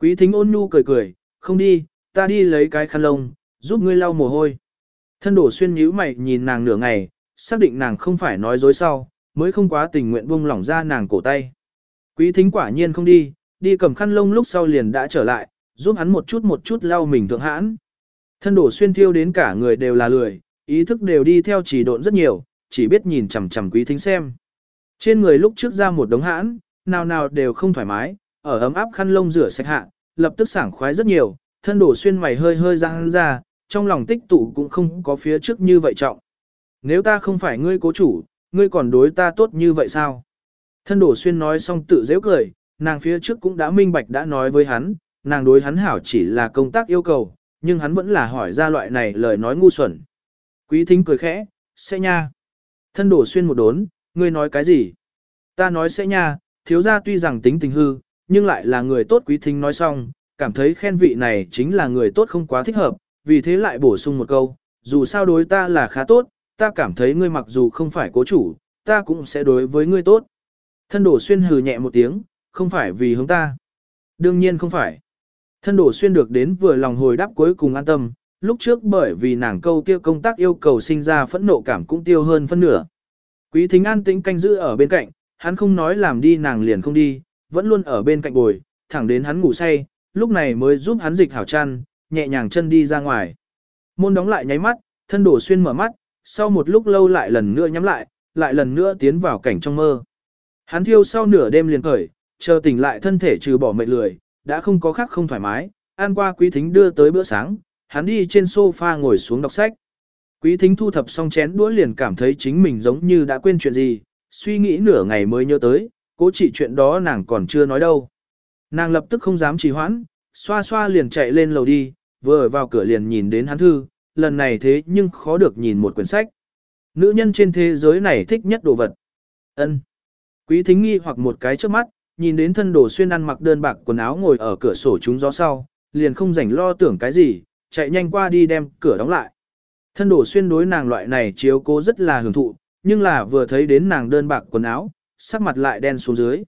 Quý thính ôn nhu cười cười, không đi, ta đi lấy cái khăn lông, giúp ngươi lau mồ hôi. Thân đổ xuyên nhíu mày nhìn nàng nửa ngày, xác định nàng không phải nói dối sau, mới không quá tình nguyện buông lỏng ra nàng cổ tay. Quý thính quả nhiên không đi, đi cầm khăn lông lúc sau liền đã trở lại, giúp hắn một chút một chút lau mình thượng hãn. Thân đổ xuyên thiêu đến cả người đều là lười, ý thức đều đi theo chỉ độn rất nhiều, chỉ biết nhìn chằm chằm quý thính xem. Trên người lúc trước ra một đống hãn, nào nào đều không thoải mái, ở ấm áp khăn lông rửa sạch hạ, lập tức sảng khoái rất nhiều, thân đổ xuyên mày hơi hơi răng ra, trong lòng tích tụ cũng không có phía trước như vậy trọng. Nếu ta không phải ngươi cố chủ, ngươi còn đối ta tốt như vậy sao? Thân đổ xuyên nói xong tự dễ cười, nàng phía trước cũng đã minh bạch đã nói với hắn, nàng đối hắn hảo chỉ là công tác yêu cầu, nhưng hắn vẫn là hỏi ra loại này lời nói ngu xuẩn. Quý thính cười khẽ, sẽ nha. Thân đổ xuyên một đốn, ngươi nói cái gì? Ta nói sẽ nha, thiếu gia tuy rằng tính tình hư, nhưng lại là người tốt quý thính nói xong, cảm thấy khen vị này chính là người tốt không quá thích hợp, vì thế lại bổ sung một câu, dù sao đối ta là khá tốt, ta cảm thấy ngươi mặc dù không phải cố chủ, ta cũng sẽ đối với ngươi tốt. Thân đổ xuyên hừ nhẹ một tiếng, không phải vì hướng ta. Đương nhiên không phải. Thân đổ xuyên được đến vừa lòng hồi đáp cuối cùng an tâm, lúc trước bởi vì nàng câu kia công tác yêu cầu sinh ra phẫn nộ cảm cũng tiêu hơn phân nửa. Quý thính an tĩnh canh giữ ở bên cạnh, hắn không nói làm đi nàng liền không đi, vẫn luôn ở bên cạnh bồi, thẳng đến hắn ngủ say, lúc này mới giúp hắn dịch hảo chăn, nhẹ nhàng chân đi ra ngoài. Môn đóng lại nháy mắt, thân đổ xuyên mở mắt, sau một lúc lâu lại lần nữa nhắm lại, lại lần nữa tiến vào cảnh trong mơ. Hắn thiêu sau nửa đêm liền khởi, chờ tỉnh lại thân thể trừ bỏ mệt lười, đã không có khác không thoải mái, ăn qua quý thính đưa tới bữa sáng, hắn đi trên sofa ngồi xuống đọc sách. Quý thính thu thập xong chén đũa liền cảm thấy chính mình giống như đã quên chuyện gì, suy nghĩ nửa ngày mới nhớ tới, cố chỉ chuyện đó nàng còn chưa nói đâu. Nàng lập tức không dám trì hoãn, xoa xoa liền chạy lên lầu đi, vừa ở vào cửa liền nhìn đến hắn thư, lần này thế nhưng khó được nhìn một quyển sách. Nữ nhân trên thế giới này thích nhất đồ vật. ân Quý thính nghi hoặc một cái trước mắt, nhìn đến thân đồ xuyên ăn mặc đơn bạc quần áo ngồi ở cửa sổ trúng gió sau, liền không rảnh lo tưởng cái gì, chạy nhanh qua đi đem cửa đóng lại. Thân đồ xuyên đối nàng loại này chiếu cố rất là hưởng thụ, nhưng là vừa thấy đến nàng đơn bạc quần áo, sắc mặt lại đen xuống dưới.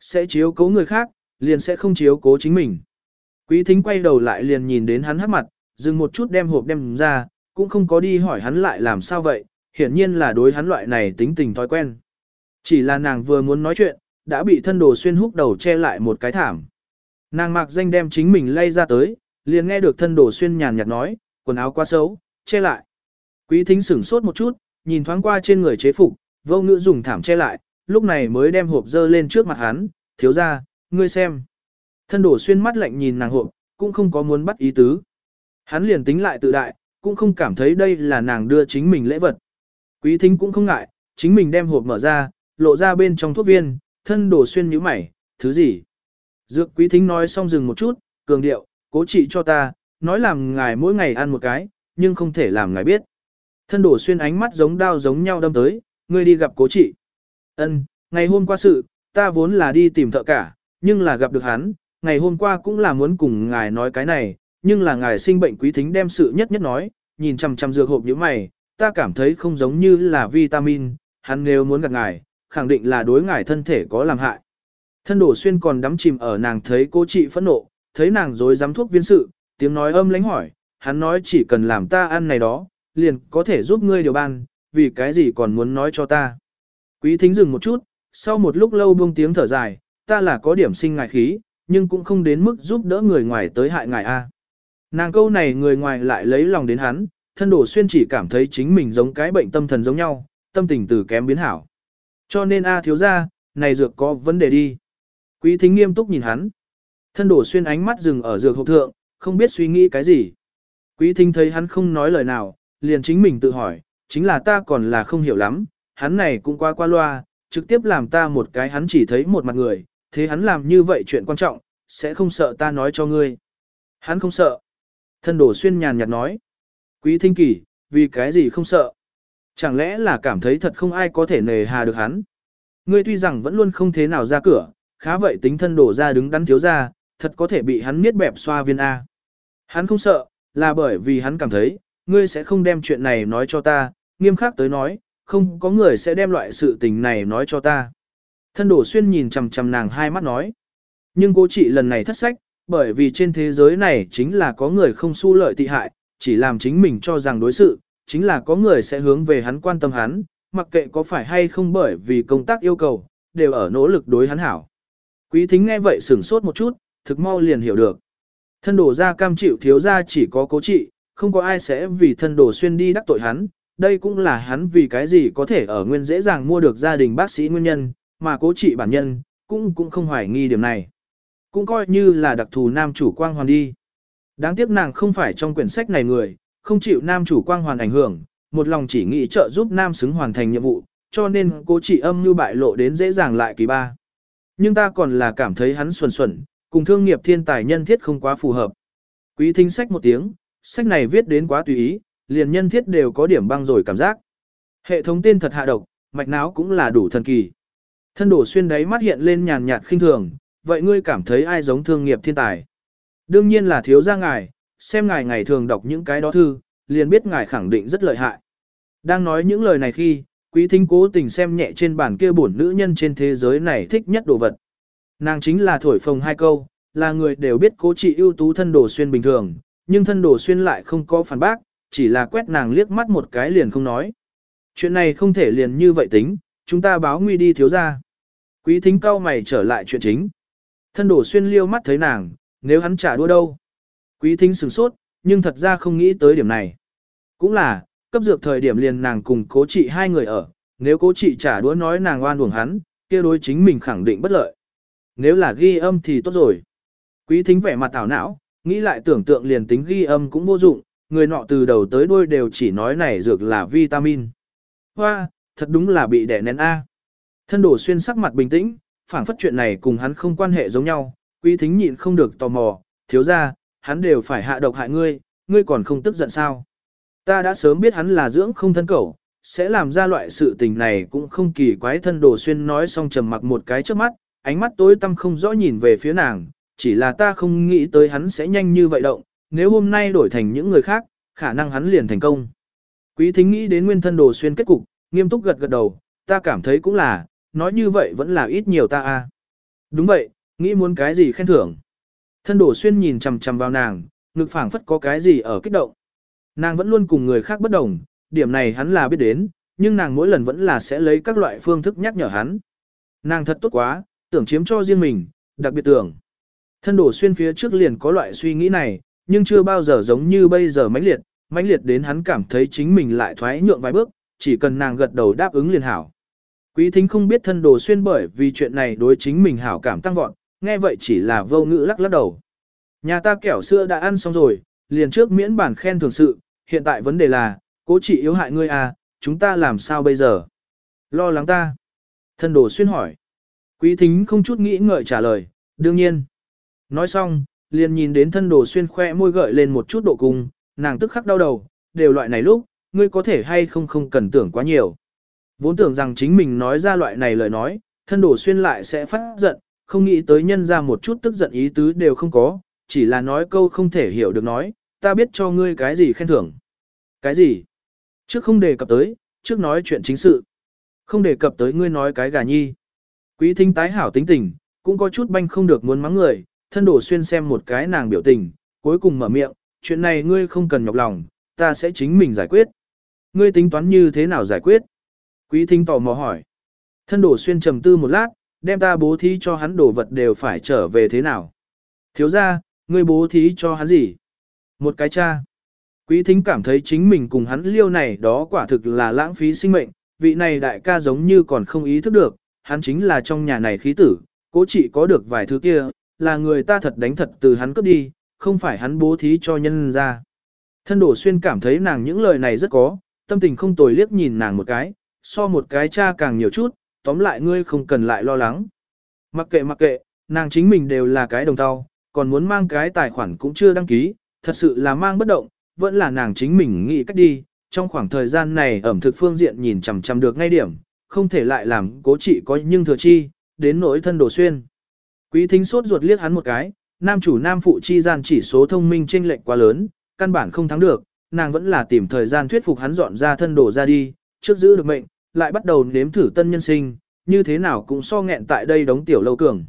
Sẽ chiếu cố người khác, liền sẽ không chiếu cố chính mình. Quý thính quay đầu lại liền nhìn đến hắn hắc mặt, dừng một chút đem hộp đem ra, cũng không có đi hỏi hắn lại làm sao vậy, hiển nhiên là đối hắn loại này tính tình thói quen. Chỉ là nàng vừa muốn nói chuyện, đã bị thân đồ xuyên húc đầu che lại một cái thảm. Nàng mặc danh đem chính mình lay ra tới, liền nghe được thân đồ xuyên nhàn nhạt nói, quần áo quá xấu, che lại. Quý thính sửng sốt một chút, nhìn thoáng qua trên người chế phục, vô ngữ dùng thảm che lại, lúc này mới đem hộp dơ lên trước mặt hắn, thiếu ra, ngươi xem. Thân đổ xuyên mắt lạnh nhìn nàng hộp, cũng không có muốn bắt ý tứ. Hắn liền tính lại tự đại, cũng không cảm thấy đây là nàng đưa chính mình lễ vật. Quý thính cũng không ngại, chính mình đem hộp mở ra, lộ ra bên trong thuốc viên, thân đổ xuyên nhíu mày, thứ gì? Dược quý thính nói xong dừng một chút, cường điệu, cố trị cho ta, nói làm ngài mỗi ngày ăn một cái, nhưng không thể làm ngài biết. Thân đổ xuyên ánh mắt giống đao giống nhau đâm tới, ngươi đi gặp cố trị. Ân, ngày hôm qua sự, ta vốn là đi tìm thợ cả, nhưng là gặp được hắn, ngày hôm qua cũng là muốn cùng ngài nói cái này, nhưng là ngài sinh bệnh quý thính đem sự nhất nhất nói, nhìn chằm chằm dược hộp như mày, ta cảm thấy không giống như là vitamin, hắn nếu muốn gặp ngài, khẳng định là đối ngài thân thể có làm hại. Thân đổ xuyên còn đắm chìm ở nàng thấy cô chị phẫn nộ, thấy nàng dối dám thuốc viên sự, tiếng nói âm lánh hỏi, hắn nói chỉ cần làm ta ăn này đó, liền có thể giúp ngươi điều ban, vì cái gì còn muốn nói cho ta. Quý thính dừng một chút, sau một lúc lâu buông tiếng thở dài, ta là có điểm sinh ngài khí, nhưng cũng không đến mức giúp đỡ người ngoài tới hại ngài a. Nàng câu này người ngoài lại lấy lòng đến hắn, thân đổ xuyên chỉ cảm thấy chính mình giống cái bệnh tâm thần giống nhau, tâm tình từ kém biến hảo. Cho nên a thiếu ra, này dược có vấn đề đi. Quý thính nghiêm túc nhìn hắn. Thân đổ xuyên ánh mắt dừng ở dược hộp thượng, không biết suy nghĩ cái gì. Quý thính thấy hắn không nói lời nào, liền chính mình tự hỏi, chính là ta còn là không hiểu lắm, hắn này cũng qua qua loa, trực tiếp làm ta một cái hắn chỉ thấy một mặt người, thế hắn làm như vậy chuyện quan trọng, sẽ không sợ ta nói cho ngươi. Hắn không sợ. Thân đổ xuyên nhàn nhạt nói. Quý thinh kỷ vì cái gì không sợ? Chẳng lẽ là cảm thấy thật không ai có thể nề hà được hắn? Ngươi tuy rằng vẫn luôn không thế nào ra cửa, khá vậy tính thân đổ ra đứng đắn thiếu ra, thật có thể bị hắn miết bẹp xoa viên A. Hắn không sợ, là bởi vì hắn cảm thấy, ngươi sẽ không đem chuyện này nói cho ta, nghiêm khắc tới nói, không có người sẽ đem loại sự tình này nói cho ta. Thân đổ xuyên nhìn chằm chằm nàng hai mắt nói. Nhưng cô chị lần này thất sách, bởi vì trên thế giới này chính là có người không su lợi tị hại, chỉ làm chính mình cho rằng đối sự, chính là có người sẽ hướng về hắn quan tâm hắn, mặc kệ có phải hay không bởi vì công tác yêu cầu, đều ở nỗ lực đối hắn hảo. Quý thính nghe vậy sửng sốt một chút, thực mau liền hiểu được. Thân đổ ra cam chịu thiếu ra chỉ có cố trị, không có ai sẽ vì thân đổ xuyên đi đắc tội hắn, đây cũng là hắn vì cái gì có thể ở nguyên dễ dàng mua được gia đình bác sĩ nguyên nhân, mà cố trị bản nhân, cũng cũng không hoài nghi điểm này. Cũng coi như là đặc thù nam chủ quang hoàn đi. Đáng tiếc nàng không phải trong quyển sách này người, không chịu nam chủ quang hoàn ảnh hưởng, một lòng chỉ nghĩ trợ giúp nam xứng hoàn thành nhiệm vụ, cho nên cố trị âm như bại lộ đến dễ dàng lại kỳ ba. Nhưng ta còn là cảm thấy hắn xuẩn xuẩn, cùng thương nghiệp thiên tài nhân thiết không quá phù hợp. Quý thính sách một tiếng, sách này viết đến quá tùy ý, liền nhân thiết đều có điểm băng rồi cảm giác. Hệ thống tên thật hạ độc, mạch não cũng là đủ thần kỳ. Thân đổ xuyên đáy mắt hiện lên nhàn nhạt khinh thường, vậy ngươi cảm thấy ai giống thương nghiệp thiên tài? Đương nhiên là thiếu gia ngài, xem ngài ngày thường đọc những cái đó thư, liền biết ngài khẳng định rất lợi hại. Đang nói những lời này khi, quý thính cố tình xem nhẹ trên bản kia bổn nữ nhân trên thế giới này thích nhất đồ vật. Nàng chính là thổi phồng hai câu, là người đều biết cố trị ưu tú thân đồ xuyên bình thường, nhưng thân đồ xuyên lại không có phản bác, chỉ là quét nàng liếc mắt một cái liền không nói. Chuyện này không thể liền như vậy tính, chúng ta báo nguy đi thiếu ra. Quý thính cao mày trở lại chuyện chính. Thân đổ xuyên liêu mắt thấy nàng, nếu hắn trả đua đâu. Quý thính sửng sốt, nhưng thật ra không nghĩ tới điểm này. Cũng là, cấp dược thời điểm liền nàng cùng cố trị hai người ở, nếu cố trị trả đũa nói nàng oan uổng hắn, kia đối chính mình khẳng định bất lợi. Nếu là ghi âm thì tốt rồi. Quý thính vẻ mặt tảo não, nghĩ lại tưởng tượng liền tính ghi âm cũng vô dụng, người nọ từ đầu tới đuôi đều chỉ nói này dược là vitamin. Hoa, thật đúng là bị đẻ nén A. Thân đổ xuyên sắc mặt bình tĩnh, phảng phất chuyện này cùng hắn không quan hệ giống nhau, quý thính nhịn không được tò mò, thiếu ra, hắn đều phải hạ độc hại ngươi, ngươi còn không tức giận sao. Ta đã sớm biết hắn là dưỡng không thân cẩu, sẽ làm ra loại sự tình này cũng không kỳ quái thân đồ xuyên nói xong trầm mặc một cái trước mắt, ánh mắt tối tăm không rõ nhìn về phía nàng, chỉ là ta không nghĩ tới hắn sẽ nhanh như vậy động, nếu hôm nay đổi thành những người khác, khả năng hắn liền thành công. Quý thính nghĩ đến nguyên thân đồ xuyên kết cục, nghiêm túc gật gật đầu, ta cảm thấy cũng là, nói như vậy vẫn là ít nhiều ta a. Đúng vậy, nghĩ muốn cái gì khen thưởng. Thân đồ xuyên nhìn chằm chằm vào nàng, ngực phảng phất có cái gì ở kích động. Nàng vẫn luôn cùng người khác bất đồng, điểm này hắn là biết đến, nhưng nàng mỗi lần vẫn là sẽ lấy các loại phương thức nhắc nhở hắn. Nàng thật tốt quá, tưởng chiếm cho riêng mình, đặc biệt tưởng. Thân đổ xuyên phía trước liền có loại suy nghĩ này, nhưng chưa bao giờ giống như bây giờ mãnh liệt, mãnh liệt đến hắn cảm thấy chính mình lại thoái nhượng vài bước, chỉ cần nàng gật đầu đáp ứng liền hảo. Quý thính không biết thân đồ xuyên bởi vì chuyện này đối chính mình hảo cảm tăng vọt, nghe vậy chỉ là vô ngữ lắc lắc đầu. Nhà ta kẻo xưa đã ăn xong rồi, liền trước miễn bản khen thường sự, hiện tại vấn đề là, cố chỉ yếu hại ngươi à, chúng ta làm sao bây giờ? Lo lắng ta. Thân đồ xuyên hỏi. Quý thính không chút nghĩ ngợi trả lời, đương nhiên. Nói xong, liền nhìn đến thân đồ xuyên khoe môi gợi lên một chút độ cung, nàng tức khắc đau đầu, đều loại này lúc, ngươi có thể hay không không cần tưởng quá nhiều. Vốn tưởng rằng chính mình nói ra loại này lời nói, thân đồ xuyên lại sẽ phát giận, không nghĩ tới nhân ra một chút tức giận ý tứ đều không có, chỉ là nói câu không thể hiểu được nói, ta biết cho ngươi cái gì khen thưởng. Cái gì? Trước không đề cập tới, trước nói chuyện chính sự. Không đề cập tới ngươi nói cái gà nhi. Quý thính tái hảo tính tình, cũng có chút banh không được muốn mắng người, thân đổ xuyên xem một cái nàng biểu tình, cuối cùng mở miệng, chuyện này ngươi không cần nhọc lòng, ta sẽ chính mình giải quyết. Ngươi tính toán như thế nào giải quyết? Quý thính tò mò hỏi. Thân đổ xuyên trầm tư một lát, đem ta bố thí cho hắn đồ vật đều phải trở về thế nào? Thiếu ra, ngươi bố thí cho hắn gì? Một cái cha. Quý thính cảm thấy chính mình cùng hắn liêu này đó quả thực là lãng phí sinh mệnh, vị này đại ca giống như còn không ý thức được, hắn chính là trong nhà này khí tử, cố chỉ có được vài thứ kia, là người ta thật đánh thật từ hắn cướp đi, không phải hắn bố thí cho nhân ra. Thân đổ xuyên cảm thấy nàng những lời này rất có, tâm tình không tồi liếc nhìn nàng một cái, so một cái cha càng nhiều chút, tóm lại ngươi không cần lại lo lắng. Mặc kệ mặc kệ, nàng chính mình đều là cái đồng tao, còn muốn mang cái tài khoản cũng chưa đăng ký, thật sự là mang bất động, vẫn là nàng chính mình nghĩ cách đi, trong khoảng thời gian này ẩm thực phương diện nhìn chằm chằm được ngay điểm, không thể lại làm cố trị có nhưng thừa chi, đến nỗi thân đồ xuyên. Quý thính sốt ruột liếc hắn một cái, nam chủ nam phụ chi gian chỉ số thông minh chênh lệch quá lớn, căn bản không thắng được, nàng vẫn là tìm thời gian thuyết phục hắn dọn ra thân đổ ra đi, trước giữ được mệnh, lại bắt đầu nếm thử tân nhân sinh, như thế nào cũng so nghẹn tại đây đóng tiểu lâu cường.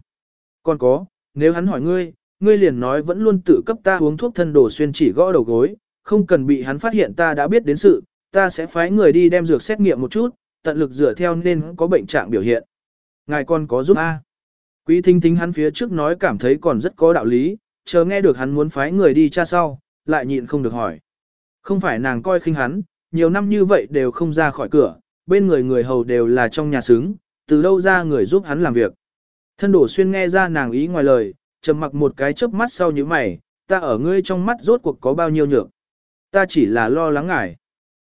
Còn có, nếu hắn hỏi ngươi, ngươi liền nói vẫn luôn tự cấp ta uống thuốc thân đổ xuyên chỉ gõ đầu gối, không cần bị hắn phát hiện ta đã biết đến sự, ta sẽ phái người đi đem dược xét nghiệm một chút, tận lực dựa theo nên có bệnh trạng biểu hiện. Ngài còn có giúp A. Quý thính thính hắn phía trước nói cảm thấy còn rất có đạo lý, chờ nghe được hắn muốn phái người đi cha sau, lại nhịn không được hỏi. Không phải nàng coi khinh hắn, nhiều năm như vậy đều không ra khỏi cửa, bên người người hầu đều là trong nhà xứng, từ đâu ra người giúp hắn làm việc. Thân đổ xuyên nghe ra nàng ý ngoài lời, trầm mặc một cái chớp mắt sau như mày, ta ở ngươi trong mắt rốt cuộc có bao nhiêu nhược. Ta chỉ là lo lắng ngại.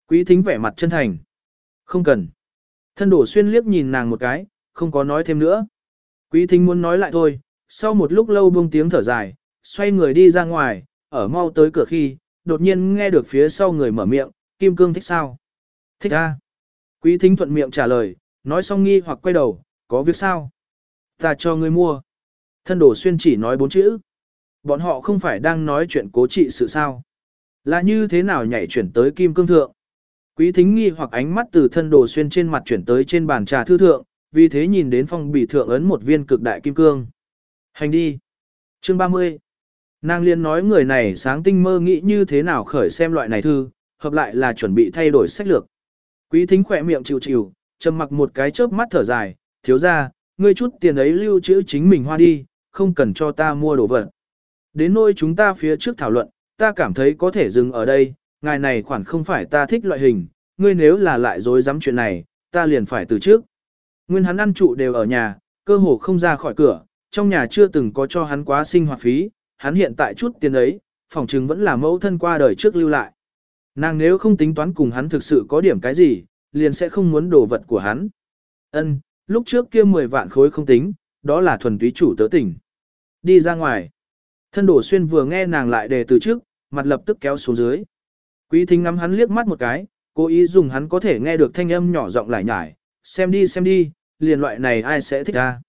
Quý thính vẻ mặt chân thành. Không cần. Thân đổ xuyên liếc nhìn nàng một cái, không có nói thêm nữa. Quý thính muốn nói lại thôi, sau một lúc lâu buông tiếng thở dài, xoay người đi ra ngoài, ở mau tới cửa khi, đột nhiên nghe được phía sau người mở miệng, Kim Cương thích sao? Thích a. Quý thính thuận miệng trả lời, nói xong nghi hoặc quay đầu, có việc sao? Ta cho ngươi mua. Thân đổ xuyên chỉ nói bốn chữ. Bọn họ không phải đang nói chuyện cố trị sự sao. Là như thế nào nhảy chuyển tới kim cương thượng. Quý thính nghi hoặc ánh mắt từ thân đồ xuyên trên mặt chuyển tới trên bàn trà thư thượng, vì thế nhìn đến phong bì thượng ấn một viên cực đại kim cương. Hành đi. Chương 30. Nàng liên nói người này sáng tinh mơ nghĩ như thế nào khởi xem loại này thư, hợp lại là chuẩn bị thay đổi sách lược. Quý thính khỏe miệng chịu chịu, trầm mặc một cái chớp mắt thở dài, thiếu ra, ngươi chút tiền ấy lưu trữ chính mình hoa đi, không cần cho ta mua đồ vật. Đến nơi chúng ta phía trước thảo luận, ta cảm thấy có thể dừng ở đây, ngài này khoản không phải ta thích loại hình, ngươi nếu là lại dối dám chuyện này, ta liền phải từ trước. Nguyên hắn ăn trụ đều ở nhà, cơ hồ không ra khỏi cửa, trong nhà chưa từng có cho hắn quá sinh hoạt phí, hắn hiện tại chút tiền ấy, phòng chứng vẫn là mẫu thân qua đời trước lưu lại. Nàng nếu không tính toán cùng hắn thực sự có điểm cái gì, liền sẽ không muốn đồ vật của hắn. Ân, lúc trước kia 10 vạn khối không tính, đó là thuần túy chủ tớ tỉnh. Đi ra ngoài. Thân đổ xuyên vừa nghe nàng lại đề từ trước, mặt lập tức kéo xuống dưới. Quý thính ngắm hắn liếc mắt một cái, cố ý dùng hắn có thể nghe được thanh âm nhỏ giọng lại nhải, xem đi xem đi, liền loại này ai sẽ thích ta.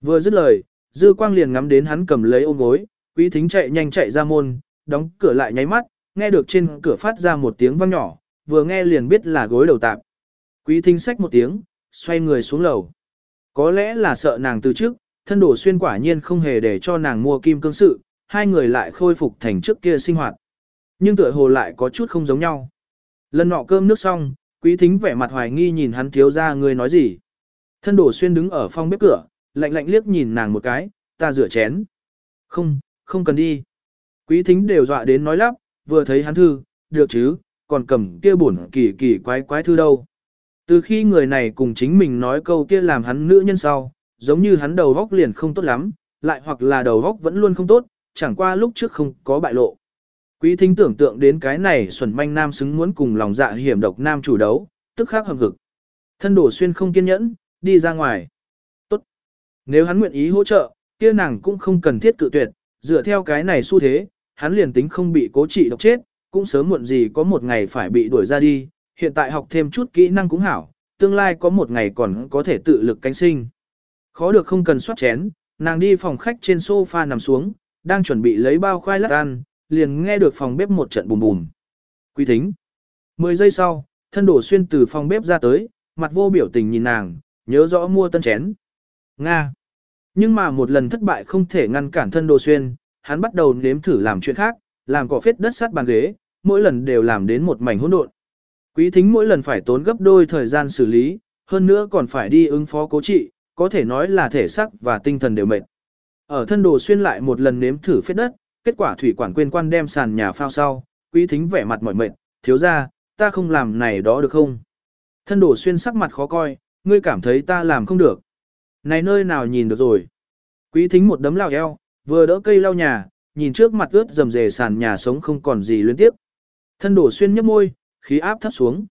Vừa dứt lời, dư quang liền ngắm đến hắn cầm lấy ôm gối, quý thính chạy nhanh chạy ra môn, đóng cửa lại nháy mắt, nghe được trên cửa phát ra một tiếng vang nhỏ, vừa nghe liền biết là gối đầu tạp. Quý thính xách một tiếng, xoay người xuống lầu. Có lẽ là sợ nàng từ trước, thân đổ xuyên quả nhiên không hề để cho nàng mua kim cương sự, hai người lại khôi phục thành trước kia sinh hoạt. Nhưng tựa hồ lại có chút không giống nhau. Lần nọ cơm nước xong, quý thính vẻ mặt hoài nghi nhìn hắn thiếu ra người nói gì. Thân đổ xuyên đứng ở phòng bếp cửa, lạnh lạnh liếc nhìn nàng một cái, ta rửa chén. Không, không cần đi. Quý thính đều dọa đến nói lắp, vừa thấy hắn thư, được chứ, còn cầm kia bổn kỳ kỳ quái quái thư đâu. Từ khi người này cùng chính mình nói câu kia làm hắn nữ nhân sau, giống như hắn đầu góc liền không tốt lắm, lại hoặc là đầu góc vẫn luôn không tốt, chẳng qua lúc trước không có bại lộ. Quý thính tưởng tượng đến cái này xuẩn manh nam xứng muốn cùng lòng dạ hiểm độc nam chủ đấu, tức khắc hầm hực. Thân đổ xuyên không kiên nhẫn, đi ra ngoài. Tốt. Nếu hắn nguyện ý hỗ trợ, kia nàng cũng không cần thiết cự tuyệt, dựa theo cái này xu thế, hắn liền tính không bị cố trị độc chết, cũng sớm muộn gì có một ngày phải bị đuổi ra đi, hiện tại học thêm chút kỹ năng cũng hảo, tương lai có một ngày còn có thể tự lực cánh sinh. Khó được không cần soát chén, nàng đi phòng khách trên sofa nằm xuống, đang chuẩn bị lấy bao khoai lát ăn, liền nghe được phòng bếp một trận bùm bùm. Quý thính. Mười giây sau, thân đổ xuyên từ phòng bếp ra tới, mặt vô biểu tình nhìn nàng, nhớ rõ mua tân chén. Nga. Nhưng mà một lần thất bại không thể ngăn cản thân đồ xuyên, hắn bắt đầu nếm thử làm chuyện khác, làm cỏ phết đất sắt bàn ghế, mỗi lần đều làm đến một mảnh hỗn độn. Quý thính mỗi lần phải tốn gấp đôi thời gian xử lý, hơn nữa còn phải đi ứng phó cố trị, có thể nói là thể xác và tinh thần đều mệt. Ở thân đồ xuyên lại một lần nếm thử phết đất, kết quả thủy quản quên quan đem sàn nhà phao sau, quý thính vẻ mặt mỏi mệt, thiếu ra, ta không làm này đó được không? Thân đổ xuyên sắc mặt khó coi, ngươi cảm thấy ta làm không được. Này nơi nào nhìn được rồi? Quý thính một đấm lao eo, vừa đỡ cây lau nhà, nhìn trước mặt ướt rầm rề sàn nhà sống không còn gì liên tiếp. Thân đổ xuyên nhấp môi, khí áp thấp xuống.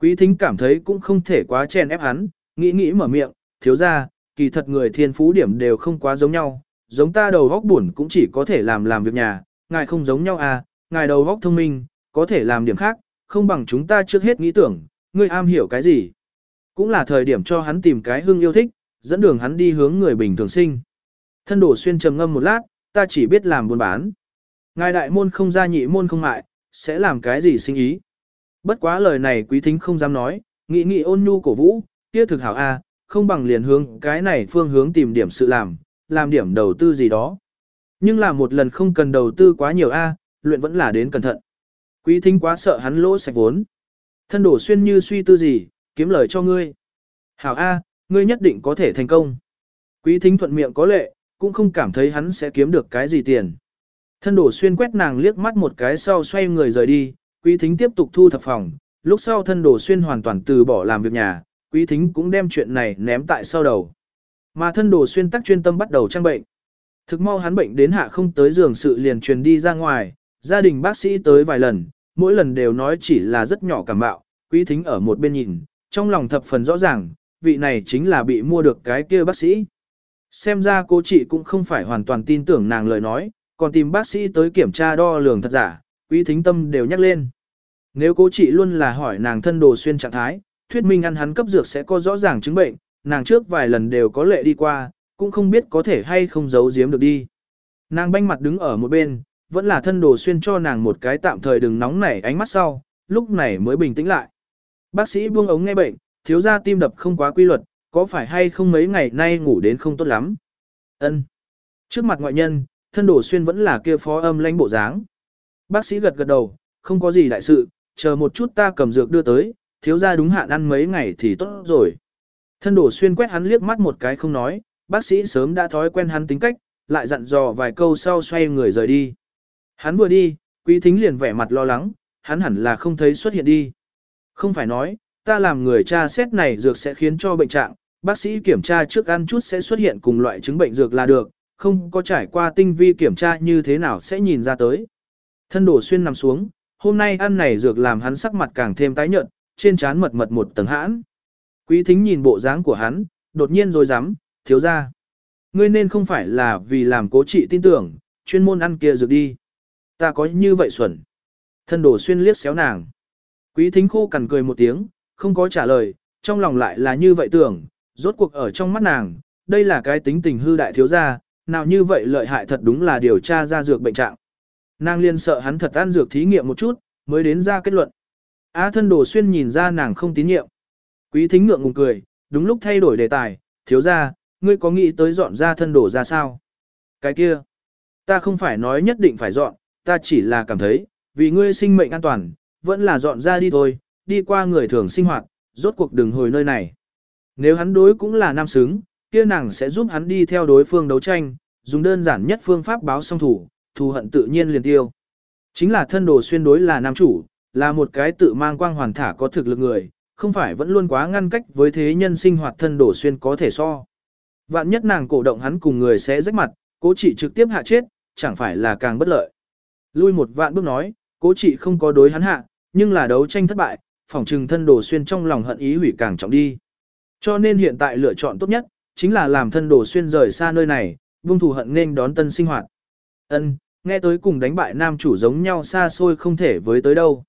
Quý thính cảm thấy cũng không thể quá chen ép hắn, nghĩ nghĩ mở miệng, thiếu ra, kỳ thật người thiên phú điểm đều không quá giống nhau, giống ta đầu góc buồn cũng chỉ có thể làm làm việc nhà, ngài không giống nhau à, ngài đầu góc thông minh, có thể làm điểm khác, không bằng chúng ta trước hết nghĩ tưởng, ngươi am hiểu cái gì. Cũng là thời điểm cho hắn tìm cái hương yêu thích, dẫn đường hắn đi hướng người bình thường sinh. Thân đổ xuyên trầm ngâm một lát, ta chỉ biết làm buôn bán. Ngài đại môn không ra nhị môn không mại, sẽ làm cái gì sinh ý. Bất quá lời này quý thính không dám nói, nghị nghị ôn nhu cổ vũ, kia thực hảo a, không bằng liền hướng cái này phương hướng tìm điểm sự làm, làm điểm đầu tư gì đó. Nhưng là một lần không cần đầu tư quá nhiều A, luyện vẫn là đến cẩn thận. Quý thính quá sợ hắn lỗ sạch vốn. Thân đổ xuyên như suy tư gì, kiếm lời cho ngươi. Hảo A, ngươi nhất định có thể thành công. Quý thính thuận miệng có lệ, cũng không cảm thấy hắn sẽ kiếm được cái gì tiền. Thân đổ xuyên quét nàng liếc mắt một cái sau xoay người rời đi, quý thính tiếp tục thu thập phòng, lúc sau thân đổ xuyên hoàn toàn từ bỏ làm việc nhà, quý thính cũng đem chuyện này ném tại sau đầu. Mà thân đồ xuyên tắc chuyên tâm bắt đầu trang bệnh. Thực mau hắn bệnh đến hạ không tới giường sự liền truyền đi ra ngoài, gia đình bác sĩ tới vài lần, mỗi lần đều nói chỉ là rất nhỏ cảm bạo, quý thính ở một bên nhìn, trong lòng thập phần rõ ràng, vị này chính là bị mua được cái kia bác sĩ. Xem ra cô chị cũng không phải hoàn toàn tin tưởng nàng lời nói, còn tìm bác sĩ tới kiểm tra đo lường thật giả, quý thính tâm đều nhắc lên. Nếu cô chị luôn là hỏi nàng thân đồ xuyên trạng thái, thuyết minh ăn hắn cấp dược sẽ có rõ ràng chứng bệnh, nàng trước vài lần đều có lệ đi qua, cũng không biết có thể hay không giấu giếm được đi. Nàng banh mặt đứng ở một bên, vẫn là thân đồ xuyên cho nàng một cái tạm thời đừng nóng nảy ánh mắt sau, lúc này mới bình tĩnh lại. Bác sĩ buông ống nghe bệnh, thiếu ra tim đập không quá quy luật, có phải hay không mấy ngày nay ngủ đến không tốt lắm. Ân. Trước mặt ngoại nhân, thân đồ xuyên vẫn là kia phó âm lãnh bộ dáng. Bác sĩ gật gật đầu, không có gì đại sự, chờ một chút ta cầm dược đưa tới, thiếu ra đúng hạn ăn mấy ngày thì tốt rồi. Thân đổ xuyên quét hắn liếc mắt một cái không nói, bác sĩ sớm đã thói quen hắn tính cách, lại dặn dò vài câu sau xoay người rời đi. Hắn vừa đi, quý thính liền vẻ mặt lo lắng, hắn hẳn là không thấy xuất hiện đi. Không phải nói, ta làm người cha xét này dược sẽ khiến cho bệnh trạng, bác sĩ kiểm tra trước ăn chút sẽ xuất hiện cùng loại chứng bệnh dược là được, không có trải qua tinh vi kiểm tra như thế nào sẽ nhìn ra tới. Thân đổ xuyên nằm xuống, hôm nay ăn này dược làm hắn sắc mặt càng thêm tái nhợt, trên trán mật mật một tầng hãn. Quý thính nhìn bộ dáng của hắn, đột nhiên rồi dám, thiếu ra. Ngươi nên không phải là vì làm cố trị tin tưởng, chuyên môn ăn kia dược đi. Ta có như vậy xuẩn. Thân đổ xuyên liếc xéo nàng. Quý thính khô cằn cười một tiếng, không có trả lời, trong lòng lại là như vậy tưởng, rốt cuộc ở trong mắt nàng, đây là cái tính tình hư đại thiếu gia, nào như vậy lợi hại thật đúng là điều tra ra dược bệnh trạng. Nàng liên sợ hắn thật ăn dược thí nghiệm một chút, mới đến ra kết luận. Á thân đồ xuyên nhìn ra nàng không tín nhiệm. Quý thính ngượng ngùng cười, đúng lúc thay đổi đề tài, thiếu ra, ngươi có nghĩ tới dọn ra thân đồ ra sao? Cái kia, ta không phải nói nhất định phải dọn, ta chỉ là cảm thấy, vì ngươi sinh mệnh an toàn, vẫn là dọn ra đi thôi, đi qua người thường sinh hoạt, rốt cuộc đừng hồi nơi này. Nếu hắn đối cũng là nam xứng, kia nàng sẽ giúp hắn đi theo đối phương đấu tranh, dùng đơn giản nhất phương pháp báo song thủ, thù hận tự nhiên liền tiêu. Chính là thân đồ xuyên đối là nam chủ, là một cái tự mang quang hoàn thả có thực lực người, không phải vẫn luôn quá ngăn cách với thế nhân sinh hoạt thân đổ xuyên có thể so. Vạn nhất nàng cổ động hắn cùng người sẽ rách mặt, cố trị trực tiếp hạ chết, chẳng phải là càng bất lợi. Lui một vạn bước nói, cố trị không có đối hắn hạ, nhưng là đấu tranh thất bại, phỏng trừng thân đồ xuyên trong lòng hận ý hủy càng trọng đi. Cho nên hiện tại lựa chọn tốt nhất, chính là làm thân đồ xuyên rời xa nơi này, buông thù hận nên đón tân sinh hoạt. Ân, nghe tới cùng đánh bại nam chủ giống nhau xa xôi không thể với tới đâu.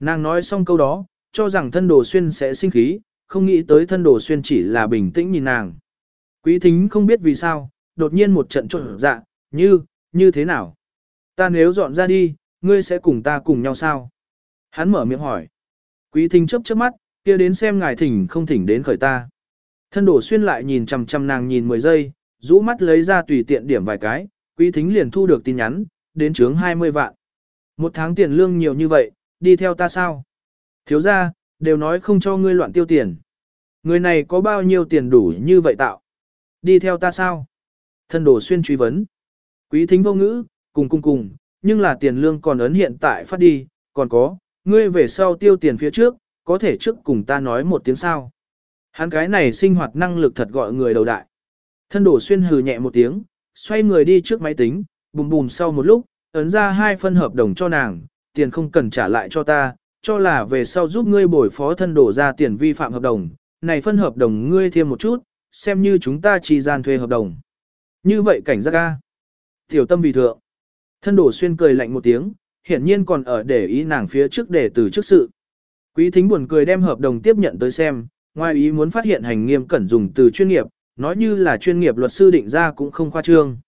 Nàng nói xong câu đó, cho rằng thân đồ xuyên sẽ sinh khí, không nghĩ tới thân đồ xuyên chỉ là bình tĩnh nhìn nàng. Quý thính không biết vì sao, đột nhiên một trận trộn dạ, như, như thế nào? Ta nếu dọn ra đi, ngươi sẽ cùng ta cùng nhau sao? Hắn mở miệng hỏi. Quý thính chớp chớp mắt, kia đến xem ngài thỉnh không thỉnh đến khởi ta. Thân đổ xuyên lại nhìn chằm chằm nàng nhìn 10 giây, rũ mắt lấy ra tùy tiện điểm vài cái, quý thính liền thu được tin nhắn, đến chướng 20 vạn. Một tháng tiền lương nhiều như vậy, đi theo ta sao? Thiếu ra, đều nói không cho ngươi loạn tiêu tiền. Người này có bao nhiêu tiền đủ như vậy tạo? Đi theo ta sao? Thân đổ xuyên truy vấn. Quý thính vô ngữ, cùng cùng cùng, nhưng là tiền lương còn ấn hiện tại phát đi, còn có, ngươi về sau tiêu tiền phía trước, có thể trước cùng ta nói một tiếng sao. Hắn cái này sinh hoạt năng lực thật gọi người đầu đại. Thân đổ xuyên hừ nhẹ một tiếng, xoay người đi trước máy tính, bùm bùm sau một lúc, ấn ra hai phân hợp đồng cho nàng, tiền không cần trả lại cho ta, cho là về sau giúp ngươi bồi phó thân đổ ra tiền vi phạm hợp đồng, này phân hợp đồng ngươi thêm một chút, xem như chúng ta chỉ gian thuê hợp đồng. Như vậy cảnh giác ca. Tiểu tâm vì thượng. Thân đổ xuyên cười lạnh một tiếng, hiển nhiên còn ở để ý nàng phía trước để từ trước sự. Quý thính buồn cười đem hợp đồng tiếp nhận tới xem, ngoài ý muốn phát hiện hành nghiêm cẩn dùng từ chuyên nghiệp, nói như là chuyên nghiệp luật sư định ra cũng không khoa trương.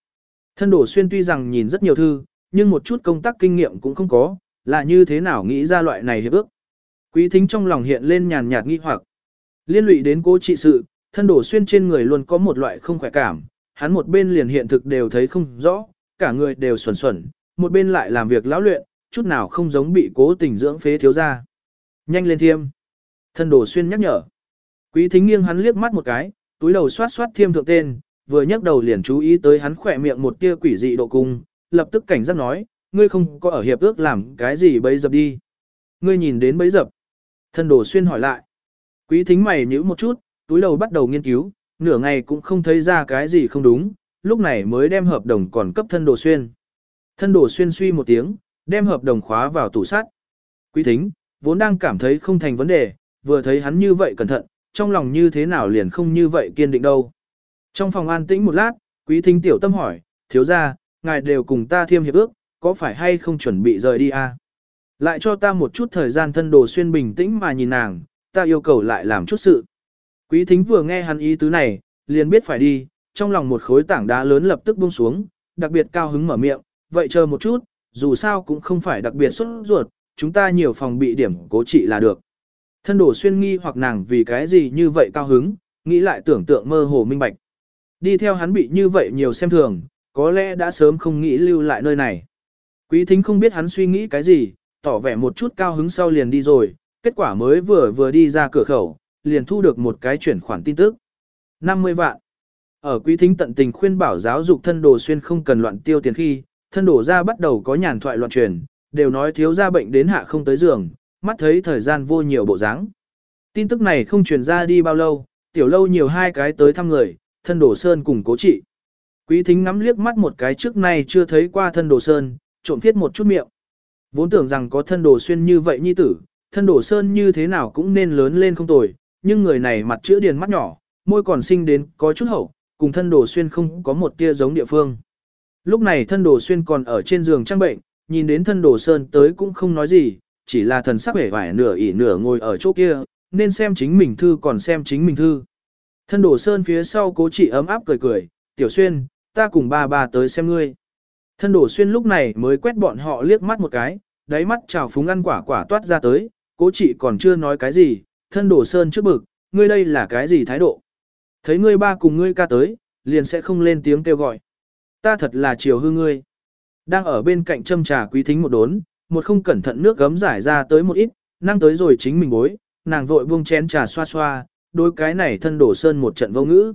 Thân đổ xuyên tuy rằng nhìn rất nhiều thư, nhưng một chút công tác kinh nghiệm cũng không có, là như thế nào nghĩ ra loại này hiệp ước. Quý thính trong lòng hiện lên nhàn nhạt nghi hoặc. Liên lụy đến cố trị sự, thân đổ xuyên trên người luôn có một loại không khỏe cảm, hắn một bên liền hiện thực đều thấy không rõ, cả người đều xuẩn xuẩn, một bên lại làm việc lão luyện, chút nào không giống bị cố tình dưỡng phế thiếu ra. Nhanh lên thiêm. Thân đổ xuyên nhắc nhở. Quý thính nghiêng hắn liếc mắt một cái, túi đầu xoát xoát thiêm thượng tên, vừa nhấc đầu liền chú ý tới hắn khỏe miệng một tia quỷ dị độ cung, lập tức cảnh giác nói, ngươi không có ở hiệp ước làm cái gì bấy dập đi. Ngươi nhìn đến bấy dập. Thân đồ xuyên hỏi lại. Quý thính mày nhíu một chút, túi đầu bắt đầu nghiên cứu, nửa ngày cũng không thấy ra cái gì không đúng, lúc này mới đem hợp đồng còn cấp thân đồ xuyên. Thân đồ xuyên suy một tiếng, đem hợp đồng khóa vào tủ sắt. Quý thính, vốn đang cảm thấy không thành vấn đề, vừa thấy hắn như vậy cẩn thận, trong lòng như thế nào liền không như vậy kiên định đâu. Trong phòng an tĩnh một lát, quý thính tiểu tâm hỏi, thiếu ra, ngài đều cùng ta thiêm hiệp ước, có phải hay không chuẩn bị rời đi à? Lại cho ta một chút thời gian thân đồ xuyên bình tĩnh mà nhìn nàng, ta yêu cầu lại làm chút sự. Quý thính vừa nghe hắn ý tứ này, liền biết phải đi, trong lòng một khối tảng đá lớn lập tức buông xuống, đặc biệt cao hứng mở miệng, vậy chờ một chút, dù sao cũng không phải đặc biệt xuất ruột, chúng ta nhiều phòng bị điểm cố trị là được. Thân đổ xuyên nghi hoặc nàng vì cái gì như vậy cao hứng, nghĩ lại tưởng tượng mơ hồ minh bạch. Đi theo hắn bị như vậy nhiều xem thường, có lẽ đã sớm không nghĩ lưu lại nơi này. Quý thính không biết hắn suy nghĩ cái gì, tỏ vẻ một chút cao hứng sau liền đi rồi, kết quả mới vừa vừa đi ra cửa khẩu, liền thu được một cái chuyển khoản tin tức. 50 vạn. Ở quý thính tận tình khuyên bảo giáo dục thân đồ xuyên không cần loạn tiêu tiền khi, thân đồ ra bắt đầu có nhàn thoại loạn truyền, đều nói thiếu gia bệnh đến hạ không tới giường, mắt thấy thời gian vô nhiều bộ dáng. Tin tức này không truyền ra đi bao lâu, tiểu lâu nhiều hai cái tới thăm người, thân đồ sơn cùng cố trị. Quý thính ngắm liếc mắt một cái trước nay chưa thấy qua thân đồ sơn, trộm viết một chút miệng. Vốn tưởng rằng có thân đồ xuyên như vậy nhi tử, thân đồ sơn như thế nào cũng nên lớn lên không tồi, nhưng người này mặt chữa điền mắt nhỏ, môi còn sinh đến có chút hậu, cùng thân đồ xuyên không có một tia giống địa phương. Lúc này thân đồ xuyên còn ở trên giường trang bệnh, nhìn đến thân đồ sơn tới cũng không nói gì, chỉ là thần sắc vẻ vải nửa ỉ nửa ngồi ở chỗ kia, nên xem chính mình thư còn xem chính mình thư. Thân đồ sơn phía sau cố chỉ ấm áp cười cười, tiểu xuyên, ta cùng ba ba tới xem ngươi. Thân đổ xuyên lúc này mới quét bọn họ liếc mắt một cái, đáy mắt trào phúng ăn quả quả toát ra tới, cố chị còn chưa nói cái gì, thân đổ sơn trước bực, ngươi đây là cái gì thái độ. Thấy ngươi ba cùng ngươi ca tới, liền sẽ không lên tiếng kêu gọi. Ta thật là chiều hư ngươi. Đang ở bên cạnh châm trà quý thính một đốn, một không cẩn thận nước gấm giải ra tới một ít, năng tới rồi chính mình bối, nàng vội buông chén trà xoa xoa, đôi cái này thân đổ sơn một trận vô ngữ.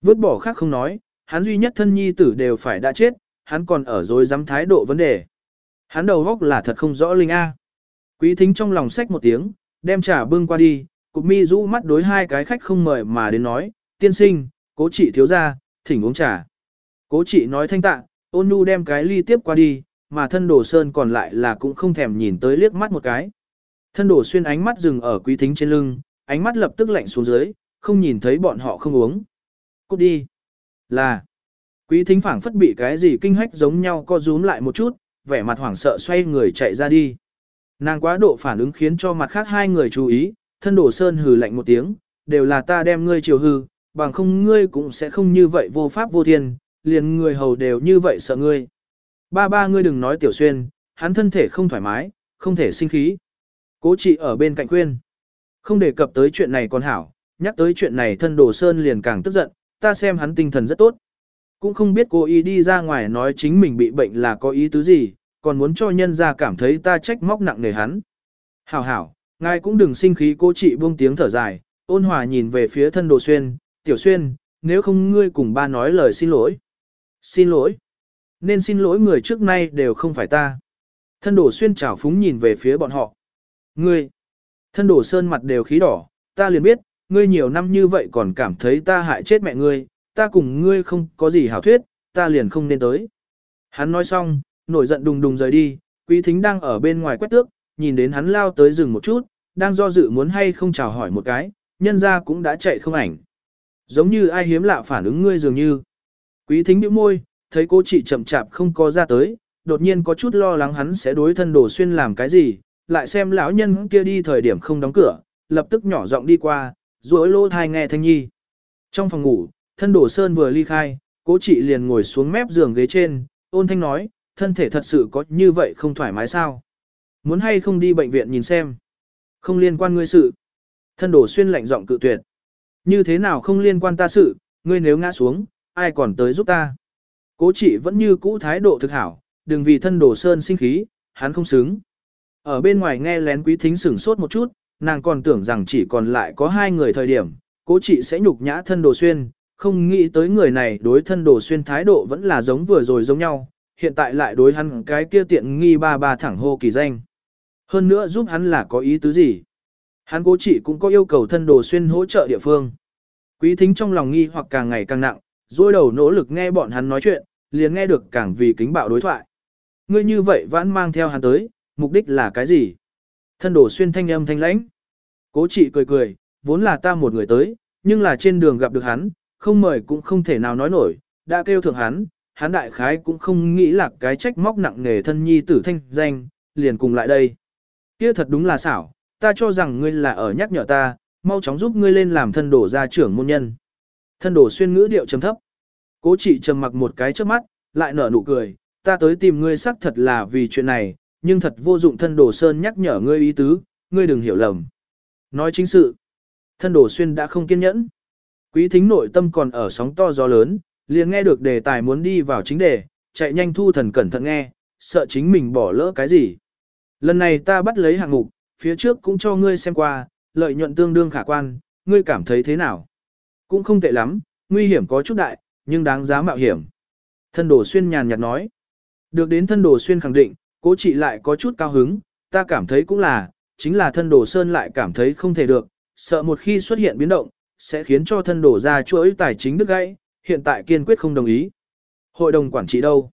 Vứt bỏ khác không nói, hắn duy nhất thân nhi tử đều phải đã chết, hắn còn ở dối dám thái độ vấn đề. Hắn đầu góc là thật không rõ linh A. Quý thính trong lòng sách một tiếng, đem trà bưng qua đi, cục mi rũ mắt đối hai cái khách không mời mà đến nói, tiên sinh, cố chị thiếu ra, thỉnh uống trà. Cố chị nói thanh tạ, ôn nhu đem cái ly tiếp qua đi, mà thân đồ sơn còn lại là cũng không thèm nhìn tới liếc mắt một cái. Thân đồ xuyên ánh mắt dừng ở quý thính trên lưng, ánh mắt lập tức lạnh xuống dưới, không nhìn thấy bọn họ không uống. Cút đi. Là. Quý thính phảng phất bị cái gì kinh hách giống nhau co rúm lại một chút, vẻ mặt hoảng sợ xoay người chạy ra đi. Nàng quá độ phản ứng khiến cho mặt khác hai người chú ý, thân đồ sơn hừ lạnh một tiếng, đều là ta đem ngươi chiều hư, bằng không ngươi cũng sẽ không như vậy vô pháp vô thiên, liền người hầu đều như vậy sợ ngươi. Ba ba ngươi đừng nói tiểu xuyên, hắn thân thể không thoải mái, không thể sinh khí. Cố trị ở bên cạnh khuyên. Không đề cập tới chuyện này còn hảo, nhắc tới chuyện này thân đồ sơn liền càng tức giận, ta xem hắn tinh thần rất tốt. Cũng không biết cô ý đi ra ngoài nói chính mình bị bệnh là có ý tứ gì, còn muốn cho nhân ra cảm thấy ta trách móc nặng nề hắn. Hảo hảo, ngài cũng đừng sinh khí cố chị buông tiếng thở dài, ôn hòa nhìn về phía thân đồ xuyên, tiểu xuyên, nếu không ngươi cùng ba nói lời xin lỗi. Xin lỗi. Nên xin lỗi người trước nay đều không phải ta. Thân đồ xuyên trào phúng nhìn về phía bọn họ. Ngươi. Thân đồ sơn mặt đều khí đỏ, ta liền biết, ngươi nhiều năm như vậy còn cảm thấy ta hại chết mẹ ngươi, ta cùng ngươi không có gì hảo thuyết, ta liền không nên tới. Hắn nói xong, nổi giận đùng đùng rời đi, quý thính đang ở bên ngoài quét tước, nhìn đến hắn lao tới rừng một chút, đang do dự muốn hay không chào hỏi một cái, nhân ra cũng đã chạy không ảnh. Giống như ai hiếm lạ phản ứng ngươi dường như. Quý thính nhíu môi, thấy cô chị chậm chạp không có ra tới, đột nhiên có chút lo lắng hắn sẽ đối thân đồ xuyên làm cái gì, lại xem lão nhân kia đi thời điểm không đóng cửa, lập tức nhỏ giọng đi qua, rối lô thai nghe thanh nhi. Trong phòng ngủ, thân Đổ sơn vừa ly khai, cố chị liền ngồi xuống mép giường ghế trên, ôn thanh nói, thân thể thật sự có như vậy không thoải mái sao? Muốn hay không đi bệnh viện nhìn xem? Không liên quan ngươi sự. Thân Đổ xuyên lạnh giọng cự tuyệt. Như thế nào không liên quan ta sự, ngươi nếu ngã xuống, ai còn tới giúp ta? Cố trị vẫn như cũ thái độ thực hảo, đừng vì thân Đổ sơn sinh khí, hắn không xứng. Ở bên ngoài nghe lén quý thính sửng sốt một chút, nàng còn tưởng rằng chỉ còn lại có hai người thời điểm, cố trị sẽ nhục nhã thân đồ xuyên, không nghĩ tới người này đối thân đồ xuyên thái độ vẫn là giống vừa rồi giống nhau, hiện tại lại đối hắn cái kia tiện nghi ba ba thẳng hô kỳ danh. Hơn nữa giúp hắn là có ý tứ gì. Hắn cố chỉ cũng có yêu cầu thân đồ xuyên hỗ trợ địa phương. Quý thính trong lòng nghi hoặc càng ngày càng nặng, dôi đầu nỗ lực nghe bọn hắn nói chuyện, liền nghe được càng vì kính bạo đối thoại. Ngươi như vậy vẫn mang theo hắn tới, mục đích là cái gì? Thân đồ xuyên thanh âm thanh lãnh. Cố chỉ cười cười, vốn là ta một người tới, nhưng là trên đường gặp được hắn, không mời cũng không thể nào nói nổi, đã kêu thượng hắn, hắn đại khái cũng không nghĩ là cái trách móc nặng nề thân nhi tử thanh danh, liền cùng lại đây. Kia thật đúng là xảo, ta cho rằng ngươi là ở nhắc nhở ta, mau chóng giúp ngươi lên làm thân đổ gia trưởng môn nhân. Thân đổ xuyên ngữ điệu trầm thấp. Cố trị trầm mặc một cái trước mắt, lại nở nụ cười, ta tới tìm ngươi xác thật là vì chuyện này, nhưng thật vô dụng thân đổ sơn nhắc nhở ngươi ý tứ, ngươi đừng hiểu lầm. Nói chính sự, thân đổ xuyên đã không kiên nhẫn. Quý thính nội tâm còn ở sóng to gió lớn, liền nghe được đề tài muốn đi vào chính đề, chạy nhanh thu thần cẩn thận nghe, sợ chính mình bỏ lỡ cái gì. Lần này ta bắt lấy hạng mục, phía trước cũng cho ngươi xem qua, lợi nhuận tương đương khả quan, ngươi cảm thấy thế nào? Cũng không tệ lắm, nguy hiểm có chút đại, nhưng đáng giá mạo hiểm. Thân đồ xuyên nhàn nhạt nói. Được đến thân đồ xuyên khẳng định, cố trị lại có chút cao hứng, ta cảm thấy cũng là, chính là thân đồ sơn lại cảm thấy không thể được, sợ một khi xuất hiện biến động, sẽ khiến cho thân đổ ra chuỗi tài chính đứt gãy, hiện tại kiên quyết không đồng ý. Hội đồng quản trị đâu?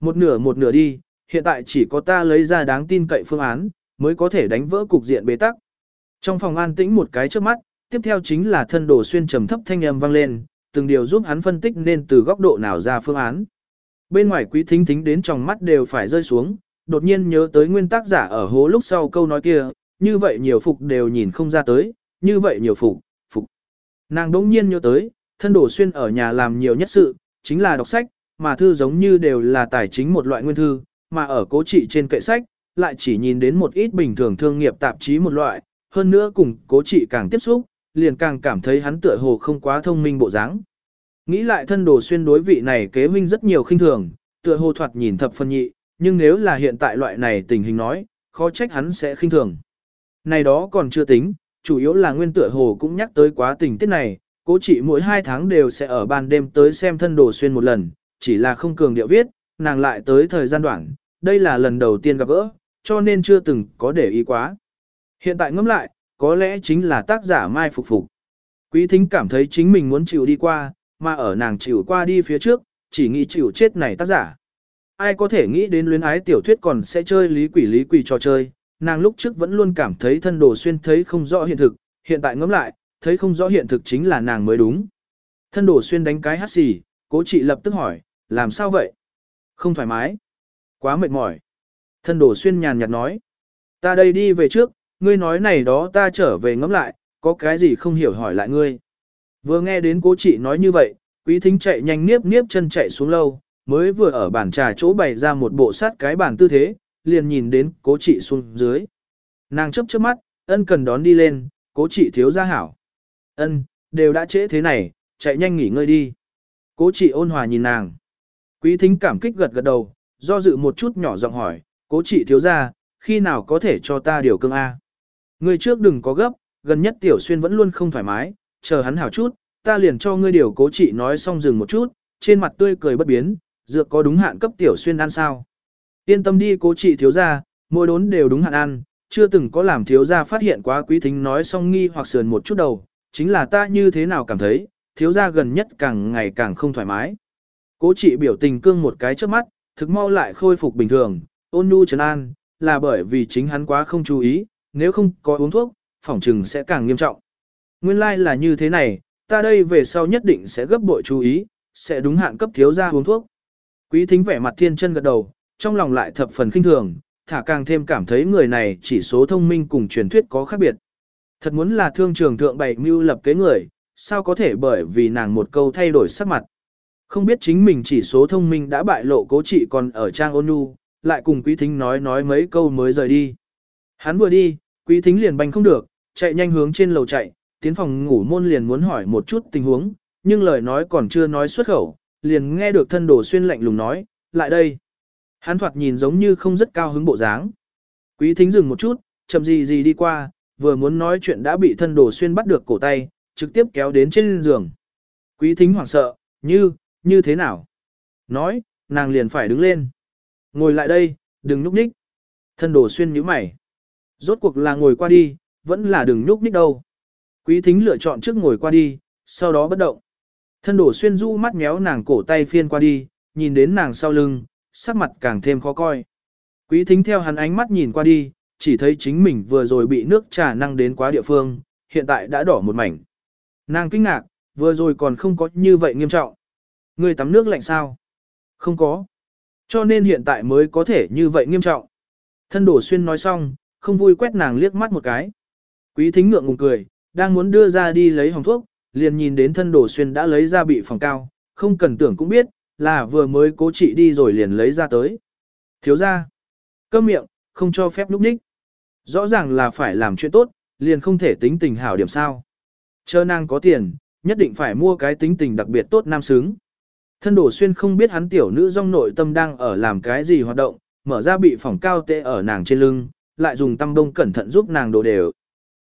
Một nửa một nửa đi, hiện tại chỉ có ta lấy ra đáng tin cậy phương án, mới có thể đánh vỡ cục diện bế tắc. Trong phòng an tĩnh một cái trước mắt, tiếp theo chính là thân đồ xuyên trầm thấp thanh âm vang lên, từng điều giúp hắn phân tích nên từ góc độ nào ra phương án. Bên ngoài quý thính thính đến trong mắt đều phải rơi xuống, đột nhiên nhớ tới nguyên tác giả ở hố lúc sau câu nói kia, như vậy nhiều phục đều nhìn không ra tới, như vậy nhiều phục. Nàng đỗng nhiên nhớ tới, thân đồ xuyên ở nhà làm nhiều nhất sự, chính là đọc sách, mà thư giống như đều là tài chính một loại nguyên thư, mà ở cố trị trên kệ sách, lại chỉ nhìn đến một ít bình thường thương nghiệp tạp chí một loại, hơn nữa cùng cố trị càng tiếp xúc, liền càng cảm thấy hắn tựa hồ không quá thông minh bộ dáng. Nghĩ lại thân đồ xuyên đối vị này kế minh rất nhiều khinh thường, tựa hồ thoạt nhìn thập phân nhị, nhưng nếu là hiện tại loại này tình hình nói, khó trách hắn sẽ khinh thường. Này đó còn chưa tính, chủ yếu là nguyên tựa hồ cũng nhắc tới quá tình tiết này, cố chị mỗi hai tháng đều sẽ ở ban đêm tới xem thân đồ xuyên một lần, chỉ là không cường điệu viết, nàng lại tới thời gian đoạn, đây là lần đầu tiên gặp gỡ, cho nên chưa từng có để ý quá. Hiện tại ngẫm lại, có lẽ chính là tác giả Mai Phục Phục. Quý thính cảm thấy chính mình muốn chịu đi qua, mà ở nàng chịu qua đi phía trước, chỉ nghĩ chịu chết này tác giả. Ai có thể nghĩ đến luyến ái tiểu thuyết còn sẽ chơi lý quỷ lý quỷ trò chơi, nàng lúc trước vẫn luôn cảm thấy thân đồ xuyên thấy không rõ hiện thực, hiện tại ngẫm lại, thấy không rõ hiện thực chính là nàng mới đúng. Thân đồ xuyên đánh cái hát xì, cố chị lập tức hỏi, làm sao vậy? Không thoải mái. Quá mệt mỏi. Thân đồ xuyên nhàn nhạt nói. Ta đây đi về trước, ngươi nói này đó ta trở về ngẫm lại, có cái gì không hiểu hỏi lại ngươi. Vừa nghe đến cố chị nói như vậy, quý thính chạy nhanh niếp niếp chân chạy xuống lâu, mới vừa ở bàn trà chỗ bày ra một bộ sát cái bàn tư thế, liền nhìn đến cố trị xuống dưới. Nàng chấp chớp mắt, ân cần đón đi lên, cố trị thiếu gia hảo. Ân, đều đã trễ thế này, chạy nhanh nghỉ ngơi đi. Cố trị ôn hòa nhìn nàng. Quý thính cảm kích gật gật đầu, do dự một chút nhỏ giọng hỏi, cố trị thiếu gia, khi nào có thể cho ta điều cương A. Người trước đừng có gấp, gần nhất tiểu xuyên vẫn luôn không thoải mái, chờ hắn hảo chút, ta liền cho ngươi điều cố trị nói xong dừng một chút, trên mặt tươi cười bất biến, dược có đúng hạn cấp tiểu xuyên ăn sao. Yên tâm đi cố chị thiếu gia, mỗi đốn đều đúng hạn ăn, chưa từng có làm thiếu gia phát hiện quá quý thính nói xong nghi hoặc sườn một chút đầu, chính là ta như thế nào cảm thấy, thiếu gia gần nhất càng ngày càng không thoải mái. Cố chị biểu tình cương một cái trước mắt, thực mau lại khôi phục bình thường, ôn nhu trấn an, là bởi vì chính hắn quá không chú ý, nếu không có uống thuốc, phỏng trừng sẽ càng nghiêm trọng. Nguyên lai like là như thế này, ta đây về sau nhất định sẽ gấp bội chú ý, sẽ đúng hạn cấp thiếu gia uống thuốc. Quý thính vẻ mặt thiên chân gật đầu, trong lòng lại thập phần kinh thường, thả càng thêm cảm thấy người này chỉ số thông minh cùng truyền thuyết có khác biệt. Thật muốn là thương trường thượng bày mưu lập kế người, sao có thể bởi vì nàng một câu thay đổi sắc mặt. Không biết chính mình chỉ số thông minh đã bại lộ cố trị còn ở trang ôn nhu, lại cùng quý thính nói nói mấy câu mới rời đi. Hắn vừa đi, quý thính liền banh không được, chạy nhanh hướng trên lầu chạy, tiến phòng ngủ môn liền muốn hỏi một chút tình huống, nhưng lời nói còn chưa nói xuất khẩu, liền nghe được thân đồ xuyên lạnh lùng nói, lại đây. Hắn thoạt nhìn giống như không rất cao hứng bộ dáng. Quý thính dừng một chút, chậm gì gì đi qua, vừa muốn nói chuyện đã bị thân đồ xuyên bắt được cổ tay, trực tiếp kéo đến trên giường. Quý thính hoảng sợ, như, như thế nào? Nói, nàng liền phải đứng lên. Ngồi lại đây, đừng núp ních. Thân đồ xuyên nhíu mày. Rốt cuộc là ngồi qua đi, vẫn là đừng núp ních đâu. Quý thính lựa chọn trước ngồi qua đi, sau đó bất động. Thân đổ xuyên du mắt méo nàng cổ tay phiên qua đi, nhìn đến nàng sau lưng, sắc mặt càng thêm khó coi. Quý thính theo hắn ánh mắt nhìn qua đi, chỉ thấy chính mình vừa rồi bị nước trà năng đến quá địa phương, hiện tại đã đỏ một mảnh. Nàng kinh ngạc, vừa rồi còn không có như vậy nghiêm trọng. Người tắm nước lạnh sao? Không có. Cho nên hiện tại mới có thể như vậy nghiêm trọng. Thân đổ xuyên nói xong, không vui quét nàng liếc mắt một cái. Quý thính ngượng ngùng cười, đang muốn đưa ra đi lấy hồng thuốc, liền nhìn đến thân đổ xuyên đã lấy ra bị phòng cao, không cần tưởng cũng biết, là vừa mới cố trị đi rồi liền lấy ra tới. Thiếu ra, câm miệng, không cho phép núp ních. Rõ ràng là phải làm chuyện tốt, liền không thể tính tình hảo điểm sao. Chờ nàng có tiền, nhất định phải mua cái tính tình đặc biệt tốt nam xứng. Thân đổ xuyên không biết hắn tiểu nữ rong nội tâm đang ở làm cái gì hoạt động, mở ra bị phòng cao tệ ở nàng trên lưng, lại dùng tăm đông cẩn thận giúp nàng đổ đều.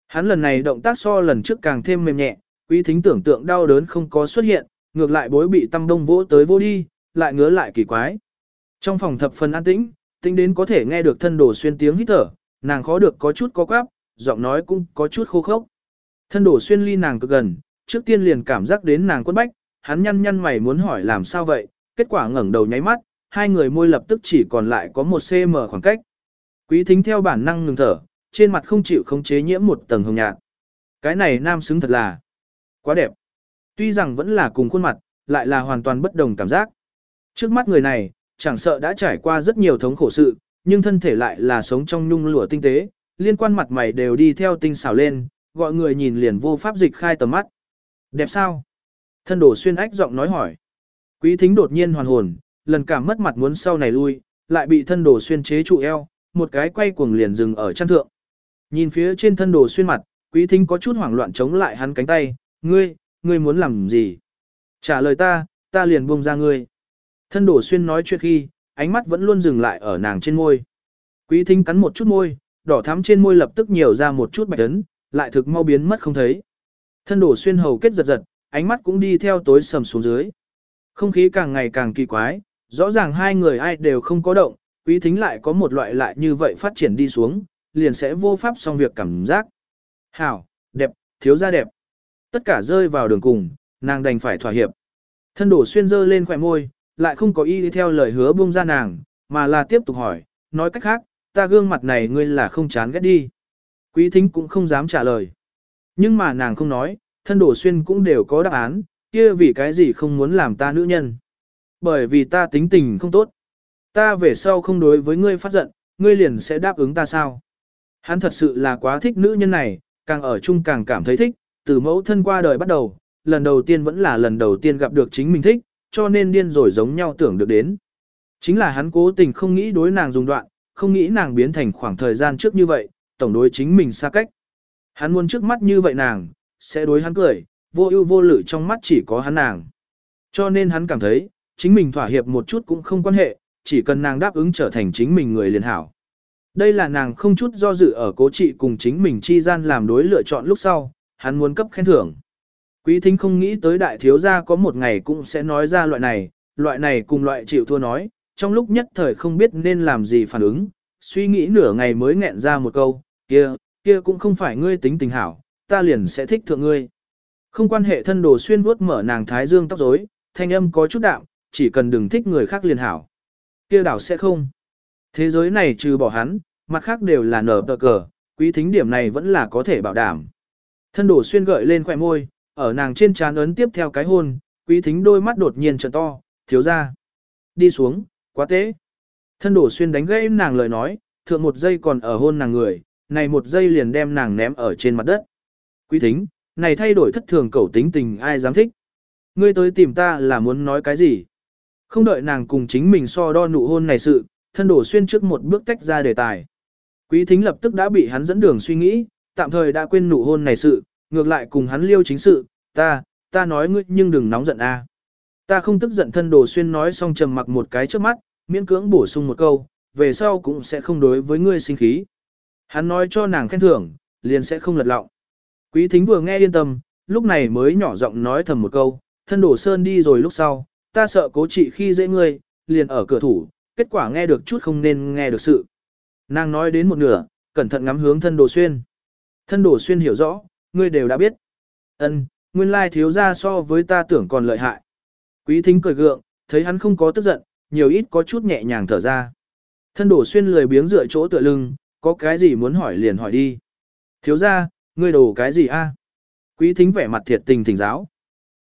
Hắn lần này động tác so lần trước càng thêm mềm nhẹ, quý thính tưởng tượng đau đớn không có xuất hiện, ngược lại bối bị tăm đông vỗ tới vô đi, lại ngứa lại kỳ quái. Trong phòng thập phần an tĩnh, tính đến có thể nghe được thân đồ xuyên tiếng hít thở, nàng khó được có chút có quáp, giọng nói cũng có chút khô khốc. Thân đồ xuyên ly nàng cực gần, trước tiên liền cảm giác đến nàng quân bách, hắn nhăn nhăn mày muốn hỏi làm sao vậy, kết quả ngẩng đầu nháy mắt, hai người môi lập tức chỉ còn lại có một cm khoảng cách. Quý thính theo bản năng ngừng thở, trên mặt không chịu không chế nhiễm một tầng hồng nhạt. Cái này nam xứng thật là quá đẹp. Tuy rằng vẫn là cùng khuôn mặt, lại là hoàn toàn bất đồng cảm giác. Trước mắt người này, chẳng sợ đã trải qua rất nhiều thống khổ sự, nhưng thân thể lại là sống trong nhung lụa tinh tế, liên quan mặt mày đều đi theo tinh xảo lên, gọi người nhìn liền vô pháp dịch khai tầm mắt. Đẹp sao? Thân đổ xuyên ách giọng nói hỏi. Quý thính đột nhiên hoàn hồn, lần cảm mất mặt muốn sau này lui, lại bị thân đổ xuyên chế trụ eo, một cái quay cuồng liền dừng ở chân thượng. Nhìn phía trên thân đồ xuyên mặt, quý thính có chút hoảng loạn chống lại hắn cánh tay, ngươi, ngươi muốn làm gì? Trả lời ta, ta liền buông ra ngươi. Thân đổ xuyên nói chuyện khi, ánh mắt vẫn luôn dừng lại ở nàng trên môi. Quý thính cắn một chút môi, đỏ thắm trên môi lập tức nhiều ra một chút bạch ấn, lại thực mau biến mất không thấy. Thân đổ xuyên hầu kết giật giật, ánh mắt cũng đi theo tối sầm xuống dưới. Không khí càng ngày càng kỳ quái, rõ ràng hai người ai đều không có động, quý thính lại có một loại lại như vậy phát triển đi xuống, liền sẽ vô pháp xong việc cảm giác. Hảo, đẹp, thiếu gia đẹp. Tất cả rơi vào đường cùng, nàng đành phải thỏa hiệp. Thân đổ xuyên dơ lên khỏe môi, lại không có ý theo lời hứa buông ra nàng, mà là tiếp tục hỏi, nói cách khác, ta gương mặt này ngươi là không chán ghét đi. Quý thính cũng không dám trả lời. Nhưng mà nàng không nói, thân đổ xuyên cũng đều có đáp án, kia vì cái gì không muốn làm ta nữ nhân. Bởi vì ta tính tình không tốt. Ta về sau không đối với ngươi phát giận, ngươi liền sẽ đáp ứng ta sao? Hắn thật sự là quá thích nữ nhân này, càng ở chung càng cảm thấy thích, từ mẫu thân qua đời bắt đầu, lần đầu tiên vẫn là lần đầu tiên gặp được chính mình thích, cho nên điên rồi giống nhau tưởng được đến. Chính là hắn cố tình không nghĩ đối nàng dùng đoạn, không nghĩ nàng biến thành khoảng thời gian trước như vậy, tổng đối chính mình xa cách. Hắn muốn trước mắt như vậy nàng, sẽ đối hắn cười, vô ưu vô lự trong mắt chỉ có hắn nàng. Cho nên hắn cảm thấy, chính mình thỏa hiệp một chút cũng không quan hệ, chỉ cần nàng đáp ứng trở thành chính mình người liền hảo. Đây là nàng không chút do dự ở cố trị cùng chính mình chi gian làm đối lựa chọn lúc sau, hắn muốn cấp khen thưởng. Quý thính không nghĩ tới đại thiếu gia có một ngày cũng sẽ nói ra loại này, loại này cùng loại chịu thua nói, trong lúc nhất thời không biết nên làm gì phản ứng, suy nghĩ nửa ngày mới nghẹn ra một câu, kia, kia cũng không phải ngươi tính tình hảo, ta liền sẽ thích thượng ngươi. Không quan hệ thân đồ xuyên vuốt mở nàng thái dương tóc rối, thanh âm có chút đạm, chỉ cần đừng thích người khác liền hảo. Kia đảo sẽ không. Thế giới này trừ bỏ hắn, mặt khác đều là nở tờ cờ, quý thính điểm này vẫn là có thể bảo đảm. Thân đổ xuyên gợi lên khỏe môi, ở nàng trên trán ấn tiếp theo cái hôn, quý thính đôi mắt đột nhiên trợn to, thiếu ra. Đi xuống, quá tế. Thân đổ xuyên đánh gãy nàng lời nói, thượng một giây còn ở hôn nàng người, này một giây liền đem nàng ném ở trên mặt đất. Quý thính, này thay đổi thất thường cầu tính tình ai dám thích. Ngươi tới tìm ta là muốn nói cái gì? Không đợi nàng cùng chính mình so đo nụ hôn này sự, thân đổ xuyên trước một bước tách ra đề tài. Quý thính lập tức đã bị hắn dẫn đường suy nghĩ, tạm thời đã quên nụ hôn này sự, ngược lại cùng hắn liêu chính sự, ta, ta nói ngươi nhưng đừng nóng giận a. Ta không tức giận thân đồ xuyên nói xong trầm mặc một cái trước mắt, miễn cưỡng bổ sung một câu, về sau cũng sẽ không đối với ngươi sinh khí. Hắn nói cho nàng khen thưởng, liền sẽ không lật lọng. Quý thính vừa nghe yên tâm, lúc này mới nhỏ giọng nói thầm một câu, thân đổ sơn đi rồi lúc sau, ta sợ cố trị khi dễ ngươi, liền ở cửa thủ, kết quả nghe được chút không nên nghe được sự. Nàng nói đến một nửa, cẩn thận ngắm hướng thân đồ xuyên. Thân đồ xuyên hiểu rõ, ngươi đều đã biết. ân nguyên lai thiếu gia so với ta tưởng còn lợi hại. Quý thính cười gượng, thấy hắn không có tức giận, nhiều ít có chút nhẹ nhàng thở ra. Thân đổ xuyên lười biếng dựa chỗ tựa lưng, có cái gì muốn hỏi liền hỏi đi. Thiếu gia, ngươi đổ cái gì a? Quý thính vẻ mặt thiệt tình thỉnh giáo.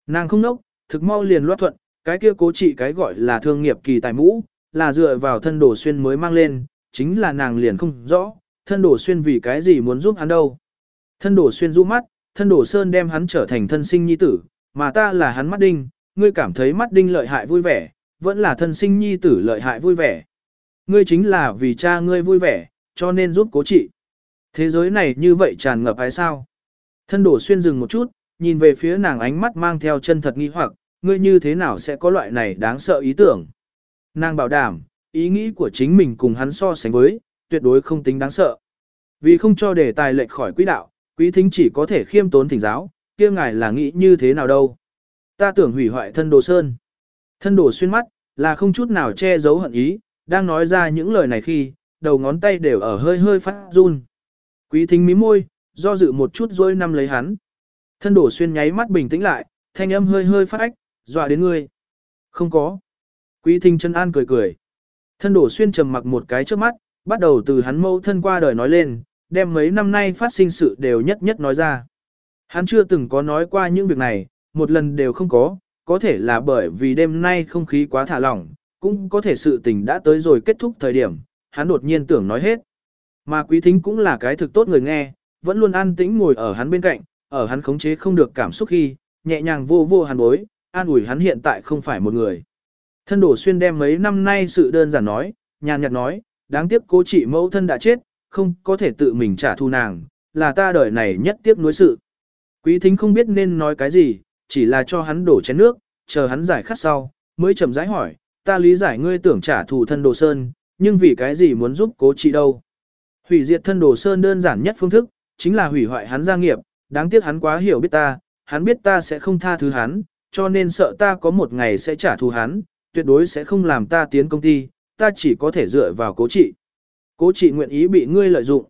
Nàng không nốc, thực mau liền loát thuận, cái kia cố trị cái gọi là thương nghiệp kỳ tài mũ, là dựa vào thân đổ xuyên mới mang lên, chính là nàng liền không rõ, thân đổ xuyên vì cái gì muốn giúp hắn đâu. Thân đổ xuyên rũ mắt, thân đổ sơn đem hắn trở thành thân sinh nhi tử, mà ta là hắn mắt đinh, ngươi cảm thấy mắt đinh lợi hại vui vẻ, vẫn là thân sinh nhi tử lợi hại vui vẻ. Ngươi chính là vì cha ngươi vui vẻ, cho nên giúp cố trị. Thế giới này như vậy tràn ngập hay sao? Thân đổ xuyên dừng một chút, nhìn về phía nàng ánh mắt mang theo chân thật nghi hoặc, ngươi như thế nào sẽ có loại này đáng sợ ý tưởng? Nàng bảo đảm, ý nghĩ của chính mình cùng hắn so sánh với, tuyệt đối không tính đáng sợ. Vì không cho đề tài lệch khỏi quỹ đạo, quý thính chỉ có thể khiêm tốn thỉnh giáo, kia ngài là nghĩ như thế nào đâu. Ta tưởng hủy hoại thân đồ sơn. Thân đồ xuyên mắt, là không chút nào che giấu hận ý, đang nói ra những lời này khi, đầu ngón tay đều ở hơi hơi phát run. Quý thính mí môi, do dự một chút rồi năm lấy hắn. Thân đổ xuyên nháy mắt bình tĩnh lại, thanh âm hơi hơi phát ách, dọa đến ngươi. Không có. Quý thính chân an cười cười. Thân đổ xuyên trầm mặc một cái trước mắt, bắt đầu từ hắn mâu thân qua đời nói lên, đem mấy năm nay phát sinh sự đều nhất nhất nói ra. Hắn chưa từng có nói qua những việc này, một lần đều không có, có thể là bởi vì đêm nay không khí quá thả lỏng, cũng có thể sự tình đã tới rồi kết thúc thời điểm, hắn đột nhiên tưởng nói hết. Mà quý thính cũng là cái thực tốt người nghe, vẫn luôn an tĩnh ngồi ở hắn bên cạnh, ở hắn khống chế không được cảm xúc khi, nhẹ nhàng vô vô hàn bối, an ủi hắn hiện tại không phải một người. Thân đổ xuyên đem mấy năm nay sự đơn giản nói, nhàn nhạt nói, đáng tiếc cố chị mẫu thân đã chết, không có thể tự mình trả thù nàng, là ta đời này nhất tiếc nuối sự. Quý thính không biết nên nói cái gì, chỉ là cho hắn đổ chén nước, chờ hắn giải khát sau, mới chậm rãi hỏi, ta lý giải ngươi tưởng trả thù thân đồ sơn, nhưng vì cái gì muốn giúp cố trị đâu. Hủy diệt thân đồ sơn đơn giản nhất phương thức, chính là hủy hoại hắn gia nghiệp, đáng tiếc hắn quá hiểu biết ta, hắn biết ta sẽ không tha thứ hắn, cho nên sợ ta có một ngày sẽ trả thù hắn, tuyệt đối sẽ không làm ta tiến công ty, ta chỉ có thể dựa vào cố trị. Cố chị nguyện ý bị ngươi lợi dụng.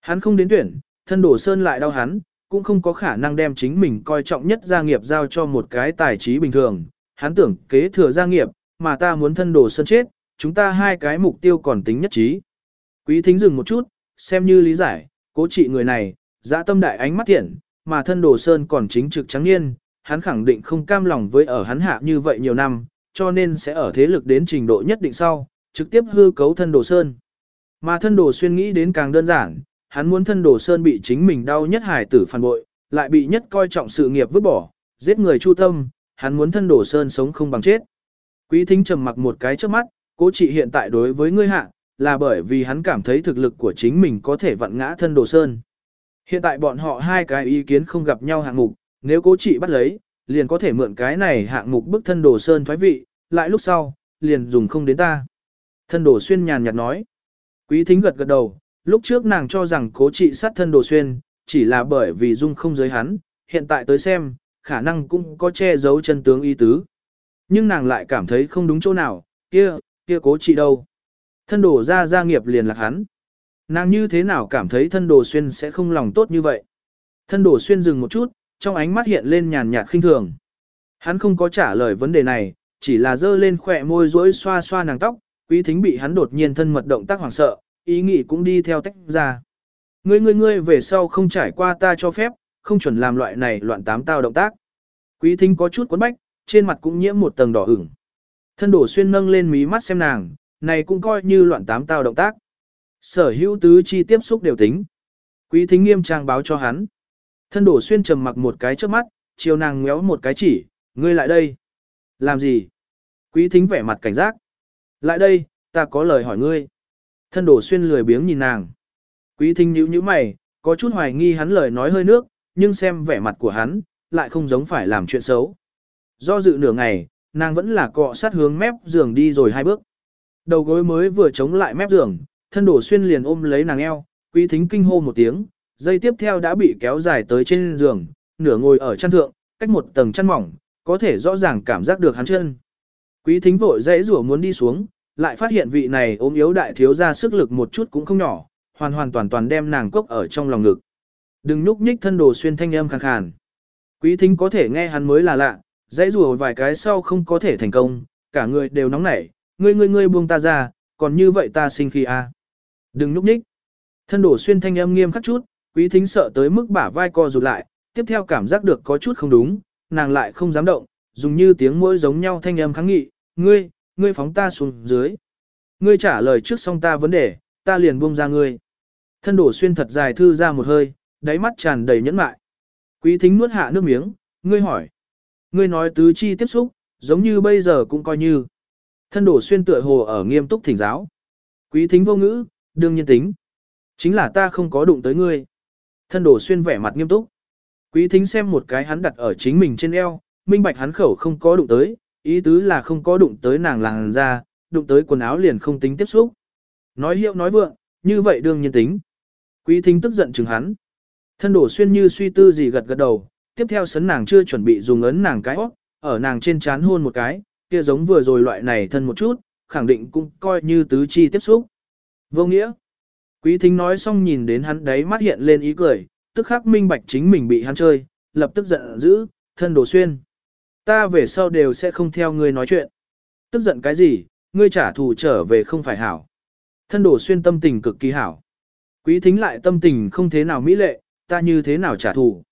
Hắn không đến tuyển, thân đồ sơn lại đau hắn, cũng không có khả năng đem chính mình coi trọng nhất gia nghiệp giao cho một cái tài trí bình thường. Hắn tưởng kế thừa gia nghiệp, mà ta muốn thân đồ sơn chết, chúng ta hai cái mục tiêu còn tính nhất trí. Quý thính dừng một chút, xem như lý giải, cố trị người này, dã tâm đại ánh mắt thiện, mà thân đồ sơn còn chính trực trắng niên, hắn khẳng định không cam lòng với ở hắn hạ như vậy nhiều năm, cho nên sẽ ở thế lực đến trình độ nhất định sau, trực tiếp hư cấu thân đồ sơn. Mà thân đồ xuyên nghĩ đến càng đơn giản, hắn muốn thân đồ sơn bị chính mình đau nhất hải tử phản bội, lại bị nhất coi trọng sự nghiệp vứt bỏ, giết người chu tâm, hắn muốn thân đồ sơn sống không bằng chết. Quý thính trầm mặc một cái trước mắt, cố trị hiện tại đối với ngươi hạ, là bởi vì hắn cảm thấy thực lực của chính mình có thể vặn ngã thân đồ sơn. Hiện tại bọn họ hai cái ý kiến không gặp nhau hạng mục, nếu cố trị bắt lấy, liền có thể mượn cái này hạng mục bức thân đồ sơn thoái vị, lại lúc sau, liền dùng không đến ta. Thân đồ xuyên nhàn nhạt nói. Quý thính gật gật đầu, lúc trước nàng cho rằng cố trị sát thân đồ xuyên, chỉ là bởi vì dung không giới hắn, hiện tại tới xem, khả năng cũng có che giấu chân tướng y tứ. Nhưng nàng lại cảm thấy không đúng chỗ nào, kia, kia cố trị đâu. Thân đồ ra gia nghiệp liền lạc hắn. Nàng như thế nào cảm thấy thân đồ xuyên sẽ không lòng tốt như vậy. Thân đồ xuyên dừng một chút, trong ánh mắt hiện lên nhàn nhạt khinh thường. Hắn không có trả lời vấn đề này, chỉ là dơ lên khỏe môi rỗi xoa xoa nàng tóc, quý thính bị hắn đột nhiên thân mật động tác hoảng sợ, ý nghĩ cũng đi theo tách ra. Ngươi ngươi ngươi về sau không trải qua ta cho phép, không chuẩn làm loại này loạn tám tao động tác. Quý thính có chút quấn bách, trên mặt cũng nhiễm một tầng đỏ ửng. Thân đổ xuyên nâng lên mí mắt xem nàng, này cũng coi như loạn tám tao động tác. Sở hữu tứ chi tiếp xúc đều tính. Quý thính nghiêm trang báo cho hắn. Thân đổ xuyên trầm mặc một cái trước mắt, chiều nàng ngéo một cái chỉ, ngươi lại đây. Làm gì? Quý thính vẻ mặt cảnh giác. Lại đây, ta có lời hỏi ngươi. Thân đổ xuyên lười biếng nhìn nàng. Quý thính nhíu nhíu mày, có chút hoài nghi hắn lời nói hơi nước, nhưng xem vẻ mặt của hắn, lại không giống phải làm chuyện xấu. Do dự nửa ngày, nàng vẫn là cọ sát hướng mép giường đi rồi hai bước. Đầu gối mới vừa chống lại mép giường, thân đổ xuyên liền ôm lấy nàng eo, quý thính kinh hô một tiếng, dây tiếp theo đã bị kéo dài tới trên giường, nửa ngồi ở chăn thượng, cách một tầng chăn mỏng, có thể rõ ràng cảm giác được hắn chân. Quý thính vội dãy rủa muốn đi xuống, lại phát hiện vị này ốm yếu đại thiếu ra sức lực một chút cũng không nhỏ, hoàn hoàn toàn toàn đem nàng cốc ở trong lòng ngực. Đừng nhúc nhích thân đồ xuyên thanh âm khàn khàn. Quý thính có thể nghe hắn mới là lạ, dãy rùa vài cái sau không có thể thành công, cả người đều nóng nảy, ngươi ngươi ngươi buông ta ra, còn như vậy ta sinh khi a. À. Đừng nhúc nhích. Thân đổ xuyên thanh âm nghiêm khắc chút, quý thính sợ tới mức bả vai co rụt lại, tiếp theo cảm giác được có chút không đúng, nàng lại không dám động, dùng như tiếng mũi giống nhau thanh âm kháng nghị, ngươi, ngươi phóng ta xuống dưới. Ngươi trả lời trước xong ta vấn đề, ta liền buông ra ngươi. Thân đổ xuyên thật dài thư ra một hơi, đáy mắt tràn đầy nhẫn mại. Quý thính nuốt hạ nước miếng, ngươi hỏi. Ngươi nói tứ chi tiếp xúc, giống như bây giờ cũng coi như. Thân đổ xuyên tựa hồ ở nghiêm túc thỉnh giáo. Quý thính vô ngữ, đương nhiên tính. Chính là ta không có đụng tới ngươi. Thân đổ xuyên vẻ mặt nghiêm túc. Quý thính xem một cái hắn đặt ở chính mình trên eo, minh bạch hắn khẩu không có đụng tới, ý tứ là không có đụng tới nàng làng ra, đụng tới quần áo liền không tính tiếp xúc. Nói hiệu nói vượng, như vậy đương nhiên tính. Quý thính tức giận chừng hắn. Thân đổ xuyên như suy tư gì gật gật đầu, tiếp theo sấn nàng chưa chuẩn bị dùng ấn nàng cái óc, ở nàng trên chán hôn một cái, kia giống vừa rồi loại này thân một chút, khẳng định cũng coi như tứ chi tiếp xúc. Vô nghĩa. Quý thính nói xong nhìn đến hắn đấy mắt hiện lên ý cười, tức khắc minh bạch chính mình bị hắn chơi, lập tức giận dữ, thân đổ xuyên. Ta về sau đều sẽ không theo ngươi nói chuyện. Tức giận cái gì, ngươi trả thù trở về không phải hảo. Thân đổ xuyên tâm tình cực kỳ hảo. Quý thính lại tâm tình không thế nào mỹ lệ, ta như thế nào trả thù.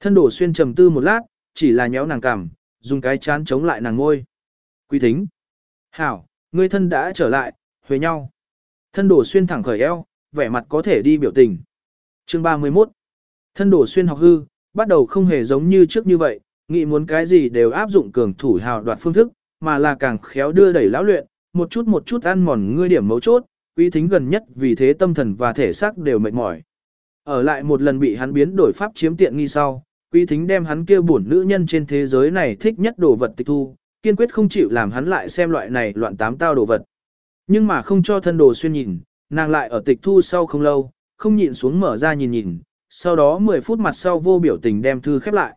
Thân đổ xuyên trầm tư một lát, chỉ là nhéo nàng cằm, dùng cái chán chống lại nàng ngôi. Quý thính. Hảo, ngươi thân đã trở lại, huề nhau. Thân đổ xuyên thẳng khởi eo, vẻ mặt có thể đi biểu tình. Chương 31. Thân đổ xuyên học hư, bắt đầu không hề giống như trước như vậy, nghĩ muốn cái gì đều áp dụng cường thủ hào đoạt phương thức, mà là càng khéo đưa đẩy lão luyện, một chút một chút ăn mòn ngươi điểm mấu chốt, quý thính gần nhất vì thế tâm thần và thể xác đều mệt mỏi. Ở lại một lần bị hắn biến đổi pháp chiếm tiện nghi sau, quý thính đem hắn kia bổn nữ nhân trên thế giới này thích nhất đồ vật tịch thu, kiên quyết không chịu làm hắn lại xem loại này loạn tám tao đồ vật. Nhưng mà không cho thân đồ xuyên nhìn, nàng lại ở tịch thu sau không lâu, không nhịn xuống mở ra nhìn nhìn, sau đó 10 phút mặt sau vô biểu tình đem thư khép lại.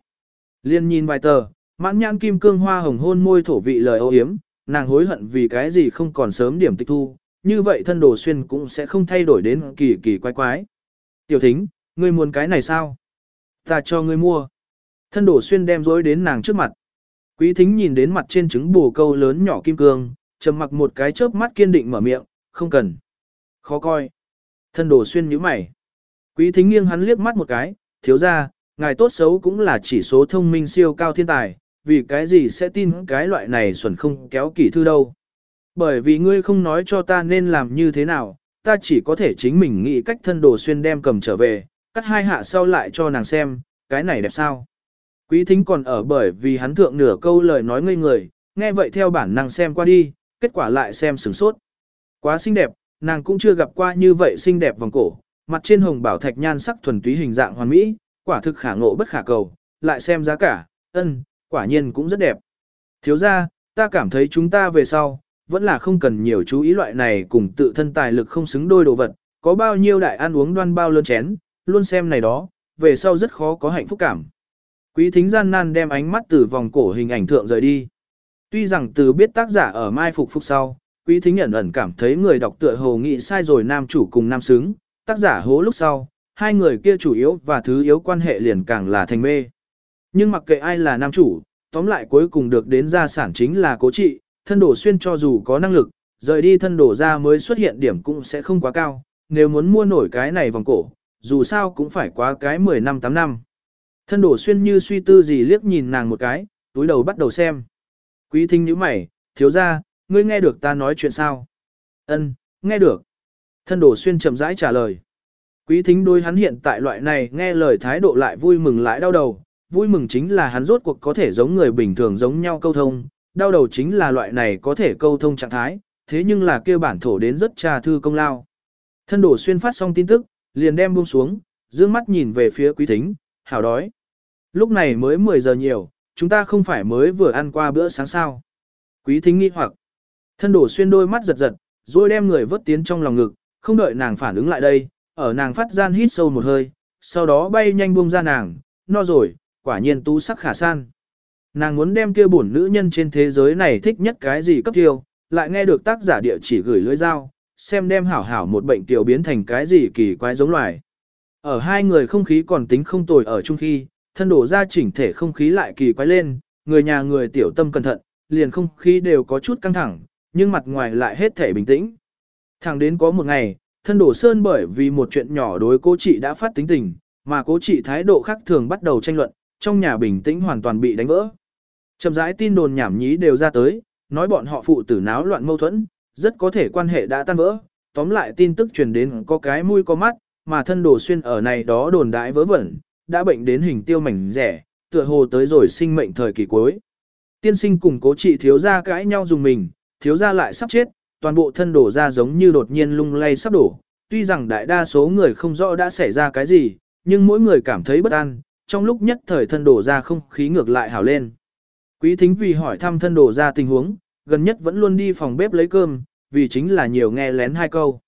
Liên nhìn vài tờ, mãn nhãn kim cương hoa hồng hôn môi thổ vị lời ô hiếm, nàng hối hận vì cái gì không còn sớm điểm tịch thu, như vậy thân đồ xuyên cũng sẽ không thay đổi đến kỳ kỳ quái quái. Tiểu thính, ngươi muốn cái này sao? Ta cho ngươi mua. Thân đổ xuyên đem dối đến nàng trước mặt. Quý thính nhìn đến mặt trên trứng bù câu lớn nhỏ kim cương, trầm mặc một cái chớp mắt kiên định mở miệng, không cần. Khó coi. Thân đổ xuyên nhíu mày. Quý thính nghiêng hắn liếc mắt một cái, thiếu ra, ngài tốt xấu cũng là chỉ số thông minh siêu cao thiên tài, vì cái gì sẽ tin cái loại này xuẩn không kéo kỷ thư đâu. Bởi vì ngươi không nói cho ta nên làm như thế nào, ta chỉ có thể chính mình nghĩ cách thân đồ xuyên đem cầm trở về, cắt hai hạ sau lại cho nàng xem, cái này đẹp sao. Quý thính còn ở bởi vì hắn thượng nửa câu lời nói ngây người, nghe vậy theo bản năng xem qua đi, kết quả lại xem sửng sốt. Quá xinh đẹp, nàng cũng chưa gặp qua như vậy xinh đẹp vòng cổ, mặt trên hồng bảo thạch nhan sắc thuần túy hình dạng hoàn mỹ, quả thực khả ngộ bất khả cầu, lại xem giá cả, ân, quả nhiên cũng rất đẹp. Thiếu ra, ta cảm thấy chúng ta về sau, vẫn là không cần nhiều chú ý loại này cùng tự thân tài lực không xứng đôi đồ vật, có bao nhiêu đại ăn uống đoan bao lớn chén, luôn xem này đó, về sau rất khó có hạnh phúc cảm. Quý thính gian nan đem ánh mắt từ vòng cổ hình ảnh thượng rời đi. Tuy rằng từ biết tác giả ở mai phục phục sau, quý thính ẩn ẩn cảm thấy người đọc tựa hồ nghĩ sai rồi nam chủ cùng nam xứng, tác giả hố lúc sau, hai người kia chủ yếu và thứ yếu quan hệ liền càng là thành mê. Nhưng mặc kệ ai là nam chủ, tóm lại cuối cùng được đến gia sản chính là cố trị, thân đổ xuyên cho dù có năng lực, rời đi thân đổ ra mới xuất hiện điểm cũng sẽ không quá cao, nếu muốn mua nổi cái này vòng cổ, dù sao cũng phải quá cái 10 năm 8 năm. Thân đổ xuyên như suy tư gì liếc nhìn nàng một cái, túi đầu bắt đầu xem. Quý thính như mày, thiếu ra, ngươi nghe được ta nói chuyện sao? Ân, nghe được. Thân đổ xuyên chậm rãi trả lời. Quý thính đôi hắn hiện tại loại này nghe lời thái độ lại vui mừng lại đau đầu. Vui mừng chính là hắn rốt cuộc có thể giống người bình thường giống nhau câu thông, đau đầu chính là loại này có thể câu thông trạng thái, thế nhưng là kêu bản thổ đến rất trà thư công lao. Thân đổ xuyên phát xong tin tức, liền đem buông xuống, dương mắt nhìn về phía quý thính, hảo đói. Lúc này mới 10 giờ nhiều, chúng ta không phải mới vừa ăn qua bữa sáng sao. Quý thính nghi hoặc. Thân đổ xuyên đôi mắt giật giật, rồi đem người vớt tiến trong lòng ngực, không đợi nàng phản ứng lại đây, ở nàng phát gian hít sâu một hơi, sau đó bay nhanh buông ra nàng, no rồi, quả nhiên tú sắc khả san. Nàng muốn đem kia bổn nữ nhân trên thế giới này thích nhất cái gì cấp tiêu, lại nghe được tác giả địa chỉ gửi lưỡi dao, xem đem hảo hảo một bệnh tiểu biến thành cái gì kỳ quái giống loài. Ở hai người không khí còn tính không tồi ở chung khi, thân đổ ra chỉnh thể không khí lại kỳ quái lên, người nhà người tiểu tâm cẩn thận, liền không khí đều có chút căng thẳng, nhưng mặt ngoài lại hết thể bình tĩnh. Thẳng đến có một ngày, thân đổ sơn bởi vì một chuyện nhỏ đối cố chị đã phát tính tình, mà cố chị thái độ khác thường bắt đầu tranh luận, trong nhà bình tĩnh hoàn toàn bị đánh vỡ. Chậm rãi tin đồn nhảm nhí đều ra tới, nói bọn họ phụ tử náo loạn mâu thuẫn, rất có thể quan hệ đã tan vỡ. Tóm lại tin tức truyền đến có cái mũi có mắt, mà thân đồ xuyên ở này đó đồn đại vớ vẩn, đã bệnh đến hình tiêu mảnh rẻ, tựa hồ tới rồi sinh mệnh thời kỳ cuối. Tiên sinh cùng cố trị thiếu gia cãi nhau dùng mình, thiếu gia lại sắp chết, toàn bộ thân đổ ra giống như đột nhiên lung lay sắp đổ. Tuy rằng đại đa số người không rõ đã xảy ra cái gì, nhưng mỗi người cảm thấy bất an, trong lúc nhất thời thân đổ ra không khí ngược lại hảo lên. Quý thính vì hỏi thăm thân đổ ra tình huống, gần nhất vẫn luôn đi phòng bếp lấy cơm, vì chính là nhiều nghe lén hai câu.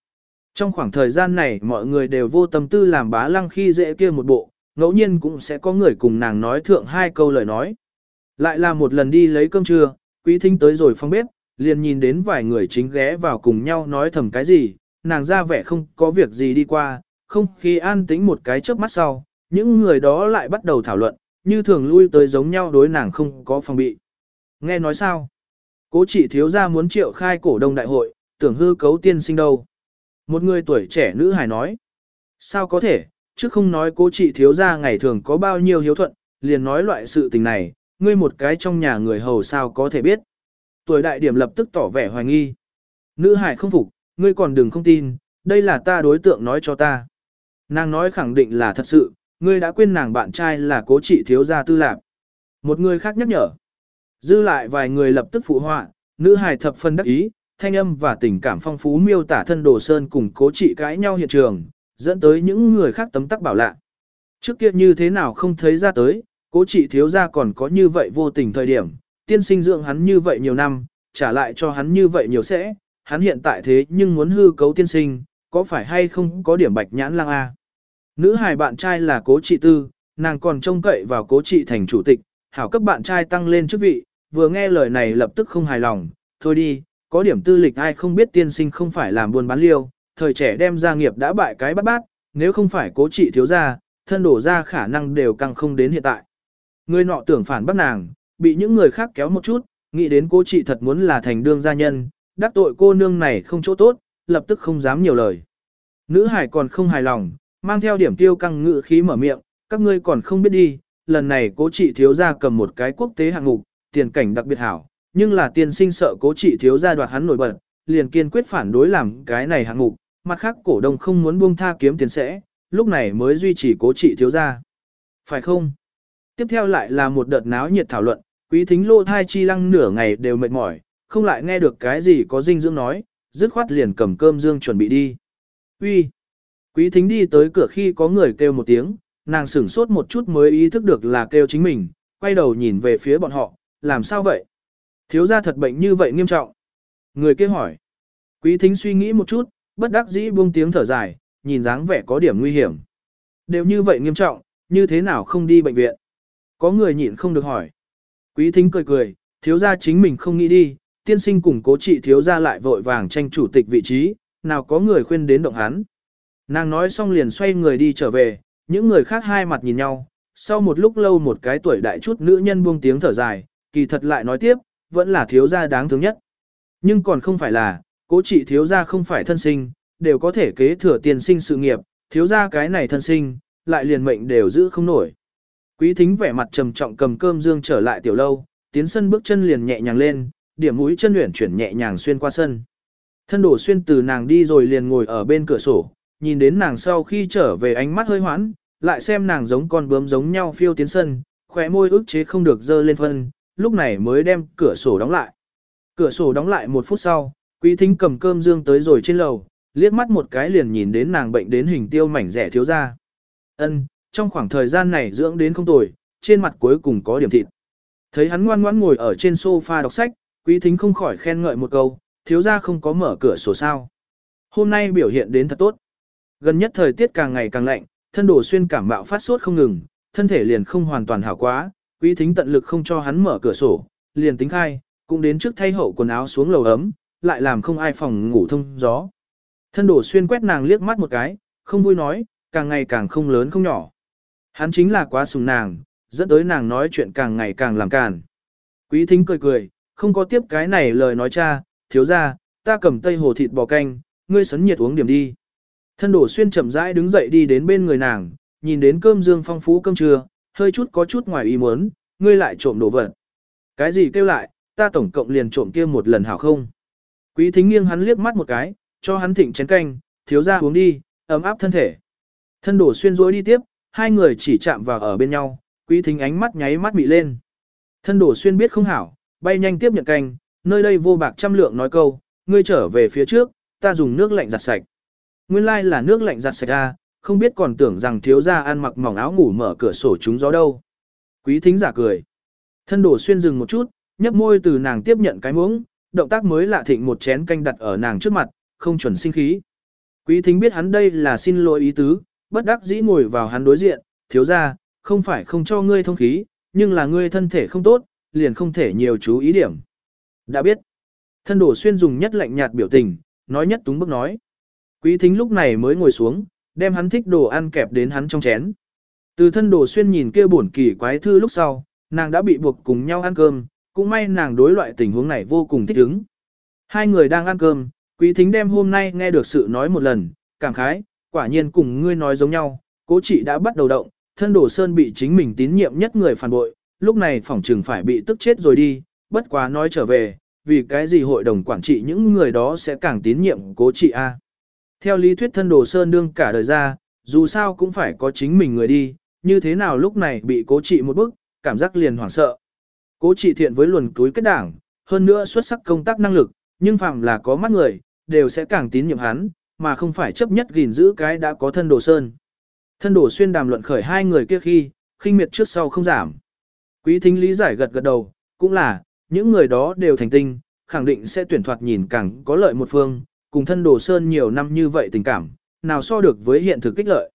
Trong khoảng thời gian này mọi người đều vô tâm tư làm bá lăng khi dễ kia một bộ, ngẫu nhiên cũng sẽ có người cùng nàng nói thượng hai câu lời nói. Lại là một lần đi lấy cơm trưa, quý thính tới rồi phòng bếp, liền nhìn đến vài người chính ghé vào cùng nhau nói thầm cái gì, nàng ra vẻ không có việc gì đi qua, không khí an tĩnh một cái chớp mắt sau, những người đó lại bắt đầu thảo luận, như thường lui tới giống nhau đối nàng không có phòng bị. Nghe nói sao? Cố chỉ thiếu gia muốn triệu khai cổ đông đại hội, tưởng hư cấu tiên sinh đâu. Một người tuổi trẻ nữ hài nói. Sao có thể, chứ không nói cố chị thiếu gia ngày thường có bao nhiêu hiếu thuận, liền nói loại sự tình này, ngươi một cái trong nhà người hầu sao có thể biết. Tuổi đại điểm lập tức tỏ vẻ hoài nghi. Nữ hải không phục, ngươi còn đừng không tin, đây là ta đối tượng nói cho ta. Nàng nói khẳng định là thật sự, ngươi đã quên nàng bạn trai là cố trị thiếu gia tư lạc. Một người khác nhắc nhở. Dư lại vài người lập tức phụ họa, nữ hài thập phân đắc ý, thanh âm và tình cảm phong phú miêu tả thân đồ sơn cùng cố trị cãi nhau hiện trường, dẫn tới những người khác tấm tắc bảo lạ. Trước kia như thế nào không thấy ra tới, cố trị thiếu gia còn có như vậy vô tình thời điểm, tiên sinh dưỡng hắn như vậy nhiều năm, trả lại cho hắn như vậy nhiều sẽ, hắn hiện tại thế nhưng muốn hư cấu tiên sinh, có phải hay không có điểm bạch nhãn lang a? Nữ hài bạn trai là cố trị tư, nàng còn trông cậy vào cố trị thành chủ tịch, hảo cấp bạn trai tăng lên chức vị, vừa nghe lời này lập tức không hài lòng, thôi đi, có điểm tư lịch ai không biết tiên sinh không phải làm buôn bán liêu, thời trẻ đem gia nghiệp đã bại cái bát bát, nếu không phải cố trị thiếu gia, thân đổ ra khả năng đều căng không đến hiện tại. Người nọ tưởng phản bác nàng, bị những người khác kéo một chút, nghĩ đến cô chị thật muốn là thành đương gia nhân, đắc tội cô nương này không chỗ tốt, lập tức không dám nhiều lời. Nữ hải còn không hài lòng, mang theo điểm tiêu căng ngự khí mở miệng, các ngươi còn không biết đi, lần này cố chị thiếu gia cầm một cái quốc tế hạng mục, tiền cảnh đặc biệt hảo, nhưng là tiên sinh sợ cố chị thiếu gia đoạt hắn nổi bật, liền kiên quyết phản đối làm cái này hạng mục, mặt khác cổ đông không muốn buông tha kiếm tiền sẽ, lúc này mới duy trì cố chị thiếu gia. Phải không? Tiếp theo lại là một đợt náo nhiệt thảo luận, quý thính lô thai chi lăng nửa ngày đều mệt mỏi, không lại nghe được cái gì có dinh dưỡng nói, dứt khoát liền cầm cơm dương chuẩn bị đi. Uy, Quý thính đi tới cửa khi có người kêu một tiếng, nàng sửng sốt một chút mới ý thức được là kêu chính mình, quay đầu nhìn về phía bọn họ, làm sao vậy? Thiếu gia thật bệnh như vậy nghiêm trọng. Người kia hỏi. Quý thính suy nghĩ một chút, bất đắc dĩ buông tiếng thở dài, nhìn dáng vẻ có điểm nguy hiểm. Đều như vậy nghiêm trọng, như thế nào không đi bệnh viện? Có người nhịn không được hỏi. Quý thính cười cười, thiếu gia chính mình không nghĩ đi, tiên sinh cùng cố trị thiếu gia lại vội vàng tranh chủ tịch vị trí, nào có người khuyên đến động hắn. Nàng nói xong liền xoay người đi trở về, những người khác hai mặt nhìn nhau, sau một lúc lâu một cái tuổi đại chút nữ nhân buông tiếng thở dài, kỳ thật lại nói tiếp, vẫn là thiếu gia đáng thương nhất. Nhưng còn không phải là, cố trị thiếu gia không phải thân sinh, đều có thể kế thừa tiền sinh sự nghiệp, thiếu gia cái này thân sinh, lại liền mệnh đều giữ không nổi. Quý thính vẻ mặt trầm trọng cầm cơm dương trở lại tiểu lâu, tiến sân bước chân liền nhẹ nhàng lên, điểm mũi chân luyện chuyển nhẹ nhàng xuyên qua sân. Thân đổ xuyên từ nàng đi rồi liền ngồi ở bên cửa sổ, nhìn đến nàng sau khi trở về ánh mắt hơi hoãn, lại xem nàng giống con bướm giống nhau phiêu tiến sân, khóe môi ức chế không được dơ lên phân, lúc này mới đem cửa sổ đóng lại. Cửa sổ đóng lại một phút sau, quý thính cầm cơm dương tới rồi trên lầu, liếc mắt một cái liền nhìn đến nàng bệnh đến hình tiêu mảnh rẻ thiếu ra. Ân, trong khoảng thời gian này dưỡng đến không tồi, trên mặt cuối cùng có điểm thịt. Thấy hắn ngoan ngoãn ngồi ở trên sofa đọc sách, Quý thính không khỏi khen ngợi một câu, thiếu gia không có mở cửa sổ sao. Hôm nay biểu hiện đến thật tốt. Gần nhất thời tiết càng ngày càng lạnh, thân đổ xuyên cảm bạo phát sốt không ngừng, thân thể liền không hoàn toàn hảo quá, quý thính tận lực không cho hắn mở cửa sổ, liền tính khai, cũng đến trước thay hậu quần áo xuống lầu ấm, lại làm không ai phòng ngủ thông gió. Thân đổ xuyên quét nàng liếc mắt một cái, không vui nói, càng ngày càng không lớn không nhỏ. Hắn chính là quá sùng nàng, dẫn tới nàng nói chuyện càng ngày càng làm càn. Quý thính cười cười, không có tiếp cái này lời nói cha, thiếu ra, ta cầm tây hồ thịt bò canh, ngươi sấn nhiệt uống điểm đi. Thân đổ xuyên chậm rãi đứng dậy đi đến bên người nàng, nhìn đến cơm dương phong phú cơm trưa, hơi chút có chút ngoài ý muốn, ngươi lại trộm đồ vật. Cái gì kêu lại, ta tổng cộng liền trộm kia một lần hảo không? Quý thính nghiêng hắn liếc mắt một cái, cho hắn thịnh chén canh, thiếu ra uống đi, ấm áp thân thể. Thân đổ xuyên rối đi tiếp, hai người chỉ chạm vào ở bên nhau, quý thính ánh mắt nháy mắt bị lên. Thân đổ xuyên biết không hảo, bay nhanh tiếp nhận canh, nơi đây vô bạc trăm lượng nói câu, ngươi trở về phía trước, ta dùng nước lạnh giặt sạch. Nguyên lai like là nước lạnh giặt sạch ra, không biết còn tưởng rằng thiếu gia ăn mặc mỏng áo ngủ mở cửa sổ trúng gió đâu. Quý thính giả cười. Thân đổ xuyên dừng một chút, nhấp môi từ nàng tiếp nhận cái muỗng, động tác mới lạ thịnh một chén canh đặt ở nàng trước mặt, không chuẩn sinh khí. Quý thính biết hắn đây là xin lỗi ý tứ, bất đắc dĩ ngồi vào hắn đối diện, thiếu gia, không phải không cho ngươi thông khí, nhưng là ngươi thân thể không tốt, liền không thể nhiều chú ý điểm. Đã biết. Thân đổ xuyên dùng nhất lạnh nhạt biểu tình, nói nhất túng bức nói. Quý thính lúc này mới ngồi xuống, đem hắn thích đồ ăn kẹp đến hắn trong chén. Từ thân đồ xuyên nhìn kia buồn kỳ quái thư lúc sau, nàng đã bị buộc cùng nhau ăn cơm, cũng may nàng đối loại tình huống này vô cùng thích ứng. Hai người đang ăn cơm, quý thính đem hôm nay nghe được sự nói một lần, cảm khái, quả nhiên cùng ngươi nói giống nhau, cố chị đã bắt đầu động, thân đồ sơn bị chính mình tín nhiệm nhất người phản bội, lúc này phỏng trừng phải bị tức chết rồi đi, bất quá nói trở về, vì cái gì hội đồng quản trị những người đó sẽ càng tín nhiệm cố chị A. Theo lý thuyết thân đồ sơn đương cả đời ra, dù sao cũng phải có chính mình người đi, như thế nào lúc này bị cố trị một bức, cảm giác liền hoảng sợ. Cố trị thiện với luồn túi kết đảng, hơn nữa xuất sắc công tác năng lực, nhưng phạm là có mắt người, đều sẽ càng tín nhiệm hắn, mà không phải chấp nhất gìn giữ cái đã có thân đồ sơn. Thân đồ xuyên đàm luận khởi hai người kia khi, khinh miệt trước sau không giảm. Quý thính lý giải gật gật đầu, cũng là, những người đó đều thành tinh, khẳng định sẽ tuyển thoạt nhìn càng có lợi một phương, cùng thân đồ sơn nhiều năm như vậy tình cảm, nào so được với hiện thực kích lợi.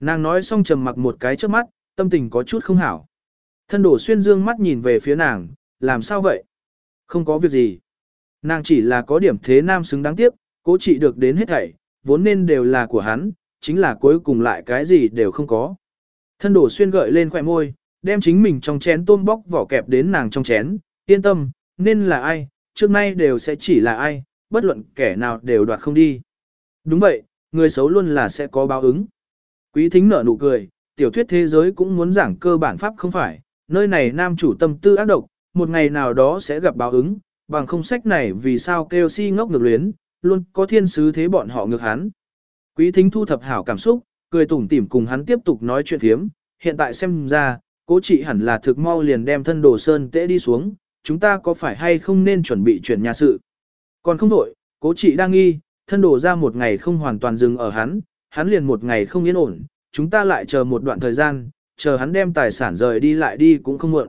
Nàng nói xong trầm mặc một cái trước mắt, tâm tình có chút không hảo. Thân đồ xuyên dương mắt nhìn về phía nàng, làm sao vậy? Không có việc gì. Nàng chỉ là có điểm thế nam xứng đáng tiếc, cố trị được đến hết thảy, vốn nên đều là của hắn, chính là cuối cùng lại cái gì đều không có. Thân đổ xuyên gợi lên khỏe môi, đem chính mình trong chén tôm bóc vỏ kẹp đến nàng trong chén, yên tâm, nên là ai, trước nay đều sẽ chỉ là ai, bất luận kẻ nào đều đoạt không đi. Đúng vậy, người xấu luôn là sẽ có báo ứng. Quý thính nở nụ cười, tiểu thuyết thế giới cũng muốn giảng cơ bản pháp không phải, nơi này nam chủ tâm tư ác độc, một ngày nào đó sẽ gặp báo ứng, bằng không sách này vì sao kêu si ngốc ngược luyến, luôn có thiên sứ thế bọn họ ngược hắn. Quý thính thu thập hảo cảm xúc, cười tủm tỉm cùng hắn tiếp tục nói chuyện thiếm, hiện tại xem ra, cố chị hẳn là thực mau liền đem thân đồ sơn tễ đi xuống, chúng ta có phải hay không nên chuẩn bị chuyển nhà sự. Còn không đổi, cố chị đang nghi, thân đồ ra một ngày không hoàn toàn dừng ở hắn, hắn liền một ngày không yên ổn, chúng ta lại chờ một đoạn thời gian, chờ hắn đem tài sản rời đi lại đi cũng không muộn.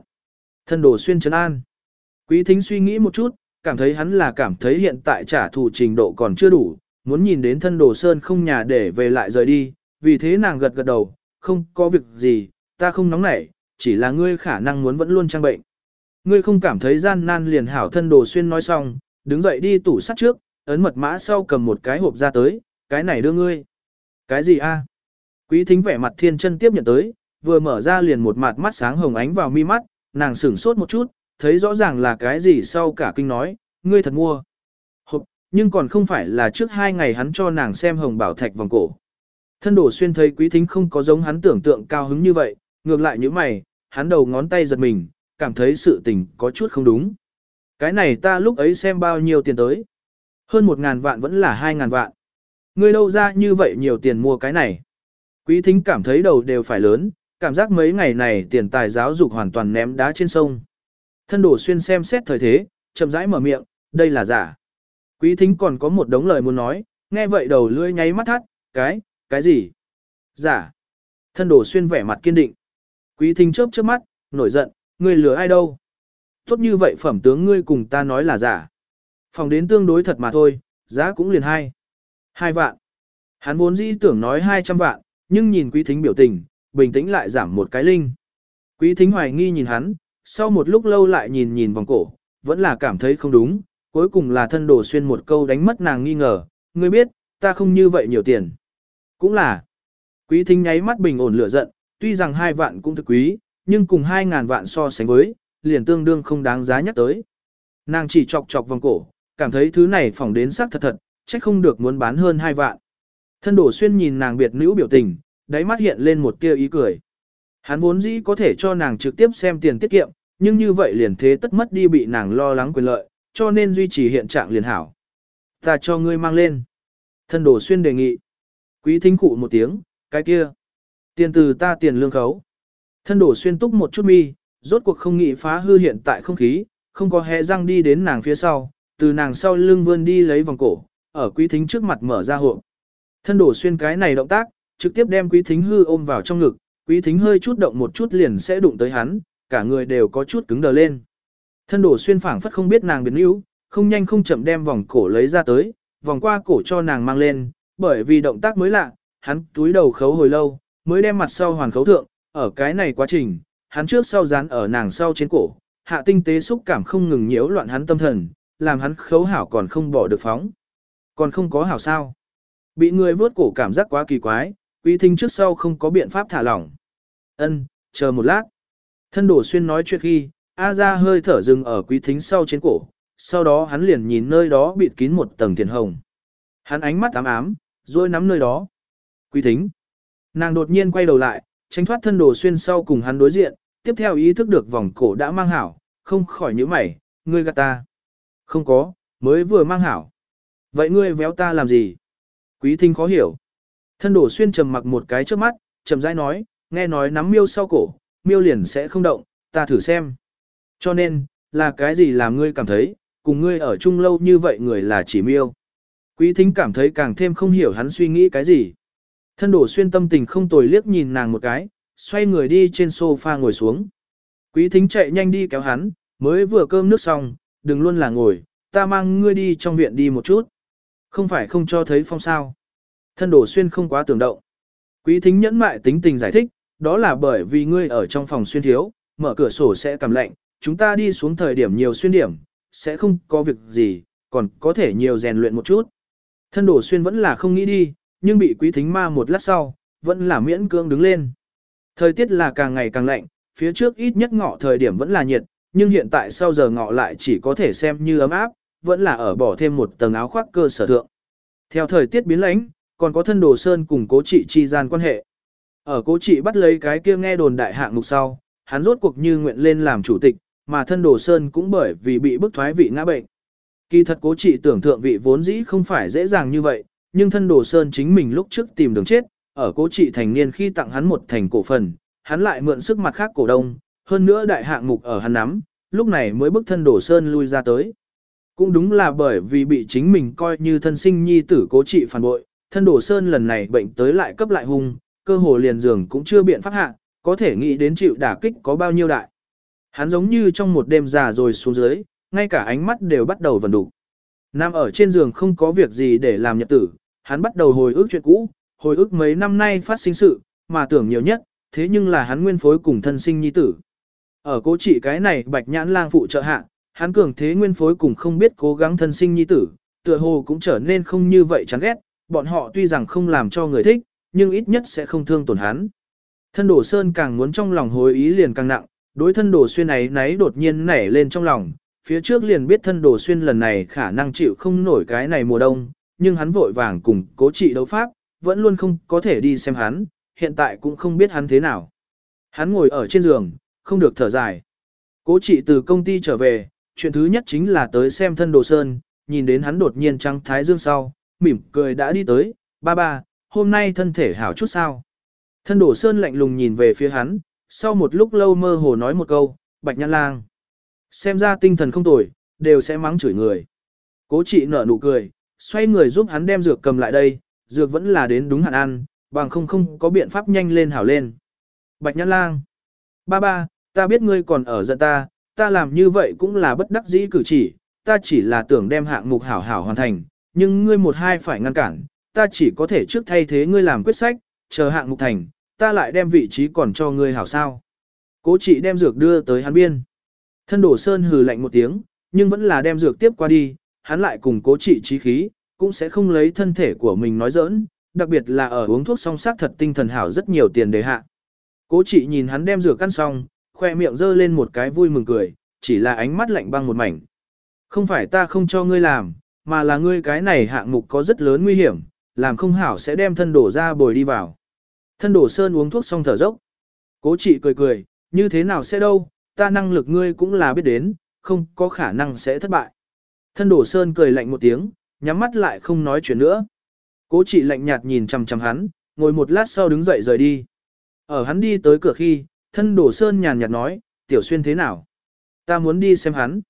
Thân đồ xuyên trấn an. Quý thính suy nghĩ một chút, cảm thấy hắn là cảm thấy hiện tại trả thù trình độ còn chưa đủ, muốn nhìn đến thân đồ sơn không nhà để về lại rời đi, vì thế nàng gật gật đầu, không có việc gì, ta không nóng nảy, chỉ là ngươi khả năng muốn vẫn luôn trang bệnh. Ngươi không cảm thấy gian nan liền hảo thân đồ xuyên nói xong, đứng dậy đi tủ sắt trước, ấn mật mã sau cầm một cái hộp ra tới, cái này đưa ngươi. Cái gì a? Quý thính vẻ mặt thiên chân tiếp nhận tới, vừa mở ra liền một mặt mắt sáng hồng ánh vào mi mắt, nàng sửng sốt một chút, thấy rõ ràng là cái gì sau cả kinh nói, ngươi thật mua. Hộp, nhưng còn không phải là trước hai ngày hắn cho nàng xem hồng bảo thạch vòng cổ. Thân đổ xuyên thấy quý thính không có giống hắn tưởng tượng cao hứng như vậy, ngược lại như mày, hắn đầu ngón tay giật mình, cảm thấy sự tình có chút không đúng. Cái này ta lúc ấy xem bao nhiêu tiền tới. Hơn một ngàn vạn vẫn là hai ngàn vạn. Ngươi đâu ra như vậy nhiều tiền mua cái này. Quý thính cảm thấy đầu đều phải lớn, cảm giác mấy ngày này tiền tài giáo dục hoàn toàn ném đá trên sông. Thân đổ xuyên xem xét thời thế, chậm rãi mở miệng, đây là giả. Quý thính còn có một đống lời muốn nói, nghe vậy đầu lưỡi nháy mắt thắt, cái, cái gì? Giả. Thân đổ xuyên vẻ mặt kiên định. Quý thính chớp chớp mắt, nổi giận, ngươi lừa ai đâu? tốt như vậy phẩm tướng ngươi cùng ta nói là giả. Phòng đến tương đối thật mà thôi, giá cũng liền hai. Hai vạn. Hắn vốn dĩ tưởng nói 200 vạn, nhưng nhìn quý thính biểu tình, bình tĩnh lại giảm một cái linh. Quý thính hoài nghi nhìn hắn, sau một lúc lâu lại nhìn nhìn vòng cổ, vẫn là cảm thấy không đúng, cuối cùng là thân đồ xuyên một câu đánh mất nàng nghi ngờ, ngươi biết, ta không như vậy nhiều tiền. Cũng là, quý thính nháy mắt bình ổn lửa giận, tuy rằng hai vạn cũng thực quý, nhưng cùng hai ngàn vạn so sánh với, liền tương đương không đáng giá nhắc tới. Nàng chỉ chọc chọc vòng cổ, cảm thấy thứ này phỏng đến sắc thật thật, trách không được muốn bán hơn hai vạn. Thân đổ xuyên nhìn nàng biệt nữ biểu tình, đáy mắt hiện lên một tia ý cười. Hắn vốn dĩ có thể cho nàng trực tiếp xem tiền tiết kiệm, nhưng như vậy liền thế tất mất đi bị nàng lo lắng quyền lợi, cho nên duy trì hiện trạng liền hảo. Ta cho ngươi mang lên. Thân đổ xuyên đề nghị. Quý thính cụ một tiếng, cái kia. Tiền từ ta tiền lương khấu. Thân đổ xuyên túc một chút mi, rốt cuộc không nghĩ phá hư hiện tại không khí, không có hẹ răng đi đến nàng phía sau, từ nàng sau lưng vươn đi lấy vòng cổ, ở quý thính trước mặt mở ra hộ. Thân đổ xuyên cái này động tác, trực tiếp đem quý thính hư ôm vào trong ngực, quý thính hơi chút động một chút liền sẽ đụng tới hắn, cả người đều có chút cứng đờ lên. Thân đổ xuyên phảng phất không biết nàng biến yếu, không nhanh không chậm đem vòng cổ lấy ra tới, vòng qua cổ cho nàng mang lên, bởi vì động tác mới lạ, hắn túi đầu khấu hồi lâu, mới đem mặt sau hoàn khấu thượng, ở cái này quá trình, hắn trước sau dán ở nàng sau trên cổ, hạ tinh tế xúc cảm không ngừng nhiễu loạn hắn tâm thần, làm hắn khấu hảo còn không bỏ được phóng. Còn không có hảo sao. Bị người vớt cổ cảm giác quá kỳ quái, quý thính trước sau không có biện pháp thả lỏng. Ân, chờ một lát. Thân đổ xuyên nói chuyện khi, A ra hơi thở dừng ở quý thính sau trên cổ, sau đó hắn liền nhìn nơi đó bịt kín một tầng tiền hồng. Hắn ánh mắt ám ám, rồi nắm nơi đó. Quý thính. Nàng đột nhiên quay đầu lại, tránh thoát thân đồ xuyên sau cùng hắn đối diện, tiếp theo ý thức được vòng cổ đã mang hảo, không khỏi nhíu mày, ngươi gạt ta. Không có, mới vừa mang hảo. Vậy ngươi véo ta làm gì? Quý thính khó hiểu. Thân đổ xuyên trầm mặc một cái trước mắt, trầm rãi nói, nghe nói nắm miêu sau cổ, miêu liền sẽ không động, ta thử xem. Cho nên, là cái gì làm ngươi cảm thấy, cùng ngươi ở chung lâu như vậy người là chỉ miêu. Quý thính cảm thấy càng thêm không hiểu hắn suy nghĩ cái gì. Thân đổ xuyên tâm tình không tồi liếc nhìn nàng một cái, xoay người đi trên sofa ngồi xuống. Quý thính chạy nhanh đi kéo hắn, mới vừa cơm nước xong, đừng luôn là ngồi, ta mang ngươi đi trong viện đi một chút. Không phải không cho thấy phong sao. Thân đổ xuyên không quá tưởng động. Quý thính nhẫn mại tính tình giải thích, đó là bởi vì ngươi ở trong phòng xuyên thiếu, mở cửa sổ sẽ cảm lạnh, chúng ta đi xuống thời điểm nhiều xuyên điểm, sẽ không có việc gì, còn có thể nhiều rèn luyện một chút. Thân đổ xuyên vẫn là không nghĩ đi, nhưng bị quý thính ma một lát sau, vẫn là miễn cưỡng đứng lên. Thời tiết là càng ngày càng lạnh, phía trước ít nhất ngọ thời điểm vẫn là nhiệt, nhưng hiện tại sau giờ ngọ lại chỉ có thể xem như ấm áp, vẫn là ở bỏ thêm một tầng áo khoác cơ sở thượng. Theo thời tiết biến lãnh, còn có thân đồ sơn cùng cố trị chi gian quan hệ. Ở cố trị bắt lấy cái kia nghe đồn đại hạng mục sau, hắn rốt cuộc như nguyện lên làm chủ tịch, mà thân đồ sơn cũng bởi vì bị bức thoái vị ngã bệnh. Kỳ thật cố trị tưởng thượng vị vốn dĩ không phải dễ dàng như vậy, nhưng thân đồ sơn chính mình lúc trước tìm đường chết, ở cố trị thành niên khi tặng hắn một thành cổ phần, hắn lại mượn sức mặt khác cổ đông, hơn nữa đại hạng mục ở hắn nắm, lúc này mới bức thân đồ sơn lui ra tới. Cũng đúng là bởi vì bị chính mình coi như thân sinh nhi tử cố trị phản bội, thân đồ sơn lần này bệnh tới lại cấp lại hung, cơ hồ liền giường cũng chưa biện pháp hạ, có thể nghĩ đến chịu đả kích có bao nhiêu đại. Hắn giống như trong một đêm già rồi xuống dưới, ngay cả ánh mắt đều bắt đầu vần đủ. Nam ở trên giường không có việc gì để làm nhật tử, hắn bắt đầu hồi ức chuyện cũ, hồi ức mấy năm nay phát sinh sự, mà tưởng nhiều nhất, thế nhưng là hắn nguyên phối cùng thân sinh nhi tử. Ở cố trị cái này bạch nhãn lang phụ trợ hạ, hắn cường thế nguyên phối cùng không biết cố gắng thân sinh nhi tử, tựa hồ cũng trở nên không như vậy chán ghét, bọn họ tuy rằng không làm cho người thích, nhưng ít nhất sẽ không thương tổn hắn. Thân đổ sơn càng muốn trong lòng hối ý liền càng nặng, đối thân đổ xuyên ấy náy đột nhiên nảy lên trong lòng, phía trước liền biết thân đổ xuyên lần này khả năng chịu không nổi cái này mùa đông, nhưng hắn vội vàng cùng cố trị đấu pháp, vẫn luôn không có thể đi xem hắn, hiện tại cũng không biết hắn thế nào. Hắn ngồi ở trên giường, không được thở dài. Cố trị từ công ty trở về, chuyện thứ nhất chính là tới xem thân đồ sơn, nhìn đến hắn đột nhiên trắng thái dương sau, mỉm cười đã đi tới, ba ba, hôm nay thân thể hảo chút sao. Thân đổ sơn lạnh lùng nhìn về phía hắn, sau một lúc lâu mơ hồ nói một câu, bạch nhãn lang. Xem ra tinh thần không tồi, đều sẽ mắng chửi người. Cố trị nở nụ cười, xoay người giúp hắn đem dược cầm lại đây, dược vẫn là đến đúng hạn ăn, bằng không không có biện pháp nhanh lên hảo lên. Bạch nhãn lang. Ba ba, ta biết ngươi còn ở giận ta, ta làm như vậy cũng là bất đắc dĩ cử chỉ, ta chỉ là tưởng đem hạng mục hảo hảo hoàn thành, nhưng ngươi một hai phải ngăn cản, ta chỉ có thể trước thay thế ngươi làm quyết sách, chờ hạng mục thành, ta lại đem vị trí còn cho ngươi hảo sao. Cố chị đem dược đưa tới hắn biên. Thân đổ sơn hừ lạnh một tiếng, nhưng vẫn là đem dược tiếp qua đi, hắn lại cùng cố trị trí khí, cũng sẽ không lấy thân thể của mình nói giỡn, đặc biệt là ở uống thuốc song sát thật tinh thần hảo rất nhiều tiền đề hạ. Cố trị nhìn hắn đem dược căn xong, khoe miệng giơ lên một cái vui mừng cười, chỉ là ánh mắt lạnh băng một mảnh. Không phải ta không cho ngươi làm, mà là ngươi cái này hạng mục có rất lớn nguy hiểm, làm không hảo sẽ đem thân đổ ra bồi đi vào. Thân đổ sơn uống thuốc xong thở dốc. Cố trị cười cười, như thế nào sẽ đâu, ta năng lực ngươi cũng là biết đến, không có khả năng sẽ thất bại. Thân đổ sơn cười lạnh một tiếng, nhắm mắt lại không nói chuyện nữa. Cố trị lạnh nhạt nhìn chằm chằm hắn, ngồi một lát sau đứng dậy rời đi. Ở hắn đi tới cửa khi, thân đổ sơn nhàn nhạt nói, tiểu xuyên thế nào? Ta muốn đi xem hắn.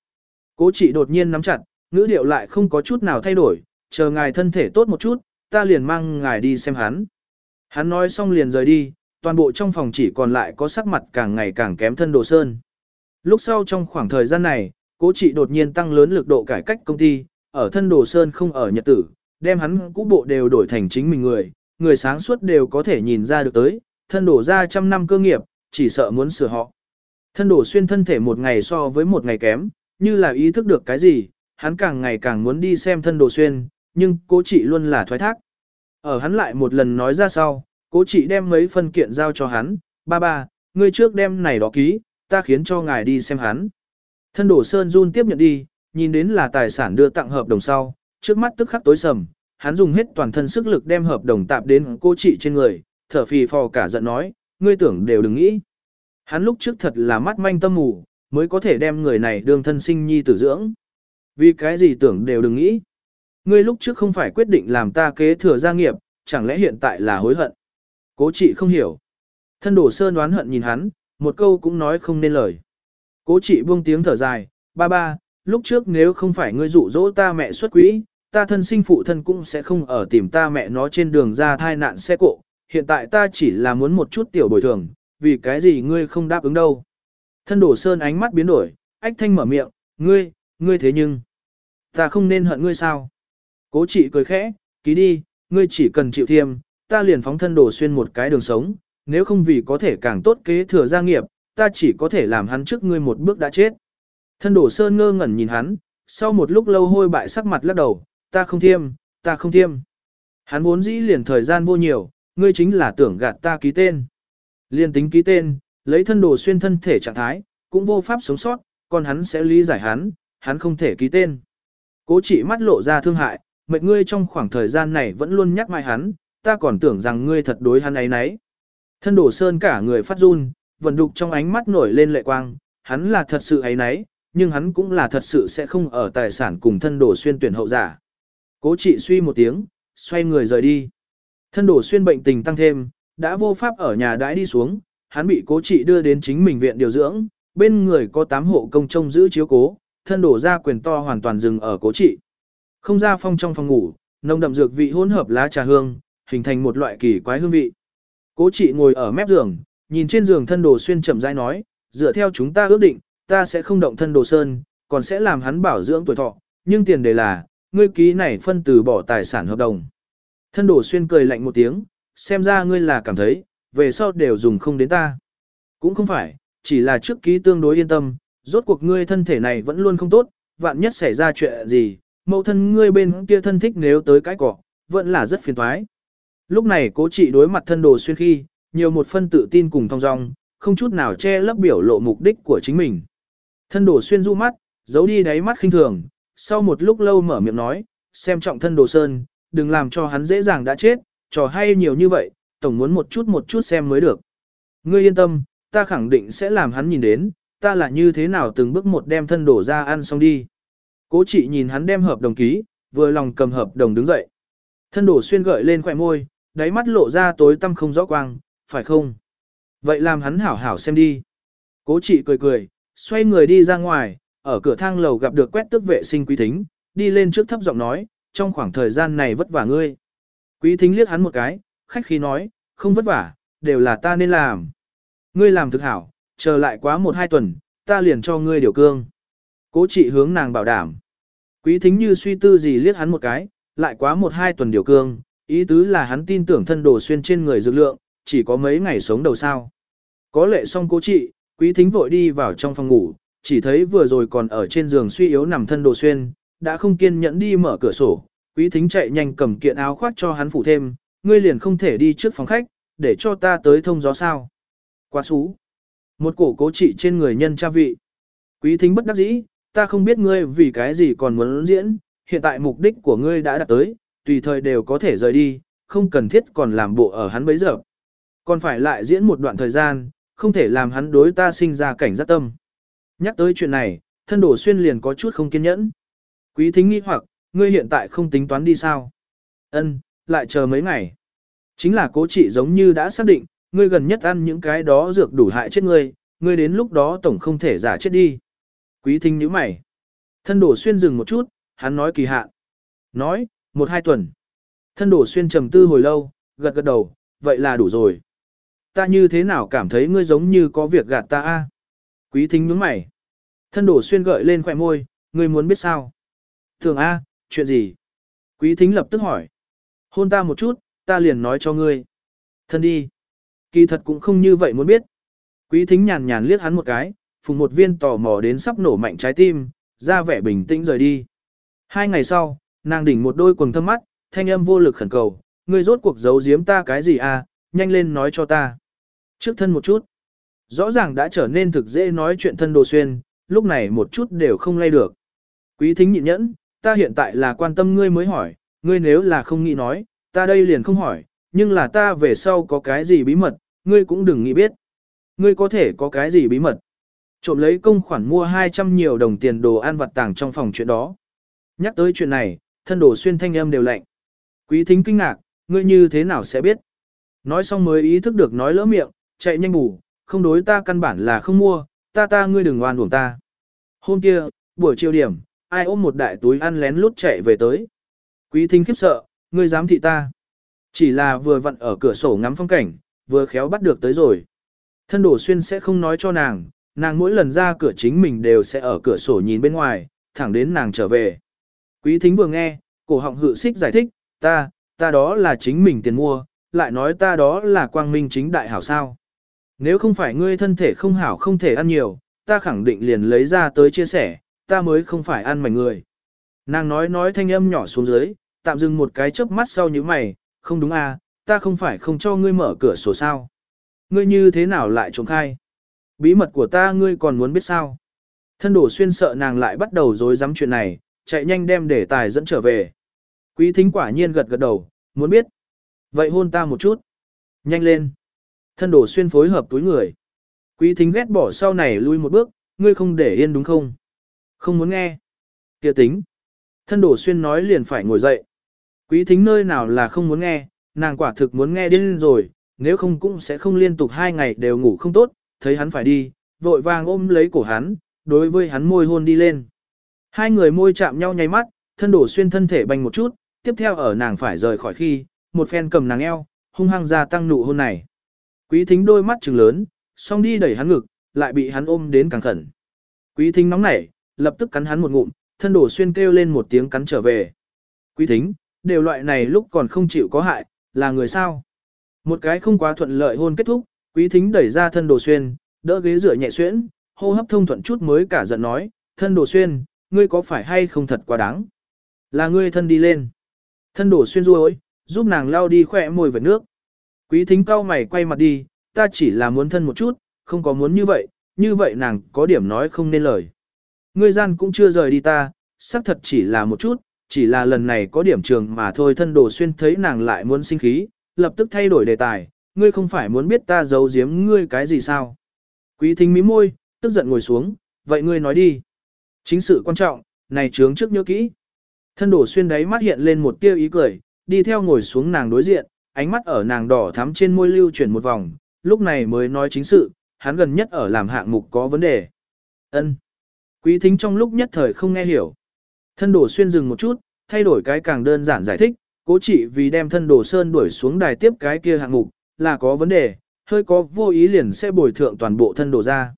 Cố trị đột nhiên nắm chặt, ngữ điệu lại không có chút nào thay đổi, chờ ngài thân thể tốt một chút, ta liền mang ngài đi xem hắn. Hắn nói xong liền rời đi, toàn bộ trong phòng chỉ còn lại có sắc mặt càng ngày càng kém thân đồ sơn. Lúc sau trong khoảng thời gian này, cố trị đột nhiên tăng lớn lực độ cải cách công ty, ở thân đồ sơn không ở nhật tử, đem hắn cũ bộ đều đổi thành chính mình người, người sáng suốt đều có thể nhìn ra được tới, thân đổ ra trăm năm cơ nghiệp, chỉ sợ muốn sửa họ. Thân đổ xuyên thân thể một ngày so với một ngày kém, như là ý thức được cái gì, hắn càng ngày càng muốn đi xem thân đồ xuyên, nhưng cố chị luôn là thoái thác. Ở hắn lại một lần nói ra sau, cố chị đem mấy phân kiện giao cho hắn, ba ba, ngươi trước đem này đó ký, ta khiến cho ngài đi xem hắn. Thân đổ sơn run tiếp nhận đi, nhìn đến là tài sản đưa tặng hợp đồng sau, trước mắt tức khắc tối sầm, hắn dùng hết toàn thân sức lực đem hợp đồng tạp đến cô chị trên người, thở phì phò cả giận nói, ngươi tưởng đều đừng nghĩ. Hắn lúc trước thật là mắt manh tâm mù, mới có thể đem người này đương thân sinh nhi tử dưỡng. Vì cái gì tưởng đều đừng nghĩ. Ngươi lúc trước không phải quyết định làm ta kế thừa gia nghiệp, chẳng lẽ hiện tại là hối hận. Cố trị không hiểu. Thân đổ sơn đoán hận nhìn hắn, một câu cũng nói không nên lời. Cố trị buông tiếng thở dài, ba ba, lúc trước nếu không phải ngươi dụ dỗ ta mẹ xuất quỹ, ta thân sinh phụ thân cũng sẽ không ở tìm ta mẹ nó trên đường ra thai nạn xe cộ, hiện tại ta chỉ là muốn một chút tiểu bồi thường, vì cái gì ngươi không đáp ứng đâu. Thân đổ sơn ánh mắt biến đổi, ách thanh mở miệng, ngươi, ngươi thế nhưng, ta không nên hận ngươi sao. Cố trị cười khẽ, ký đi, ngươi chỉ cần chịu thiêm, ta liền phóng thân đổ xuyên một cái đường sống, nếu không vì có thể càng tốt kế thừa gia nghiệp, ta chỉ có thể làm hắn trước ngươi một bước đã chết. Thân đổ sơn ngơ ngẩn nhìn hắn, sau một lúc lâu hôi bại sắc mặt lắc đầu, ta không thiêm, ta không thiêm. Hắn vốn dĩ liền thời gian vô nhiều, ngươi chính là tưởng gạt ta ký tên. Liên tính ký tên, lấy thân đồ xuyên thân thể trạng thái, cũng vô pháp sống sót, còn hắn sẽ lý giải hắn, hắn không thể ký tên. Cố chỉ mắt lộ ra thương hại, mệt ngươi trong khoảng thời gian này vẫn luôn nhắc mai hắn, ta còn tưởng rằng ngươi thật đối hắn ấy nấy. Thân đổ sơn cả người phát run, vận đục trong ánh mắt nổi lên lệ quang, hắn là thật sự ấy nấy, nhưng hắn cũng là thật sự sẽ không ở tài sản cùng thân đổ xuyên tuyển hậu giả. Cố trị suy một tiếng, xoay người rời đi. Thân đổ xuyên bệnh tình tăng thêm, đã vô pháp ở nhà đãi đi xuống, hắn bị cố trị đưa đến chính mình viện điều dưỡng, bên người có 8 hộ công trông giữ chiếu cố, thân đổ ra quyền to hoàn toàn dừng ở cố trị. Không ra phong trong phòng ngủ, nồng đậm dược vị hỗn hợp lá trà hương, hình thành một loại kỳ quái hương vị. Cố chị ngồi ở mép giường, nhìn trên giường thân đồ xuyên chậm rãi nói, dựa theo chúng ta ước định, ta sẽ không động thân đồ sơn, còn sẽ làm hắn bảo dưỡng tuổi thọ, nhưng tiền đề là, ngươi ký này phân từ bỏ tài sản hợp đồng. Thân đồ xuyên cười lạnh một tiếng, xem ra ngươi là cảm thấy, về sau đều dùng không đến ta. Cũng không phải, chỉ là trước ký tương đối yên tâm, rốt cuộc ngươi thân thể này vẫn luôn không tốt, vạn nhất xảy ra chuyện gì, mẫu thân ngươi bên kia thân thích nếu tới cái cỏ, vẫn là rất phiền toái. Lúc này cố trị đối mặt thân đồ xuyên khi, nhiều một phân tự tin cùng thong dong, không chút nào che lấp biểu lộ mục đích của chính mình. Thân đồ xuyên du mắt, giấu đi đáy mắt khinh thường, sau một lúc lâu mở miệng nói, xem trọng thân đồ sơn, đừng làm cho hắn dễ dàng đã chết, trò hay nhiều như vậy, tổng muốn một chút một chút xem mới được. Ngươi yên tâm, ta khẳng định sẽ làm hắn nhìn đến, ta là như thế nào từng bước một đem thân đổ ra ăn xong đi. Cố chị nhìn hắn đem hợp đồng ký, vừa lòng cầm hợp đồng đứng dậy. Thân đổ xuyên gợi lên khỏe môi, đáy mắt lộ ra tối tăm không rõ quang, phải không? Vậy làm hắn hảo hảo xem đi. Cố chị cười cười, xoay người đi ra ngoài, ở cửa thang lầu gặp được quét tức vệ sinh quý thính, đi lên trước thấp giọng nói, trong khoảng thời gian này vất vả ngươi. Quý thính liếc hắn một cái, khách khí nói, không vất vả, đều là ta nên làm. Ngươi làm thực hảo, chờ lại quá một hai tuần, ta liền cho ngươi điều cương. Cố trị hướng nàng bảo đảm. Quý thính như suy tư gì liếc hắn một cái, lại quá một hai tuần điều cương, ý tứ là hắn tin tưởng thân đồ xuyên trên người dược lượng, chỉ có mấy ngày sống đầu sao. Có lệ xong cố trị, quý thính vội đi vào trong phòng ngủ, chỉ thấy vừa rồi còn ở trên giường suy yếu nằm thân đồ xuyên, đã không kiên nhẫn đi mở cửa sổ, quý thính chạy nhanh cầm kiện áo khoác cho hắn phủ thêm, ngươi liền không thể đi trước phòng khách, để cho ta tới thông gió sao. Quá xú. Một cổ cố trị trên người nhân cha vị. Quý thính bất đắc dĩ, ta không biết ngươi vì cái gì còn muốn diễn, hiện tại mục đích của ngươi đã đạt tới, tùy thời đều có thể rời đi, không cần thiết còn làm bộ ở hắn bấy giờ. Còn phải lại diễn một đoạn thời gian, không thể làm hắn đối ta sinh ra cảnh giác tâm. Nhắc tới chuyện này, thân đổ xuyên liền có chút không kiên nhẫn. Quý thính nghi hoặc, ngươi hiện tại không tính toán đi sao? Ân, lại chờ mấy ngày. Chính là cố trị giống như đã xác định, ngươi gần nhất ăn những cái đó dược đủ hại chết ngươi, ngươi đến lúc đó tổng không thể giả chết đi. Quý thính nhíu mày. Thân đổ xuyên dừng một chút, hắn nói kỳ hạn. Nói, một hai tuần. Thân đổ xuyên trầm tư hồi lâu, gật gật đầu, vậy là đủ rồi. Ta như thế nào cảm thấy ngươi giống như có việc gạt ta a? Quý thính nhướng mày. Thân đổ xuyên gợi lên khỏe môi, ngươi muốn biết sao? Thường a, chuyện gì? Quý thính lập tức hỏi. Hôn ta một chút, ta liền nói cho ngươi. Thân đi. Kỳ thật cũng không như vậy muốn biết. Quý thính nhàn nhàn liếc hắn một cái, phùng một viên tò mò đến sắp nổ mạnh trái tim, ra vẻ bình tĩnh rời đi. Hai ngày sau, nàng đỉnh một đôi quần thâm mắt, thanh âm vô lực khẩn cầu, ngươi rốt cuộc giấu giếm ta cái gì à, nhanh lên nói cho ta. Trước thân một chút, rõ ràng đã trở nên thực dễ nói chuyện thân đồ xuyên, lúc này một chút đều không lay được. Quý thính nhịn nhẫn, ta hiện tại là quan tâm ngươi mới hỏi, ngươi nếu là không nghĩ nói, ta đây liền không hỏi, nhưng là ta về sau có cái gì bí mật, ngươi cũng đừng nghĩ biết. Ngươi có thể có cái gì bí mật. Trộm lấy công khoản mua 200 nhiều đồng tiền đồ ăn vặt tàng trong phòng chuyện đó. Nhắc tới chuyện này, thân đồ xuyên thanh âm đều lạnh. Quý thính kinh ngạc, ngươi như thế nào sẽ biết. Nói xong mới ý thức được nói lỡ miệng, chạy nhanh ngủ, không đối ta căn bản là không mua, ta ta ngươi đừng oan uổng ta. Hôm kia, buổi chiều điểm, ai ôm một đại túi ăn lén lút chạy về tới. Quý thính khiếp sợ, ngươi dám thị ta. Chỉ là vừa vặn ở cửa sổ ngắm phong cảnh, vừa khéo bắt được tới rồi. Thân đổ xuyên sẽ không nói cho nàng, nàng mỗi lần ra cửa chính mình đều sẽ ở cửa sổ nhìn bên ngoài, thẳng đến nàng trở về. Quý thính vừa nghe, cổ họng hự xích giải thích, ta, ta đó là chính mình tiền mua, lại nói ta đó là quang minh chính đại hảo sao. Nếu không phải ngươi thân thể không hảo không thể ăn nhiều, ta khẳng định liền lấy ra tới chia sẻ, ta mới không phải ăn mảnh người. Nàng nói nói thanh âm nhỏ xuống dưới, tạm dừng một cái chớp mắt sau như mày, không đúng à, ta không phải không cho ngươi mở cửa sổ sao. Ngươi như thế nào lại trộm khai? Bí mật của ta ngươi còn muốn biết sao? Thân đổ xuyên sợ nàng lại bắt đầu dối dám chuyện này, chạy nhanh đem để tài dẫn trở về. Quý thính quả nhiên gật gật đầu, muốn biết. Vậy hôn ta một chút. Nhanh lên. Thân đổ xuyên phối hợp túi người. Quý thính ghét bỏ sau này lui một bước, ngươi không để yên đúng không? Không muốn nghe. Kìa tính. Thân đổ xuyên nói liền phải ngồi dậy. Quý thính nơi nào là không muốn nghe, nàng quả thực muốn nghe điên rồi, nếu không cũng sẽ không liên tục hai ngày đều ngủ không tốt, thấy hắn phải đi, vội vàng ôm lấy cổ hắn, đối với hắn môi hôn đi lên. Hai người môi chạm nhau nháy mắt, thân đổ xuyên thân thể bành một chút, tiếp theo ở nàng phải rời khỏi khi, một phen cầm nàng eo, hung hăng ra tăng nụ hôn này. Quý thính đôi mắt trừng lớn, xong đi đẩy hắn ngực, lại bị hắn ôm đến càng khẩn. Quý thính nóng nảy, lập tức cắn hắn một ngụm, thân đổ xuyên kêu lên một tiếng cắn trở về. Quý thính, đều loại này lúc còn không chịu có hại, là người sao? Một cái không quá thuận lợi hôn kết thúc, quý thính đẩy ra thân đồ xuyên, đỡ ghế rửa nhẹ xuyễn, hô hấp thông thuận chút mới cả giận nói, thân đồ xuyên, ngươi có phải hay không thật quá đáng? Là ngươi thân đi lên. Thân đồ xuyên ruôi, giúp nàng lao đi khỏe môi vệt nước. Quý thính cao mày quay mặt đi, ta chỉ là muốn thân một chút, không có muốn như vậy, như vậy nàng có điểm nói không nên lời. Ngươi gian cũng chưa rời đi ta, xác thật chỉ là một chút, chỉ là lần này có điểm trường mà thôi thân đồ xuyên thấy nàng lại muốn sinh khí, lập tức thay đổi đề tài, ngươi không phải muốn biết ta giấu giếm ngươi cái gì sao. Quý thính mí môi, tức giận ngồi xuống, vậy ngươi nói đi. Chính sự quan trọng, này trướng trước nhớ kỹ. Thân đổ xuyên đáy mắt hiện lên một tia ý cười, đi theo ngồi xuống nàng đối diện, ánh mắt ở nàng đỏ thắm trên môi lưu chuyển một vòng, lúc này mới nói chính sự, hắn gần nhất ở làm hạng mục có vấn đề. Ân. Quý thính trong lúc nhất thời không nghe hiểu. Thân đổ xuyên dừng một chút, thay đổi cái càng đơn giản giải thích, cố chỉ vì đem thân Đổ sơn đuổi xuống đài tiếp cái kia hạng mục, là có vấn đề, hơi có vô ý liền sẽ bồi thượng toàn bộ thân đồ ra.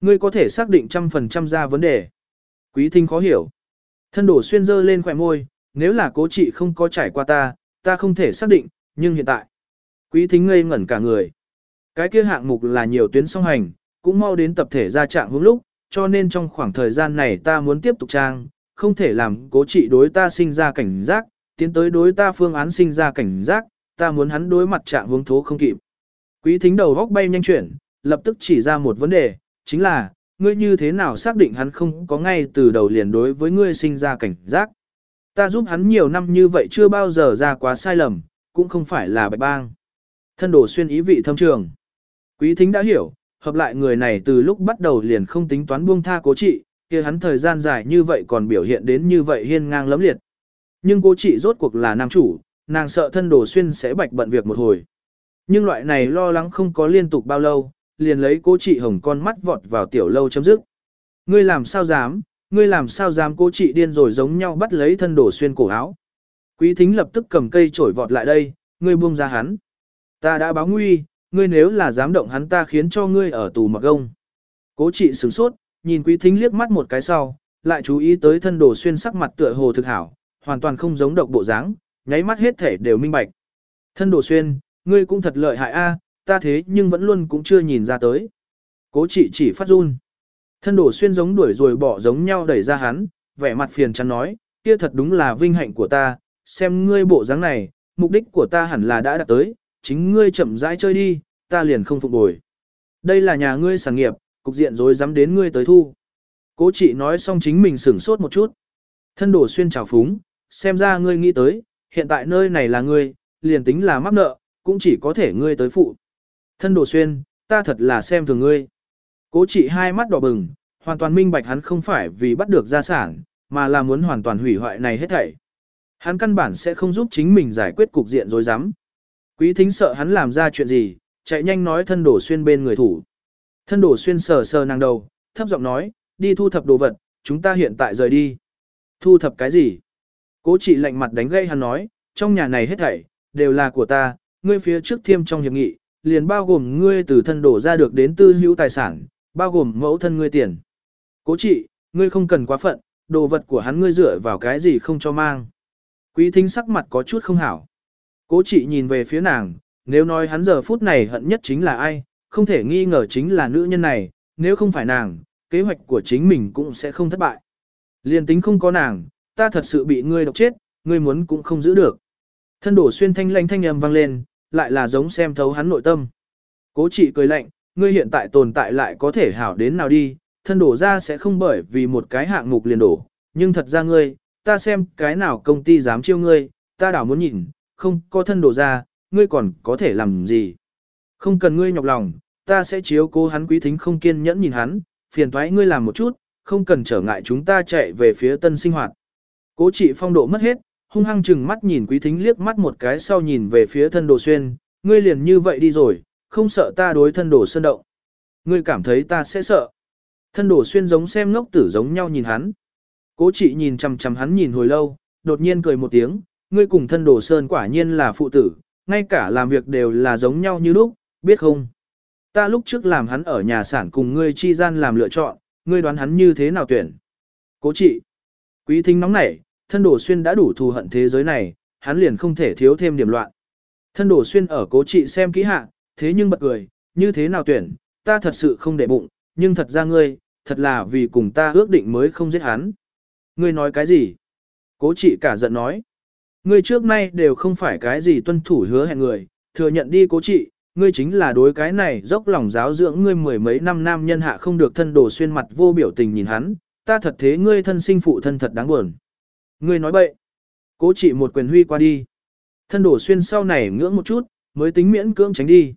Ngươi có thể xác định trăm phần trăm ra vấn đề. Quý thính khó hiểu. Thân đổ xuyên dơ lên khỏe môi, nếu là cố trị không có trải qua ta, ta không thể xác định, nhưng hiện tại. Quý thính ngây ngẩn cả người. Cái kia hạng mục là nhiều tuyến song hành, cũng mau đến tập thể ra trạng hướng lúc, cho nên trong khoảng thời gian này ta muốn tiếp tục trang, không thể làm cố trị đối ta sinh ra cảnh giác, tiến tới đối ta phương án sinh ra cảnh giác, ta muốn hắn đối mặt trạng hướng thố không kịp. Quý thính đầu góc bay nhanh chuyển, lập tức chỉ ra một vấn đề, chính là, ngươi như thế nào xác định hắn không có ngay từ đầu liền đối với ngươi sinh ra cảnh giác. Ta giúp hắn nhiều năm như vậy chưa bao giờ ra quá sai lầm, cũng không phải là bạch bang. Thân đồ xuyên ý vị thâm trường. Quý thính đã hiểu, hợp lại người này từ lúc bắt đầu liền không tính toán buông tha cố trị, kia hắn thời gian dài như vậy còn biểu hiện đến như vậy hiên ngang lẫm liệt. Nhưng cố trị rốt cuộc là nam chủ, nàng sợ thân đồ xuyên sẽ bạch bận việc một hồi. Nhưng loại này lo lắng không có liên tục bao lâu, liền lấy cố trị hồng con mắt vọt vào tiểu lâu chấm dứt. Ngươi làm sao dám, ngươi làm sao dám cố trị điên rồi giống nhau bắt lấy thân đồ xuyên cổ áo. Quý thính lập tức cầm cây chổi vọt lại đây, ngươi buông ra hắn. Ta đã báo nguy, ngươi nếu là dám động hắn ta khiến cho ngươi ở tù mặc gông. Cố trị sửng sốt, nhìn quý thính liếc mắt một cái sau, lại chú ý tới thân đồ xuyên sắc mặt tựa hồ thực hảo, hoàn toàn không giống độc bộ dáng, nháy mắt hết thể đều minh bạch. Thân đồ xuyên, ngươi cũng thật lợi hại a, ta thế nhưng vẫn luôn cũng chưa nhìn ra tới. Cố chỉ chỉ phát run. Thân đồ xuyên giống đuổi rồi bỏ giống nhau đẩy ra hắn, vẻ mặt phiền chắn nói, kia thật đúng là vinh hạnh của ta, xem ngươi bộ dáng này, mục đích của ta hẳn là đã đạt tới, chính ngươi chậm rãi chơi đi, ta liền không phục bồi. Đây là nhà ngươi sản nghiệp, cục diện rồi dám đến ngươi tới thu. Cố chị nói xong chính mình sửng sốt một chút. Thân đổ xuyên trào phúng, xem ra ngươi nghĩ tới, hiện tại nơi này là ngươi, liền tính là mắc nợ, cũng chỉ có thể ngươi tới phụ. Thân đổ xuyên, ta thật là xem thường ngươi. Cố trị hai mắt đỏ bừng, hoàn toàn minh bạch hắn không phải vì bắt được gia sản, mà là muốn hoàn toàn hủy hoại này hết thảy. Hắn căn bản sẽ không giúp chính mình giải quyết cục diện rối rắm. Quý thính sợ hắn làm ra chuyện gì, chạy nhanh nói thân đổ xuyên bên người thủ. Thân đổ xuyên sờ sờ nàng đầu, thấp giọng nói, đi thu thập đồ vật, chúng ta hiện tại rời đi. Thu thập cái gì? Cố trị lạnh mặt đánh gây hắn nói, trong nhà này hết thảy, đều là của ta, ngươi phía trước thiêm trong hiệp nghị, liền bao gồm ngươi từ thân đổ ra được đến tư hữu tài sản, bao gồm mẫu thân ngươi tiền. Cố trị, ngươi không cần quá phận, đồ vật của hắn ngươi dựa vào cái gì không cho mang. Quý thính sắc mặt có chút không hảo. Cố trị nhìn về phía nàng, nếu nói hắn giờ phút này hận nhất chính là ai, không thể nghi ngờ chính là nữ nhân này, nếu không phải nàng, kế hoạch của chính mình cũng sẽ không thất bại. Liên tính không có nàng, ta thật sự bị ngươi độc chết, ngươi muốn cũng không giữ được. Thân đổ xuyên thanh lanh thanh âm vang lên, lại là giống xem thấu hắn nội tâm. Cố trị cười lạnh, ngươi hiện tại tồn tại lại có thể hảo đến nào đi, thân đổ ra sẽ không bởi vì một cái hạng mục liền đổ, nhưng thật ra ngươi, ta xem cái nào công ty dám chiêu ngươi, ta đảo muốn nhìn, không có thân đổ ra, ngươi còn có thể làm gì. Không cần ngươi nhọc lòng, ta sẽ chiếu cố hắn quý thính không kiên nhẫn nhìn hắn, phiền thoái ngươi làm một chút, không cần trở ngại chúng ta chạy về phía tân sinh hoạt. Cố trị phong độ mất hết, hung hăng chừng mắt nhìn quý thính liếc mắt một cái sau nhìn về phía thân đồ xuyên, ngươi liền như vậy đi rồi, không sợ ta đối thân đồ sơn động. Ngươi cảm thấy ta sẽ sợ. Thân đồ xuyên giống xem ngốc tử giống nhau nhìn hắn. Cố trị nhìn chằm chằm hắn nhìn hồi lâu, đột nhiên cười một tiếng, ngươi cùng thân đồ sơn quả nhiên là phụ tử, ngay cả làm việc đều là giống nhau như lúc, biết không? Ta lúc trước làm hắn ở nhà sản cùng ngươi chi gian làm lựa chọn, ngươi đoán hắn như thế nào tuyển? Cố trị. Quý thính nóng nảy, thân đồ xuyên đã đủ thù hận thế giới này, hắn liền không thể thiếu thêm điểm loạn. Thân đồ xuyên ở cố trị xem kỹ hạ, thế nhưng bật cười, như thế nào tuyển, ta thật sự không để bụng, nhưng thật ra ngươi, thật là vì cùng ta ước định mới không giết hắn. Ngươi nói cái gì? Cố trị cả giận nói. Ngươi trước nay đều không phải cái gì tuân thủ hứa hẹn người, thừa nhận đi cố trị, ngươi chính là đối cái này dốc lòng giáo dưỡng ngươi mười mấy năm nam nhân hạ không được thân đồ xuyên mặt vô biểu tình nhìn hắn, ta thật thế ngươi thân sinh phụ thân thật đáng buồn. Ngươi nói bậy. Cố trị một quyền huy qua đi. Thân đổ xuyên sau này ngưỡng một chút, mới tính miễn cưỡng tránh đi.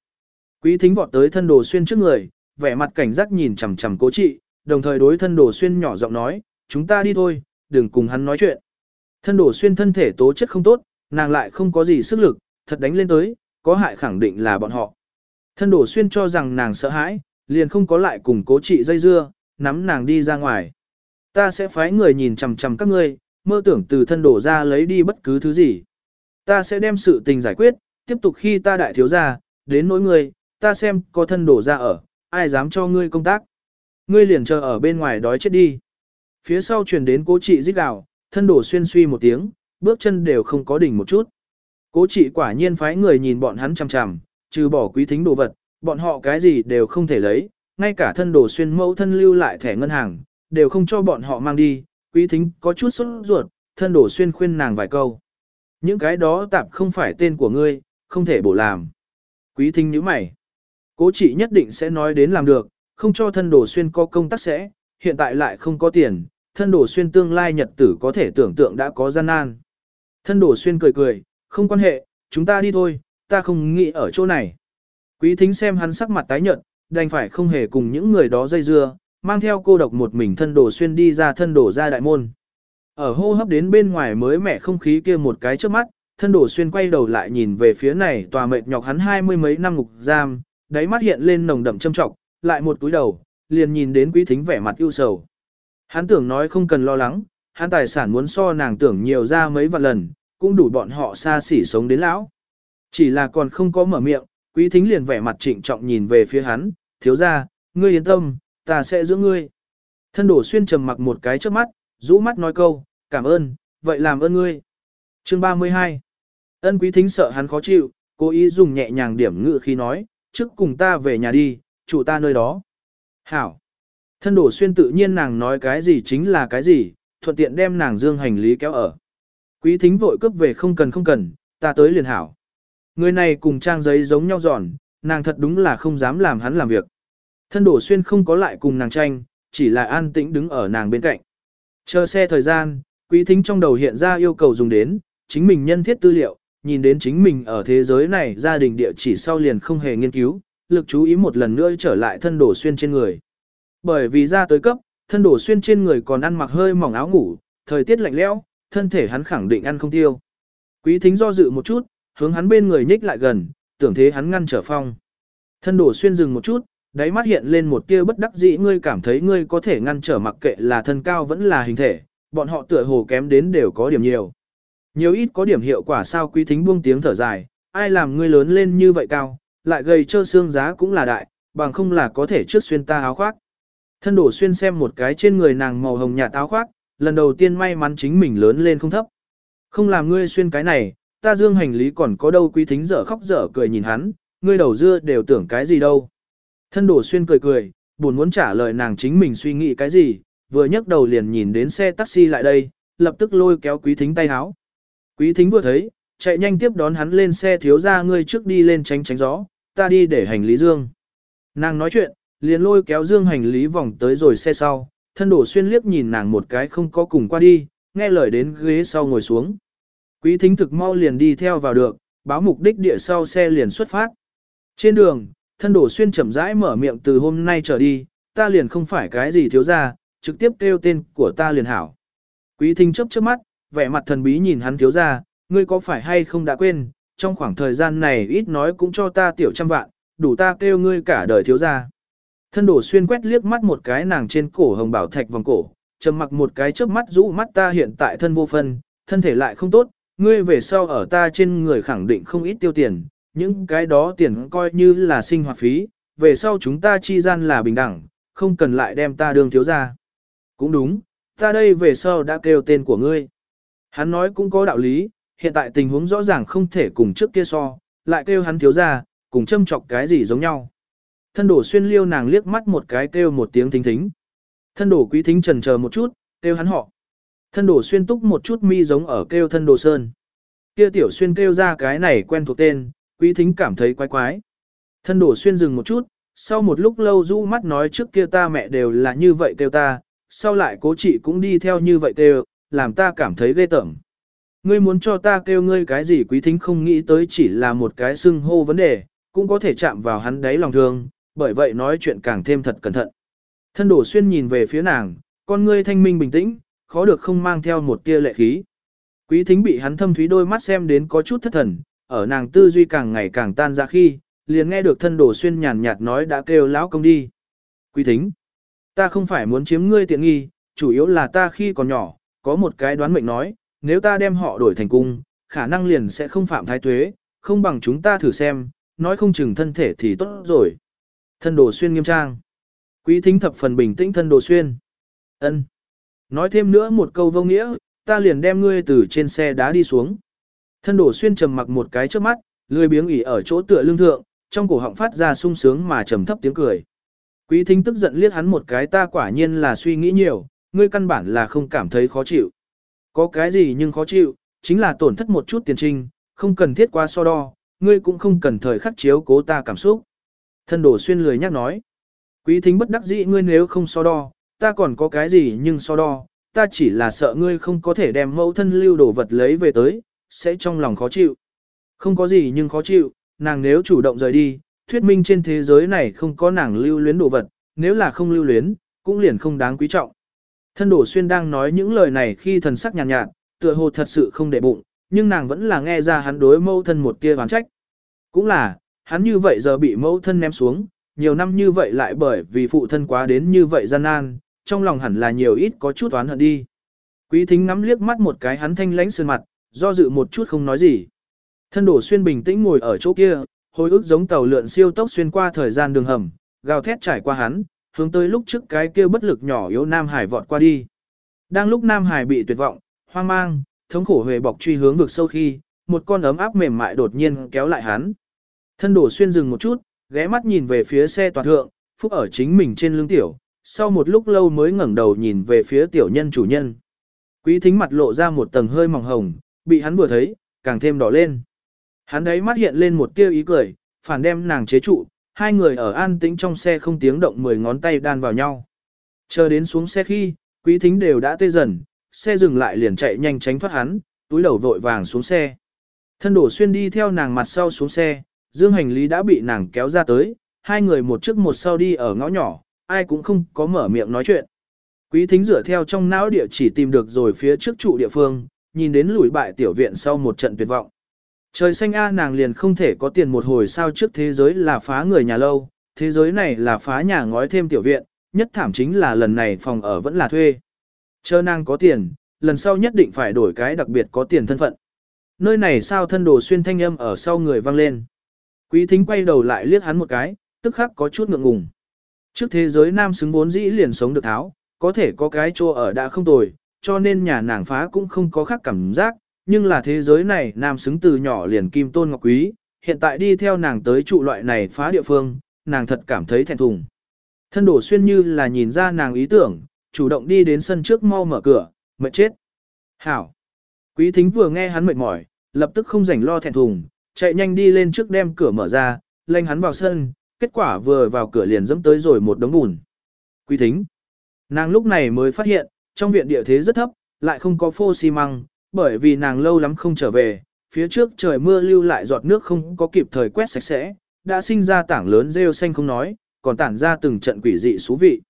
Quý thính vọt tới thân đổ xuyên trước người, vẻ mặt cảnh giác nhìn chằm chằm cố trị, đồng thời đối thân đổ xuyên nhỏ giọng nói, chúng ta đi thôi, đừng cùng hắn nói chuyện. Thân đổ xuyên thân thể tố chất không tốt, nàng lại không có gì sức lực, thật đánh lên tới, có hại khẳng định là bọn họ. Thân đổ xuyên cho rằng nàng sợ hãi, liền không có lại cùng cố trị dây dưa, nắm nàng đi ra ngoài. Ta sẽ phái người nhìn chằm chằm các ngươi, mơ tưởng từ thân đổ ra lấy đi bất cứ thứ gì. Ta sẽ đem sự tình giải quyết, tiếp tục khi ta đại thiếu ra, đến nỗi ngươi, ta xem có thân đổ ra ở, ai dám cho ngươi công tác. Ngươi liền chờ ở bên ngoài đói chết đi. Phía sau truyền đến cố trị rít gào, thân đổ xuyên suy một tiếng, bước chân đều không có đỉnh một chút. Cố trị quả nhiên phái người nhìn bọn hắn chằm chằm, trừ bỏ quý thính đồ vật, bọn họ cái gì đều không thể lấy, ngay cả thân đồ xuyên mẫu thân lưu lại thẻ ngân hàng, đều không cho bọn họ mang đi, quý thính có chút sốt ruột, thân đổ xuyên khuyên nàng vài câu. Những cái đó tạp không phải tên của ngươi, không thể bổ làm. Quý thính nhíu mày. Cố chỉ nhất định sẽ nói đến làm được, không cho thân đồ xuyên có công tác sẽ, hiện tại lại không có tiền, thân đồ xuyên tương lai nhật tử có thể tưởng tượng đã có gian nan. Thân đồ xuyên cười cười, không quan hệ, chúng ta đi thôi, ta không nghĩ ở chỗ này. Quý thính xem hắn sắc mặt tái nhợt, đành phải không hề cùng những người đó dây dưa, mang theo cô độc một mình thân đồ xuyên đi ra thân đồ ra đại môn. Ở hô hấp đến bên ngoài mới mẻ không khí kia một cái trước mắt, thân đồ xuyên quay đầu lại nhìn về phía này tòa mệt nhọc hắn hai mươi mấy năm ngục giam, đáy mắt hiện lên nồng đậm châm trọng, lại một túi đầu, liền nhìn đến quý thính vẻ mặt ưu sầu. Hắn tưởng nói không cần lo lắng, hắn tài sản muốn so nàng tưởng nhiều ra mấy vạn lần, cũng đủ bọn họ xa xỉ sống đến lão. Chỉ là còn không có mở miệng, quý thính liền vẻ mặt trịnh trọng nhìn về phía hắn, thiếu ra, ngươi yên tâm, ta sẽ giữ ngươi. Thân đổ xuyên trầm mặc một cái trước mắt, rũ mắt nói câu, cảm ơn, vậy làm ơn ngươi. Chương 32 Ân quý thính sợ hắn khó chịu, cố ý dùng nhẹ nhàng điểm ngự khi nói, trước cùng ta về nhà đi, chủ ta nơi đó. Hảo. Thân đổ xuyên tự nhiên nàng nói cái gì chính là cái gì, thuận tiện đem nàng dương hành lý kéo ở. Quý thính vội cướp về không cần không cần, ta tới liền hảo. Người này cùng trang giấy giống nhau giòn, nàng thật đúng là không dám làm hắn làm việc. Thân đổ xuyên không có lại cùng nàng tranh, chỉ là an tĩnh đứng ở nàng bên cạnh. Chờ xe thời gian, quý thính trong đầu hiện ra yêu cầu dùng đến, chính mình nhân thiết tư liệu, nhìn đến chính mình ở thế giới này gia đình địa chỉ sau liền không hề nghiên cứu, lực chú ý một lần nữa trở lại thân đổ xuyên trên người. Bởi vì ra tới cấp, thân đổ xuyên trên người còn ăn mặc hơi mỏng áo ngủ, thời tiết lạnh lẽo, thân thể hắn khẳng định ăn không tiêu. Quý thính do dự một chút, hướng hắn bên người nhích lại gần, tưởng thế hắn ngăn trở phong. Thân đổ xuyên dừng một chút, đáy mắt hiện lên một tia bất đắc dĩ ngươi cảm thấy ngươi có thể ngăn trở mặc kệ là thân cao vẫn là hình thể, bọn họ tựa hồ kém đến đều có điểm nhiều. Nhiều ít có điểm hiệu quả sao quý thính buông tiếng thở dài, ai làm ngươi lớn lên như vậy cao, lại gầy trơ xương giá cũng là đại, bằng không là có thể trước xuyên ta áo khoác. Thân đổ xuyên xem một cái trên người nàng màu hồng nhạt áo khoác, lần đầu tiên may mắn chính mình lớn lên không thấp. Không làm ngươi xuyên cái này, ta dương hành lý còn có đâu quý thính dở khóc dở cười nhìn hắn, ngươi đầu dưa đều tưởng cái gì đâu. Thân đổ xuyên cười cười, buồn muốn trả lời nàng chính mình suy nghĩ cái gì, vừa nhấc đầu liền nhìn đến xe taxi lại đây, lập tức lôi kéo quý thính tay háo. Quý thính vừa thấy, chạy nhanh tiếp đón hắn lên xe thiếu ra ngươi trước đi lên tránh tránh gió, ta đi để hành lý dương. Nàng nói chuyện, liền lôi kéo dương hành lý vòng tới rồi xe sau, thân đổ xuyên liếc nhìn nàng một cái không có cùng qua đi, nghe lời đến ghế sau ngồi xuống. Quý thính thực mau liền đi theo vào được, báo mục đích địa sau xe liền xuất phát. Trên đường, thân đổ xuyên chậm rãi mở miệng từ hôm nay trở đi, ta liền không phải cái gì thiếu ra, trực tiếp kêu tên của ta liền hảo. Quý thính chấp chớp mắt, vẻ mặt thần bí nhìn hắn thiếu ra, ngươi có phải hay không đã quên, trong khoảng thời gian này ít nói cũng cho ta tiểu trăm vạn, đủ ta kêu ngươi cả đời thiếu ra. Thân đổ xuyên quét liếc mắt một cái nàng trên cổ hồng bảo thạch vòng cổ, trầm mặc một cái chớp mắt rũ mắt ta hiện tại thân vô phân, thân thể lại không tốt, ngươi về sau ở ta trên người khẳng định không ít tiêu tiền, những cái đó tiền coi như là sinh hoạt phí, về sau chúng ta chi gian là bình đẳng, không cần lại đem ta đương thiếu ra. Cũng đúng, ta đây về sau đã kêu tên của ngươi. Hắn nói cũng có đạo lý, hiện tại tình huống rõ ràng không thể cùng trước kia so, lại kêu hắn thiếu ra, cùng châm chọc cái gì giống nhau. Thân đổ xuyên liêu nàng liếc mắt một cái kêu một tiếng thính thính. Thân đổ quý thính trần chờ một chút, kêu hắn họ. Thân đổ xuyên túc một chút mi giống ở kêu thân đồ sơn. Kia tiểu xuyên kêu ra cái này quen thuộc tên, quý thính cảm thấy quái quái. Thân đổ xuyên dừng một chút, sau một lúc lâu rũ mắt nói trước kia ta mẹ đều là như vậy kêu ta, sau lại cố chị cũng đi theo như vậy kêu, làm ta cảm thấy ghê tởm. Ngươi muốn cho ta kêu ngươi cái gì quý thính không nghĩ tới chỉ là một cái xưng hô vấn đề, cũng có thể chạm vào hắn đáy lòng thương, bởi vậy nói chuyện càng thêm thật cẩn thận. Thân đổ xuyên nhìn về phía nàng, con ngươi thanh minh bình tĩnh, khó được không mang theo một tia lệ khí. Quý thính bị hắn thâm thúy đôi mắt xem đến có chút thất thần, ở nàng tư duy càng ngày càng tan ra khi, liền nghe được thân đồ xuyên nhàn nhạt nói đã kêu lão công đi. Quý thính, ta không phải muốn chiếm ngươi tiện nghi, chủ yếu là ta khi còn nhỏ, có một cái đoán mệnh nói, nếu ta đem họ đổi thành cung, khả năng liền sẽ không phạm thái tuế, không bằng chúng ta thử xem, nói không chừng thân thể thì tốt rồi. Thân đồ xuyên nghiêm trang. Quý thính thập phần bình tĩnh thân đồ xuyên. ân Nói thêm nữa một câu vô nghĩa, ta liền đem ngươi từ trên xe đá đi xuống. Thân đổ xuyên trầm mặc một cái trước mắt, lười biếng ỉ ở chỗ tựa lương thượng, trong cổ họng phát ra sung sướng mà trầm thấp tiếng cười. Quý thính tức giận liếc hắn một cái ta quả nhiên là suy nghĩ nhiều, ngươi căn bản là không cảm thấy khó chịu. Có cái gì nhưng khó chịu, chính là tổn thất một chút tiền trinh, không cần thiết qua so đo, ngươi cũng không cần thời khắc chiếu cố ta cảm xúc. Thân đổ xuyên lười nhắc nói. Quý thính bất đắc dĩ ngươi nếu không so đo, ta còn có cái gì nhưng so đo, ta chỉ là sợ ngươi không có thể đem mẫu thân lưu đồ vật lấy về tới, sẽ trong lòng khó chịu. Không có gì nhưng khó chịu, nàng nếu chủ động rời đi, thuyết minh trên thế giới này không có nàng lưu luyến đồ vật, nếu là không lưu luyến, cũng liền không đáng quý trọng. Thân đổ xuyên đang nói những lời này khi thần sắc nhàn nhạt, nhạt, tựa hồ thật sự không để bụng, nhưng nàng vẫn là nghe ra hắn đối mẫu thân một tia oán trách. Cũng là, hắn như vậy giờ bị mẫu thân ném xuống, nhiều năm như vậy lại bởi vì phụ thân quá đến như vậy gian nan, trong lòng hẳn là nhiều ít có chút oán hận đi. Quý thính ngắm liếc mắt một cái hắn thanh lãnh sơn mặt, do dự một chút không nói gì. Thân đổ xuyên bình tĩnh ngồi ở chỗ kia, hồi ức giống tàu lượn siêu tốc xuyên qua thời gian đường hầm, gào thét trải qua hắn, hướng tới lúc trước cái kia bất lực nhỏ yếu Nam Hải vọt qua đi. Đang lúc Nam Hải bị tuyệt vọng, hoang mang, thống khổ huề bọc truy hướng vực sâu khi, một con ấm áp mềm mại đột nhiên kéo lại hắn. Thân đổ xuyên dừng một chút, ghé mắt nhìn về phía xe toàn thượng, phúc ở chính mình trên lưng tiểu, sau một lúc lâu mới ngẩng đầu nhìn về phía tiểu nhân chủ nhân. Quý thính mặt lộ ra một tầng hơi mỏng hồng, bị hắn vừa thấy, càng thêm đỏ lên. Hắn đấy mắt hiện lên một tia ý cười, phản đem nàng chế trụ, hai người ở an tĩnh trong xe không tiếng động mười ngón tay đan vào nhau. Chờ đến xuống xe khi, quý thính đều đã tê dần, xe dừng lại liền chạy nhanh tránh thoát hắn, túi đầu vội vàng xuống xe. Thân đổ xuyên đi theo nàng mặt sau xuống xe, dương hành lý đã bị nàng kéo ra tới, hai người một trước một sau đi ở ngõ nhỏ, ai cũng không có mở miệng nói chuyện. Quý thính rửa theo trong não địa chỉ tìm được rồi phía trước trụ địa phương, nhìn đến lùi bại tiểu viện sau một trận tuyệt vọng. Trời xanh a nàng liền không thể có tiền một hồi sao trước thế giới là phá người nhà lâu, thế giới này là phá nhà ngói thêm tiểu viện, nhất thảm chính là lần này phòng ở vẫn là thuê. Chờ nàng có tiền, lần sau nhất định phải đổi cái đặc biệt có tiền thân phận. Nơi này sao thân đồ xuyên thanh âm ở sau người vang lên. Quý thính quay đầu lại liếc hắn một cái, tức khắc có chút ngượng ngùng. Trước thế giới nam xứng vốn dĩ liền sống được tháo, có thể có cái chỗ ở đã không tồi, cho nên nhà nàng phá cũng không có khác cảm giác, nhưng là thế giới này nam xứng từ nhỏ liền kim tôn ngọc quý, hiện tại đi theo nàng tới trụ loại này phá địa phương, nàng thật cảm thấy thẹn thùng. Thân đổ xuyên như là nhìn ra nàng ý tưởng, chủ động đi đến sân trước mau mở cửa, mệt chết. Hảo! Quý thính vừa nghe hắn mệt mỏi, lập tức không rảnh lo thẹn thùng, chạy nhanh đi lên trước đem cửa mở ra, lênh hắn vào sân, kết quả vừa vào cửa liền dẫm tới rồi một đống bùn. Quý thính! Nàng lúc này mới phát hiện, trong viện địa thế rất thấp, lại không có phô xi măng, bởi vì nàng lâu lắm không trở về, phía trước trời mưa lưu lại giọt nước không có kịp thời quét sạch sẽ, đã sinh ra tảng lớn rêu xanh không nói, còn tản ra từng trận quỷ dị xú vị.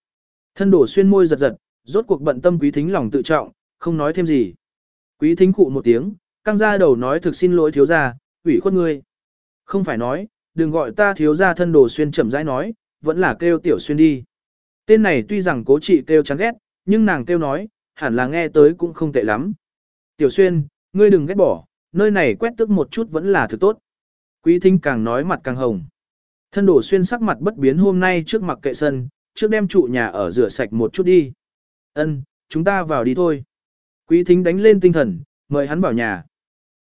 Thân đổ xuyên môi giật giật, rốt cuộc bận tâm quý thính lòng tự trọng, không nói thêm gì. Quý thính cụ một tiếng, căng ra đầu nói thực xin lỗi thiếu gia, ủy khuất ngươi. Không phải nói, đừng gọi ta thiếu gia thân đồ xuyên chậm rãi nói, vẫn là kêu tiểu xuyên đi. Tên này tuy rằng cố trị kêu chán ghét, nhưng nàng kêu nói, hẳn là nghe tới cũng không tệ lắm. Tiểu xuyên, ngươi đừng ghét bỏ, nơi này quét tức một chút vẫn là thứ tốt. Quý thính càng nói mặt càng hồng. Thân đổ xuyên sắc mặt bất biến hôm nay trước mặt kệ sân, trước đem trụ nhà ở rửa sạch một chút đi. Ân, chúng ta vào đi thôi. Quý thính đánh lên tinh thần, mời hắn vào nhà.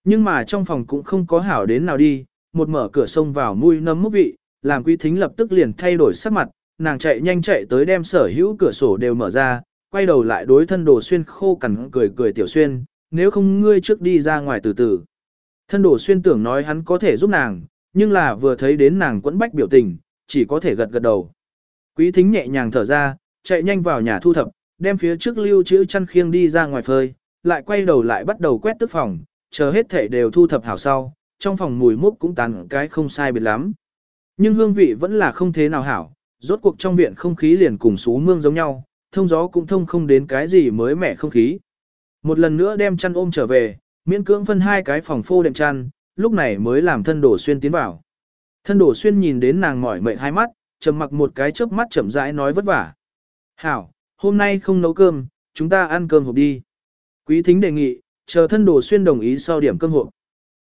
Nhưng mà trong phòng cũng không có hảo đến nào đi, một mở cửa sông vào mùi nấm mốc vị, làm quý thính lập tức liền thay đổi sắc mặt, nàng chạy nhanh chạy tới đem sở hữu cửa sổ đều mở ra, quay đầu lại đối thân đồ xuyên khô cằn cười cười tiểu xuyên, nếu không ngươi trước đi ra ngoài từ từ. Thân đồ xuyên tưởng nói hắn có thể giúp nàng, nhưng là vừa thấy đến nàng quẫn bách biểu tình, chỉ có thể gật gật đầu. Quý thính nhẹ nhàng thở ra, chạy nhanh vào nhà thu thập, đem phía trước lưu chữ chăn khiêng đi ra ngoài phơi, lại quay đầu lại bắt đầu quét tức phòng, chờ hết thể đều thu thập hảo sau, trong phòng mùi mốc cũng tàn cái không sai biệt lắm. Nhưng hương vị vẫn là không thế nào hảo, rốt cuộc trong viện không khí liền cùng xú mương giống nhau, thông gió cũng thông không đến cái gì mới mẻ không khí. Một lần nữa đem chăn ôm trở về, miễn cưỡng phân hai cái phòng phô đệm chăn, lúc này mới làm thân đổ xuyên tiến vào. Thân đổ xuyên nhìn đến nàng mỏi mệt hai mắt, trầm mặc một cái chớp mắt chậm rãi nói vất vả. Hảo, hôm nay không nấu cơm, chúng ta ăn cơm hộp đi. Quý thính đề nghị, chờ thân đồ xuyên đồng ý sau điểm cơm hộp.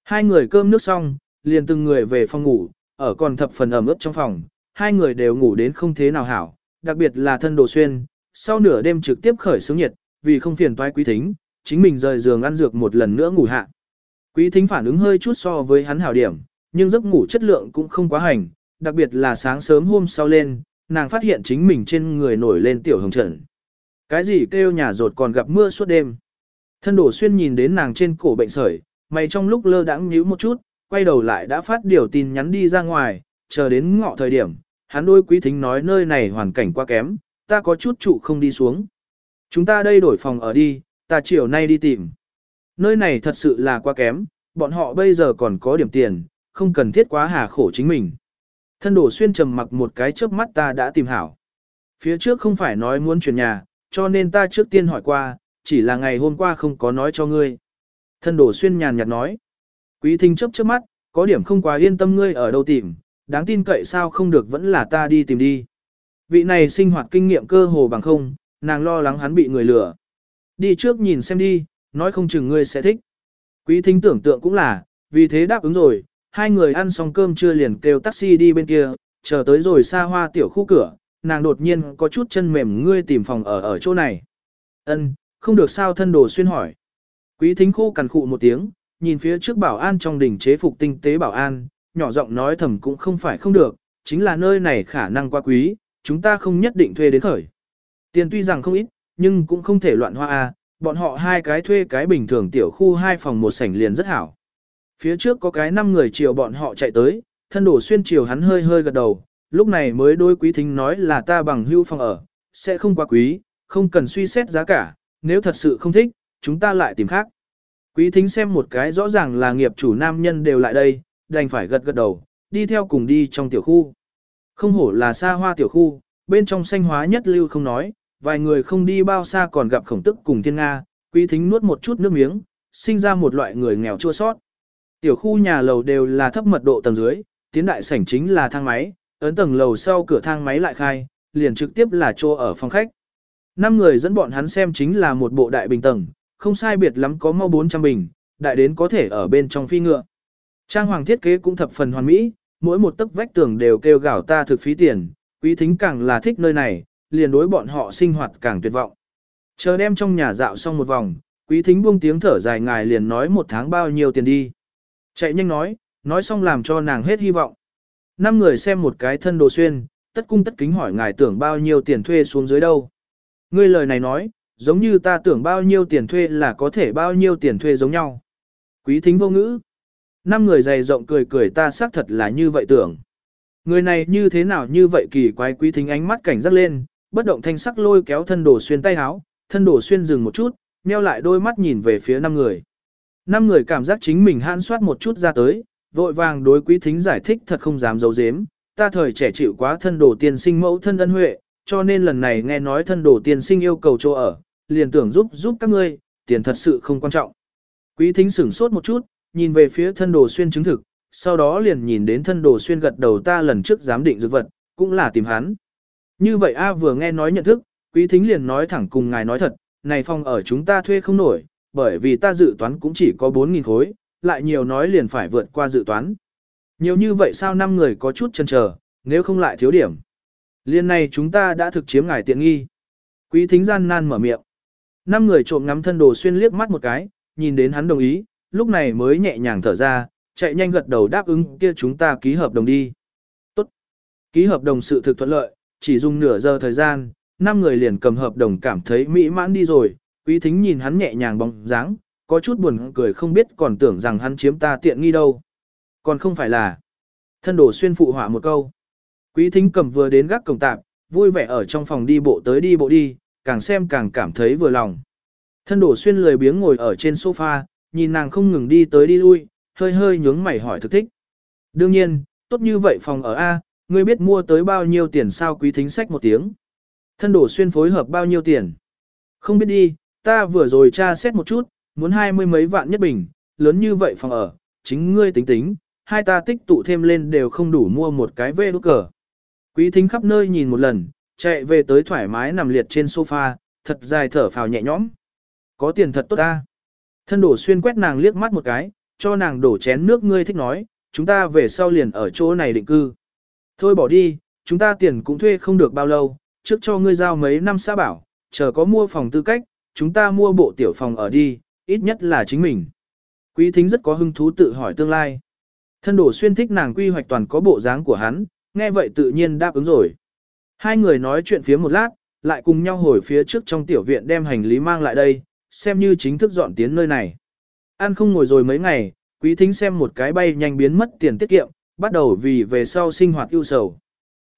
Hai người cơm nước xong, liền từng người về phòng ngủ, ở còn thập phần ẩm ướt trong phòng, hai người đều ngủ đến không thế nào hảo, đặc biệt là thân đồ xuyên, sau nửa đêm trực tiếp khởi sướng nhiệt, vì không phiền toái quý thính, chính mình rời giường ăn dược một lần nữa ngủ hạ. Quý thính phản ứng hơi chút so với hắn hảo điểm, nhưng giấc ngủ chất lượng cũng không quá hành, đặc biệt là sáng sớm hôm sau lên, nàng phát hiện chính mình trên người nổi lên tiểu hồng trận. Cái gì kêu nhà rột còn gặp mưa suốt đêm. Thân đổ xuyên nhìn đến nàng trên cổ bệnh sởi, mày trong lúc lơ đãng nhíu một chút, quay đầu lại đã phát điều tin nhắn đi ra ngoài, chờ đến ngọ thời điểm, hắn đôi quý thính nói nơi này hoàn cảnh quá kém, ta có chút trụ không đi xuống. Chúng ta đây đổi phòng ở đi, ta chiều nay đi tìm. Nơi này thật sự là quá kém, bọn họ bây giờ còn có điểm tiền, không cần thiết quá hà khổ chính mình. Thân đổ xuyên trầm mặc một cái chớp mắt ta đã tìm hảo. Phía trước không phải nói muốn chuyển nhà, cho nên ta trước tiên hỏi qua, chỉ là ngày hôm qua không có nói cho ngươi. Thân đổ xuyên nhàn nhạt nói. Quý thính chấp chớp mắt, có điểm không quá yên tâm ngươi ở đâu tìm, đáng tin cậy sao không được vẫn là ta đi tìm đi. Vị này sinh hoạt kinh nghiệm cơ hồ bằng không, nàng lo lắng hắn bị người lừa. Đi trước nhìn xem đi, nói không chừng ngươi sẽ thích. Quý thính tưởng tượng cũng là, vì thế đáp ứng rồi, hai người ăn xong cơm trưa liền kêu taxi đi bên kia, chờ tới rồi xa hoa tiểu khu cửa, nàng đột nhiên có chút chân mềm ngươi tìm phòng ở ở chỗ này. Ân, không được sao thân đồ xuyên hỏi. Quý thính khô cằn khụ một tiếng, nhìn phía trước bảo an trong đỉnh chế phục tinh tế bảo an, nhỏ giọng nói thầm cũng không phải không được, chính là nơi này khả năng quá quý, chúng ta không nhất định thuê đến khởi. Tiền tuy rằng không ít, nhưng cũng không thể loạn hoa a, bọn họ hai cái thuê cái bình thường tiểu khu hai phòng một sảnh liền rất hảo. Phía trước có cái năm người chiều bọn họ chạy tới, thân đổ xuyên chiều hắn hơi hơi gật đầu, lúc này mới đôi quý thính nói là ta bằng hưu phòng ở, sẽ không quá quý, không cần suy xét giá cả, nếu thật sự không thích, chúng ta lại tìm khác. Quý thính xem một cái rõ ràng là nghiệp chủ nam nhân đều lại đây, đành phải gật gật đầu, đi theo cùng đi trong tiểu khu. Không hổ là xa hoa tiểu khu, bên trong xanh hóa nhất lưu không nói, vài người không đi bao xa còn gặp khổng tức cùng thiên Nga, quý thính nuốt một chút nước miếng, sinh ra một loại người nghèo chua sót. Tiểu khu nhà lầu đều là thấp mật độ tầng dưới, tiến đại sảnh chính là thang máy, ấn tầng lầu sau cửa thang máy lại khai, liền trực tiếp là chỗ ở phòng khách. Năm người dẫn bọn hắn xem chính là một bộ đại bình tầng, không sai biệt lắm có mau 400 bình, đại đến có thể ở bên trong phi ngựa. Trang hoàng thiết kế cũng thập phần hoàn mỹ, mỗi một tấc vách tường đều kêu gào ta thực phí tiền, quý thính càng là thích nơi này, liền đối bọn họ sinh hoạt càng tuyệt vọng. Chờ đem trong nhà dạo xong một vòng, quý thính buông tiếng thở dài ngài liền nói một tháng bao nhiêu tiền đi. Chạy nhanh nói, nói xong làm cho nàng hết hy vọng. Năm người xem một cái thân đồ xuyên, tất cung tất kính hỏi ngài tưởng bao nhiêu tiền thuê xuống dưới đâu. Ngươi lời này nói, giống như ta tưởng bao nhiêu tiền thuê là có thể bao nhiêu tiền thuê giống nhau. Quý thính vô ngữ. Năm người dày rộng cười cười ta xác thật là như vậy tưởng. Người này như thế nào như vậy kỳ quái quý thính ánh mắt cảnh giác lên, bất động thanh sắc lôi kéo thân đồ xuyên tay háo, thân đồ xuyên dừng một chút, nheo lại đôi mắt nhìn về phía năm người. Năm người cảm giác chính mình hãn soát một chút ra tới, vội vàng đối quý thính giải thích thật không dám giấu giếm, ta thời trẻ chịu quá thân đồ tiên sinh mẫu thân ân huệ, cho nên lần này nghe nói thân đồ tiên sinh yêu cầu chỗ ở, liền tưởng giúp giúp các ngươi, tiền thật sự không quan trọng. Quý thính sửng sốt một chút, nhìn về phía thân đồ xuyên chứng thực, sau đó liền nhìn đến thân đồ xuyên gật đầu ta lần trước giám định dược vật, cũng là tìm hắn. Như vậy A vừa nghe nói nhận thức, quý thính liền nói thẳng cùng ngài nói thật, này phòng ở chúng ta thuê không nổi, bởi vì ta dự toán cũng chỉ có 4.000 khối, lại nhiều nói liền phải vượt qua dự toán. Nhiều như vậy sao năm người có chút chần chờ, nếu không lại thiếu điểm. Liên này chúng ta đã thực chiếm ngài tiện nghi. Quý thính gian nan mở miệng. Năm người trộm ngắm thân đồ xuyên liếc mắt một cái, nhìn đến hắn đồng ý, lúc này mới nhẹ nhàng thở ra, chạy nhanh gật đầu đáp ứng kia chúng ta ký hợp đồng đi. Tốt. Ký hợp đồng sự thực thuận lợi, chỉ dùng nửa giờ thời gian, năm người liền cầm hợp đồng cảm thấy mỹ mãn đi rồi, quý thính nhìn hắn nhẹ nhàng bóng dáng, có chút buồn cười không biết còn tưởng rằng hắn chiếm ta tiện nghi đâu. Còn không phải là. Thân đổ xuyên phụ họa một câu. Quý thính cầm vừa đến gác cổng tạp, vui vẻ ở trong phòng đi bộ tới đi bộ đi, càng xem càng cảm thấy vừa lòng. Thân đổ xuyên lười biếng ngồi ở trên sofa, nhìn nàng không ngừng đi tới đi lui, hơi hơi nhướng mày hỏi thực thích. Đương nhiên, tốt như vậy phòng ở A, ngươi biết mua tới bao nhiêu tiền sao quý thính sách một tiếng. Thân đổ xuyên phối hợp bao nhiêu tiền. Không biết đi, ta vừa rồi tra xét một chút, muốn hai mươi mấy vạn nhất bình, lớn như vậy phòng ở, chính ngươi tính tính, hai ta tích tụ thêm lên đều không đủ mua một cái vê đốt cờ. Quý thính khắp nơi nhìn một lần, chạy về tới thoải mái nằm liệt trên sofa, thật dài thở phào nhẹ nhõm. Có tiền thật tốt ta. Thân đổ xuyên quét nàng liếc mắt một cái, cho nàng đổ chén nước ngươi thích nói, chúng ta về sau liền ở chỗ này định cư. Thôi bỏ đi, chúng ta tiền cũng thuê không được bao lâu, trước cho ngươi giao mấy năm xã bảo, chờ có mua phòng tư cách, chúng ta mua bộ tiểu phòng ở đi, ít nhất là chính mình. Quý thính rất có hứng thú tự hỏi tương lai. Thân đổ xuyên thích nàng quy hoạch toàn có bộ dáng của hắn, nghe vậy tự nhiên đáp ứng rồi. Hai người nói chuyện phía một lát, lại cùng nhau hồi phía trước trong tiểu viện đem hành lý mang lại đây, xem như chính thức dọn tiến nơi này. Ăn không ngồi rồi mấy ngày, quý thính xem một cái bay nhanh biến mất tiền tiết kiệm, bắt đầu vì về sau sinh hoạt ưu sầu.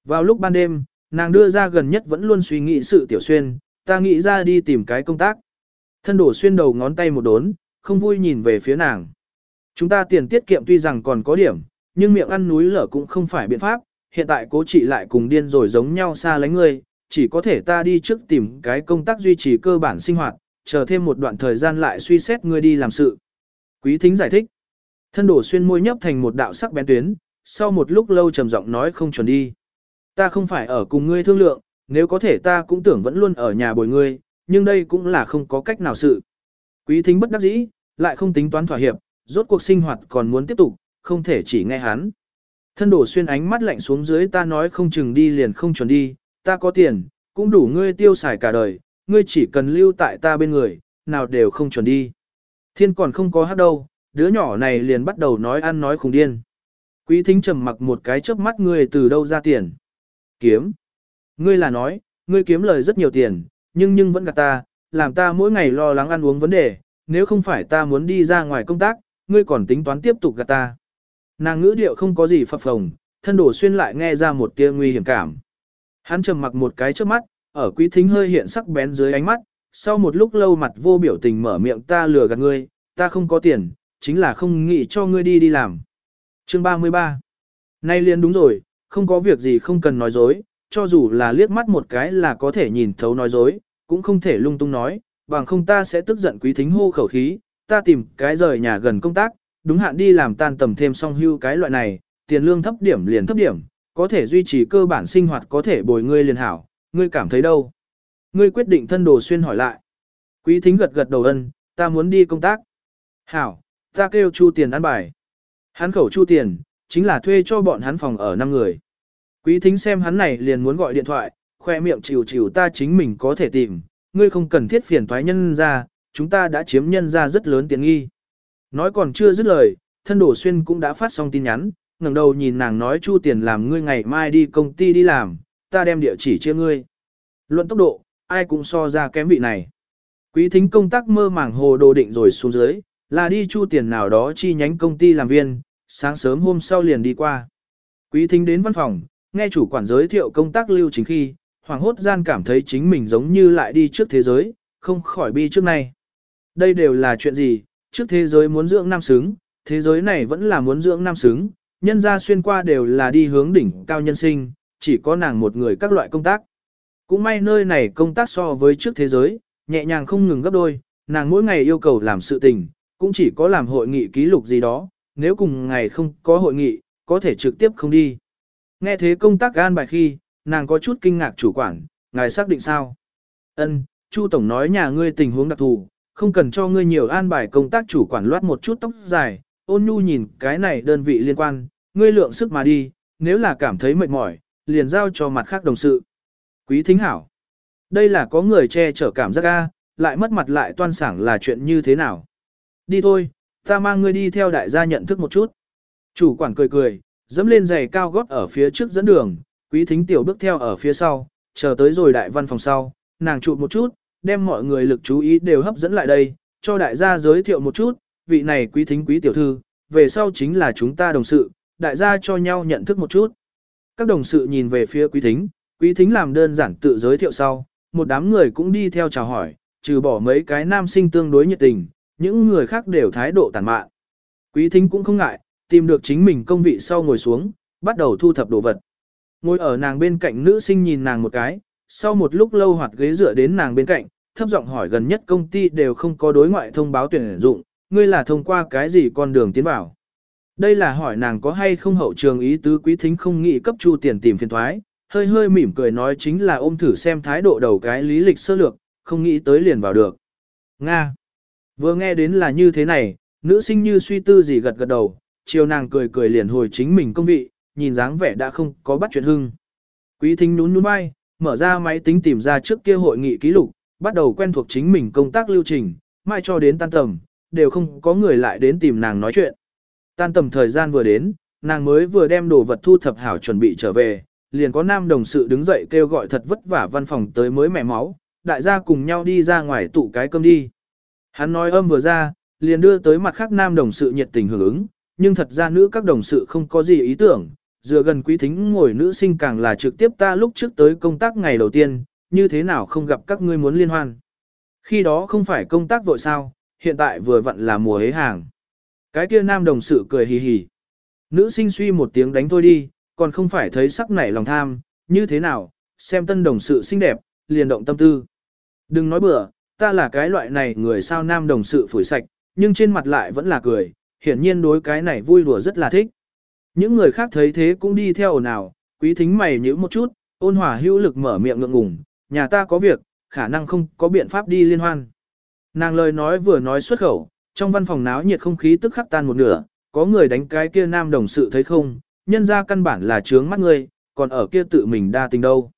Vào lúc ban đêm, nàng đưa ra gần nhất vẫn luôn suy nghĩ sự tiểu xuyên, ta nghĩ ra đi tìm cái công tác. Thân đổ xuyên đầu ngón tay một đốn, không vui nhìn về phía nàng. Chúng ta tiền tiết kiệm tuy rằng còn có điểm, nhưng miệng ăn núi lở cũng không phải biện pháp, hiện tại cố trị lại cùng điên rồi giống nhau xa lánh ngươi, chỉ có thể ta đi trước tìm cái công tác duy trì cơ bản sinh hoạt, chờ thêm một đoạn thời gian lại suy xét ngươi đi làm sự. Quý thính giải thích. Thân đổ xuyên môi nhấp thành một đạo sắc bén tuyến, sau một lúc lâu trầm giọng nói không chuẩn đi. Ta không phải ở cùng ngươi thương lượng, nếu có thể ta cũng tưởng vẫn luôn ở nhà bồi ngươi, nhưng đây cũng là không có cách nào sự. Quý thính bất đắc dĩ, lại không tính toán thỏa hiệp, rốt cuộc sinh hoạt còn muốn tiếp tục, không thể chỉ nghe hắn. Thân đổ xuyên ánh mắt lạnh xuống dưới ta nói không chừng đi liền không chuẩn đi, ta có tiền, cũng đủ ngươi tiêu xài cả đời, ngươi chỉ cần lưu tại ta bên người, nào đều không chuẩn đi. Thiên còn không có hát đâu, đứa nhỏ này liền bắt đầu nói ăn nói khùng điên. Quý thính trầm mặc một cái chớp mắt ngươi từ đâu ra tiền. Kiếm. Ngươi là nói, ngươi kiếm lời rất nhiều tiền, nhưng nhưng vẫn gạt ta, làm ta mỗi ngày lo lắng ăn uống vấn đề, nếu không phải ta muốn đi ra ngoài công tác, ngươi còn tính toán tiếp tục gạt ta. Nàng ngữ điệu không có gì phập phồng, thân đổ xuyên lại nghe ra một tia nguy hiểm cảm. Hắn trầm mặc một cái trước mắt, ở quý thính hơi hiện sắc bén dưới ánh mắt, sau một lúc lâu mặt vô biểu tình mở miệng ta lừa gạt ngươi, ta không có tiền, chính là không nghĩ cho ngươi đi đi làm. Chương 33 Nay liền đúng rồi, không có việc gì không cần nói dối, cho dù là liếc mắt một cái là có thể nhìn thấu nói dối, cũng không thể lung tung nói, bằng không ta sẽ tức giận quý thính hô khẩu khí, ta tìm cái rời nhà gần công tác, đúng hạn đi làm tan tầm thêm song hưu cái loại này, tiền lương thấp điểm liền thấp điểm, có thể duy trì cơ bản sinh hoạt có thể bồi ngươi liền hảo, ngươi cảm thấy đâu? Ngươi quyết định thân đồ xuyên hỏi lại. Quý thính gật gật đầu ân, ta muốn đi công tác. Hảo, ta kêu chu tiền ăn bài. Hắn khẩu chu tiền, chính là thuê cho bọn hắn phòng ở 5 người. Quý thính xem hắn này liền muốn gọi điện thoại, khoe miệng chịu chịu ta chính mình có thể tìm, ngươi không cần thiết phiền thoái nhân ra, chúng ta đã chiếm nhân ra rất lớn tiền nghi. Nói còn chưa dứt lời, thân đổ xuyên cũng đã phát xong tin nhắn, ngẩng đầu nhìn nàng nói chu tiền làm ngươi ngày mai đi công ty đi làm, ta đem địa chỉ chia ngươi. Luận tốc độ, ai cũng so ra kém vị này. Quý thính công tác mơ màng hồ đồ định rồi xuống dưới, là đi chu tiền nào đó chi nhánh công ty làm viên, sáng sớm hôm sau liền đi qua. Quý thính đến văn phòng, nghe chủ quản giới thiệu công tác lưu chính khi, hoàng hốt gian cảm thấy chính mình giống như lại đi trước thế giới, không khỏi bi trước này. Đây đều là chuyện gì, trước thế giới muốn dưỡng nam xứng, thế giới này vẫn là muốn dưỡng nam xứng, nhân ra xuyên qua đều là đi hướng đỉnh cao nhân sinh, chỉ có nàng một người các loại công tác. Cũng may nơi này công tác so với trước thế giới, nhẹ nhàng không ngừng gấp đôi, nàng mỗi ngày yêu cầu làm sự tình, cũng chỉ có làm hội nghị ký lục gì đó, nếu cùng ngày không có hội nghị, có thể trực tiếp không đi. Nghe thế công tác gan bài khi, nàng có chút kinh ngạc chủ quản, ngài xác định sao? Ân, Chu Tổng nói nhà ngươi tình huống đặc thù, không cần cho ngươi nhiều an bài công tác chủ quản loát một chút tóc dài, ôn nhu nhìn cái này đơn vị liên quan, ngươi lượng sức mà đi, nếu là cảm thấy mệt mỏi, liền giao cho mặt khác đồng sự. Quý thính hảo. Đây là có người che chở cảm giác ga, lại mất mặt lại toan sảng là chuyện như thế nào. Đi thôi, ta mang ngươi đi theo đại gia nhận thức một chút. Chủ quản cười cười, dẫm lên giày cao gót ở phía trước dẫn đường, quý thính tiểu bước theo ở phía sau, chờ tới rồi đại văn phòng sau, nàng chụp một chút, đem mọi người lực chú ý đều hấp dẫn lại đây, cho đại gia giới thiệu một chút, vị này quý thính quý tiểu thư, về sau chính là chúng ta đồng sự, đại gia cho nhau nhận thức một chút. Các đồng sự nhìn về phía quý thính, quý thính làm đơn giản tự giới thiệu sau, một đám người cũng đi theo chào hỏi, trừ bỏ mấy cái nam sinh tương đối nhiệt tình, những người khác đều thái độ tàn mạn. Quý thính cũng không ngại, tìm được chính mình công vị sau ngồi xuống, bắt đầu thu thập đồ vật. Ngồi ở nàng bên cạnh nữ sinh nhìn nàng một cái, sau một lúc lâu hoạt ghế dựa đến nàng bên cạnh, thấp giọng hỏi gần nhất công ty đều không có đối ngoại thông báo tuyển dụng, ngươi là thông qua cái gì con đường tiến vào. Đây là hỏi nàng có hay không hậu trường ý tứ quý thính không nghĩ cấp chu tiền tìm phiền thoái, hơi hơi mỉm cười nói chính là ôm thử xem thái độ đầu cái lý lịch sơ lược, không nghĩ tới liền vào được. Nga. Vừa nghe đến là như thế này, nữ sinh như suy tư gì gật gật đầu, chiều nàng cười cười liền hồi chính mình công vị, nhìn dáng vẻ đã không có bắt chuyện hưng. Quý thính nhún nhún vai, mở ra máy tính tìm ra trước kia hội nghị ký lục, bắt đầu quen thuộc chính mình công tác lưu trình, mai cho đến tan tầm, đều không có người lại đến tìm nàng nói chuyện. Tan tầm thời gian vừa đến, nàng mới vừa đem đồ vật thu thập hảo chuẩn bị trở về, liền có nam đồng sự đứng dậy kêu gọi thật vất vả văn phòng tới mới mẹ máu, đại gia cùng nhau đi ra ngoài tụ cái cơm đi. Hắn nói âm vừa ra, liền đưa tới mặt khác nam đồng sự nhiệt tình hưởng ứng, nhưng thật ra nữ các đồng sự không có gì ý tưởng, dựa gần quý thính ngồi nữ sinh càng là trực tiếp ta lúc trước tới công tác ngày đầu tiên, như thế nào không gặp các ngươi muốn liên hoan. Khi đó không phải công tác vội sao, hiện tại vừa vặn là mùa hế hàng. Cái kia nam đồng sự cười hì hì. Nữ sinh suy một tiếng đánh thôi đi, còn không phải thấy sắc nảy lòng tham, như thế nào, xem tân đồng sự xinh đẹp, liền động tâm tư. Đừng nói bừa, ta là cái loại này người sao nam đồng sự phủi sạch, nhưng trên mặt lại vẫn là cười, hiển nhiên đối cái này vui đùa rất là thích. Những người khác thấy thế cũng đi theo ồn ào, quý thính mày nhíu một chút, ôn hòa hữu lực mở miệng ngượng ngùng, nhà ta có việc, khả năng không có biện pháp đi liên hoan. Nàng lời nói vừa nói xuất khẩu, trong văn phòng náo nhiệt không khí tức khắc tan một nửa, có người đánh cái kia nam đồng sự thấy không, nhân ra căn bản là trướng mắt ngươi, còn ở kia tự mình đa tình đâu.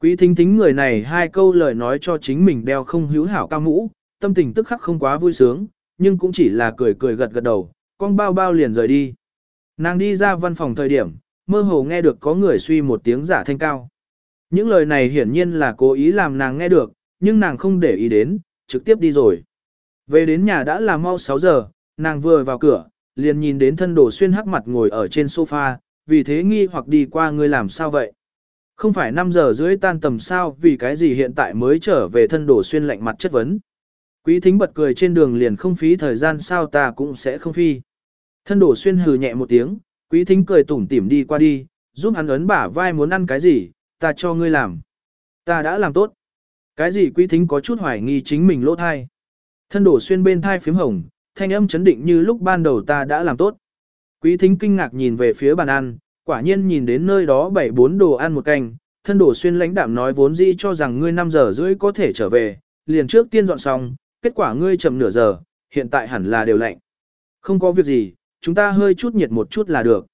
Quý thính thính người này hai câu lời nói cho chính mình đeo không hữu hảo cao mũ, tâm tình tức khắc không quá vui sướng, nhưng cũng chỉ là cười cười gật gật đầu, con bao bao liền rời đi. Nàng đi ra văn phòng thời điểm, mơ hồ nghe được có người suy một tiếng giả thanh cao. Những lời này hiển nhiên là cố ý làm nàng nghe được, nhưng nàng không để ý đến, trực tiếp đi rồi. Về đến nhà đã là mau 6 giờ, nàng vừa vào cửa, liền nhìn đến thân đồ xuyên hắc mặt ngồi ở trên sofa, vì thế nghi hoặc đi qua ngươi làm sao vậy. Không phải 5 giờ rưỡi tan tầm sao vì cái gì hiện tại mới trở về thân đồ xuyên lạnh mặt chất vấn. Quý thính bật cười trên đường liền không phí thời gian sao ta cũng sẽ không phi. Thân đổ xuyên hừ nhẹ một tiếng, quý thính cười tủm tỉm đi qua đi, giúp hắn ấn bả vai muốn ăn cái gì, ta cho ngươi làm. Ta đã làm tốt. Cái gì quý thính có chút hoài nghi chính mình lỗ thai. Thân đổ xuyên bên thai phím hồng, thanh âm chấn định như lúc ban đầu ta đã làm tốt. Quý thính kinh ngạc nhìn về phía bàn ăn, quả nhiên nhìn đến nơi đó bảy bốn đồ ăn một canh, thân đổ xuyên lãnh đạm nói vốn dĩ cho rằng ngươi 5 giờ rưỡi có thể trở về, liền trước tiên dọn xong, kết quả ngươi chậm nửa giờ, hiện tại hẳn là đều lạnh. Không có việc gì, chúng ta hơi chút nhiệt một chút là được.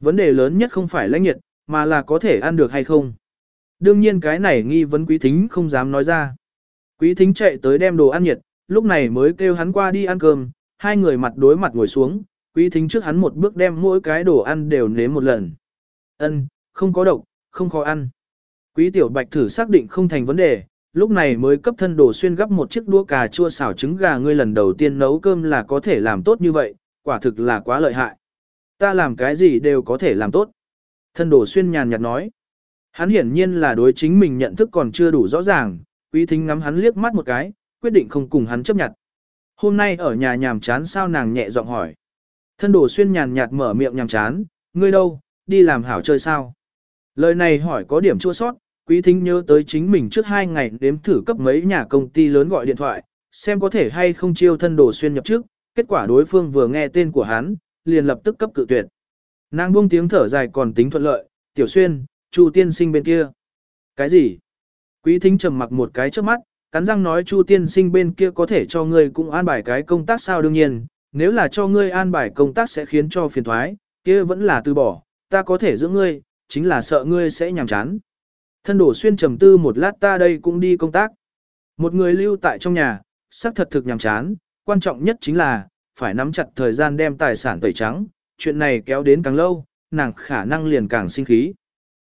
Vấn đề lớn nhất không phải lãnh nhiệt, mà là có thể ăn được hay không. Đương nhiên cái này nghi vấn quý thính không dám nói ra. Quý thính chạy tới đem đồ ăn nhiệt, lúc này mới kêu hắn qua đi ăn cơm, hai người mặt đối mặt ngồi xuống, quý thính trước hắn một bước đem mỗi cái đồ ăn đều nếm một lần. Ân, không có độc, không khó ăn. Quý tiểu bạch thử xác định không thành vấn đề, lúc này mới cấp thân đồ xuyên gấp một chiếc đũa cà chua xào trứng gà ngươi lần đầu tiên nấu cơm là có thể làm tốt như vậy, quả thực là quá lợi hại. Ta làm cái gì đều có thể làm tốt. Thân đồ xuyên nhàn nhạt nói. Hắn hiển nhiên là đối chính mình nhận thức còn chưa đủ rõ ràng, quý thính ngắm hắn liếc mắt một cái, quyết định không cùng hắn chấp nhận. Hôm nay ở nhà nhàm chán sao nàng nhẹ giọng hỏi. Thân đồ xuyên nhàn nhạt mở miệng nhàm chán, ngươi đâu, đi làm hảo chơi sao? Lời này hỏi có điểm chua sót, quý thính nhớ tới chính mình trước hai ngày đếm thử cấp mấy nhà công ty lớn gọi điện thoại, xem có thể hay không chiêu thân đồ xuyên nhập trước, kết quả đối phương vừa nghe tên của hắn, liền lập tức cấp cự tuyệt. Nàng buông tiếng thở dài còn tính thuận lợi, tiểu xuyên, Chu tiên sinh bên kia. Cái gì? Quý thính trầm mặc một cái trước mắt, cắn răng nói Chu tiên sinh bên kia có thể cho ngươi cũng an bài cái công tác sao đương nhiên, nếu là cho ngươi an bài công tác sẽ khiến cho phiền thoái, kia vẫn là từ bỏ, ta có thể giữ ngươi, chính là sợ ngươi sẽ nhàm chán. Thân đổ xuyên trầm tư một lát ta đây cũng đi công tác. Một người lưu tại trong nhà, xác thật thực nhàm chán, quan trọng nhất chính là, phải nắm chặt thời gian đem tài sản tẩy trắng, chuyện này kéo đến càng lâu, nàng khả năng liền càng sinh khí.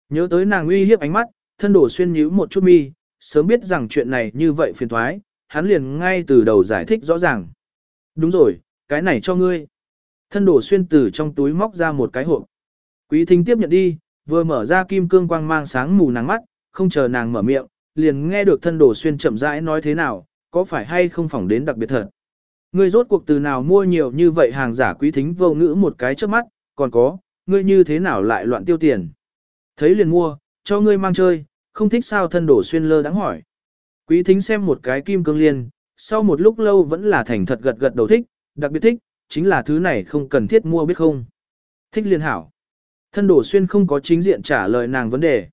Nhớ tới nàng uy hiếp ánh mắt, thân đổ xuyên nhíu một chút mi, sớm biết rằng chuyện này như vậy phiền thoái, hắn liền ngay từ đầu giải thích rõ ràng. Đúng rồi, cái này cho ngươi. Thân đổ xuyên từ trong túi móc ra một cái hộp. Quý thính tiếp nhận đi, vừa mở ra kim cương quang mang sáng mù nàng mắt, không chờ nàng mở miệng, liền nghe được thân đổ xuyên chậm rãi nói thế nào, có phải hay không phỏng đến đặc biệt thật. Ngươi rốt cuộc từ nào mua nhiều như vậy hàng giả quý thính vô ngữ một cái trước mắt, còn có, ngươi như thế nào lại loạn tiêu tiền. Thấy liền mua, cho ngươi mang chơi, không thích sao thân đổ xuyên lơ đáng hỏi. Quý thính xem một cái kim cương liên, sau một lúc lâu vẫn là thành thật gật gật đầu thích, đặc biệt thích, chính là thứ này không cần thiết mua biết không. Thích liên hảo. Thân đổ xuyên không có chính diện trả lời nàng vấn đề.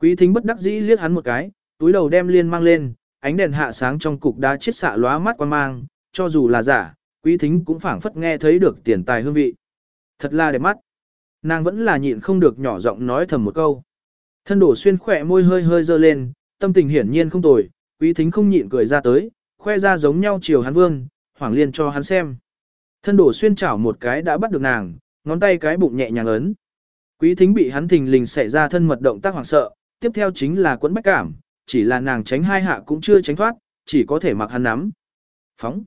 Quý thính bất đắc dĩ liếc hắn một cái, túi đầu đem liên mang lên, ánh đèn hạ sáng trong cục đá chiết xạ lóa mắt quan mang, cho dù là giả, quý thính cũng phảng phất nghe thấy được tiền tài hương vị. Thật là đẹp mắt. Nàng vẫn là nhịn không được nhỏ giọng nói thầm một câu. Thân đổ xuyên khỏe môi hơi hơi dơ lên, tâm tình hiển nhiên không tồi, quý thính không nhịn cười ra tới, khoe ra giống nhau chiều hắn vương, hoảng liên cho hắn xem. Thân đổ xuyên chảo một cái đã bắt được nàng, ngón tay cái bụng nhẹ nhàng ấn. Quý thính bị hắn thình lình xảy ra thân mật động tác hoảng sợ, tiếp theo chính là quẫn bách cảm, chỉ là nàng tránh hai hạ cũng chưa tránh thoát, chỉ có thể mặc hắn nắm. Phóng.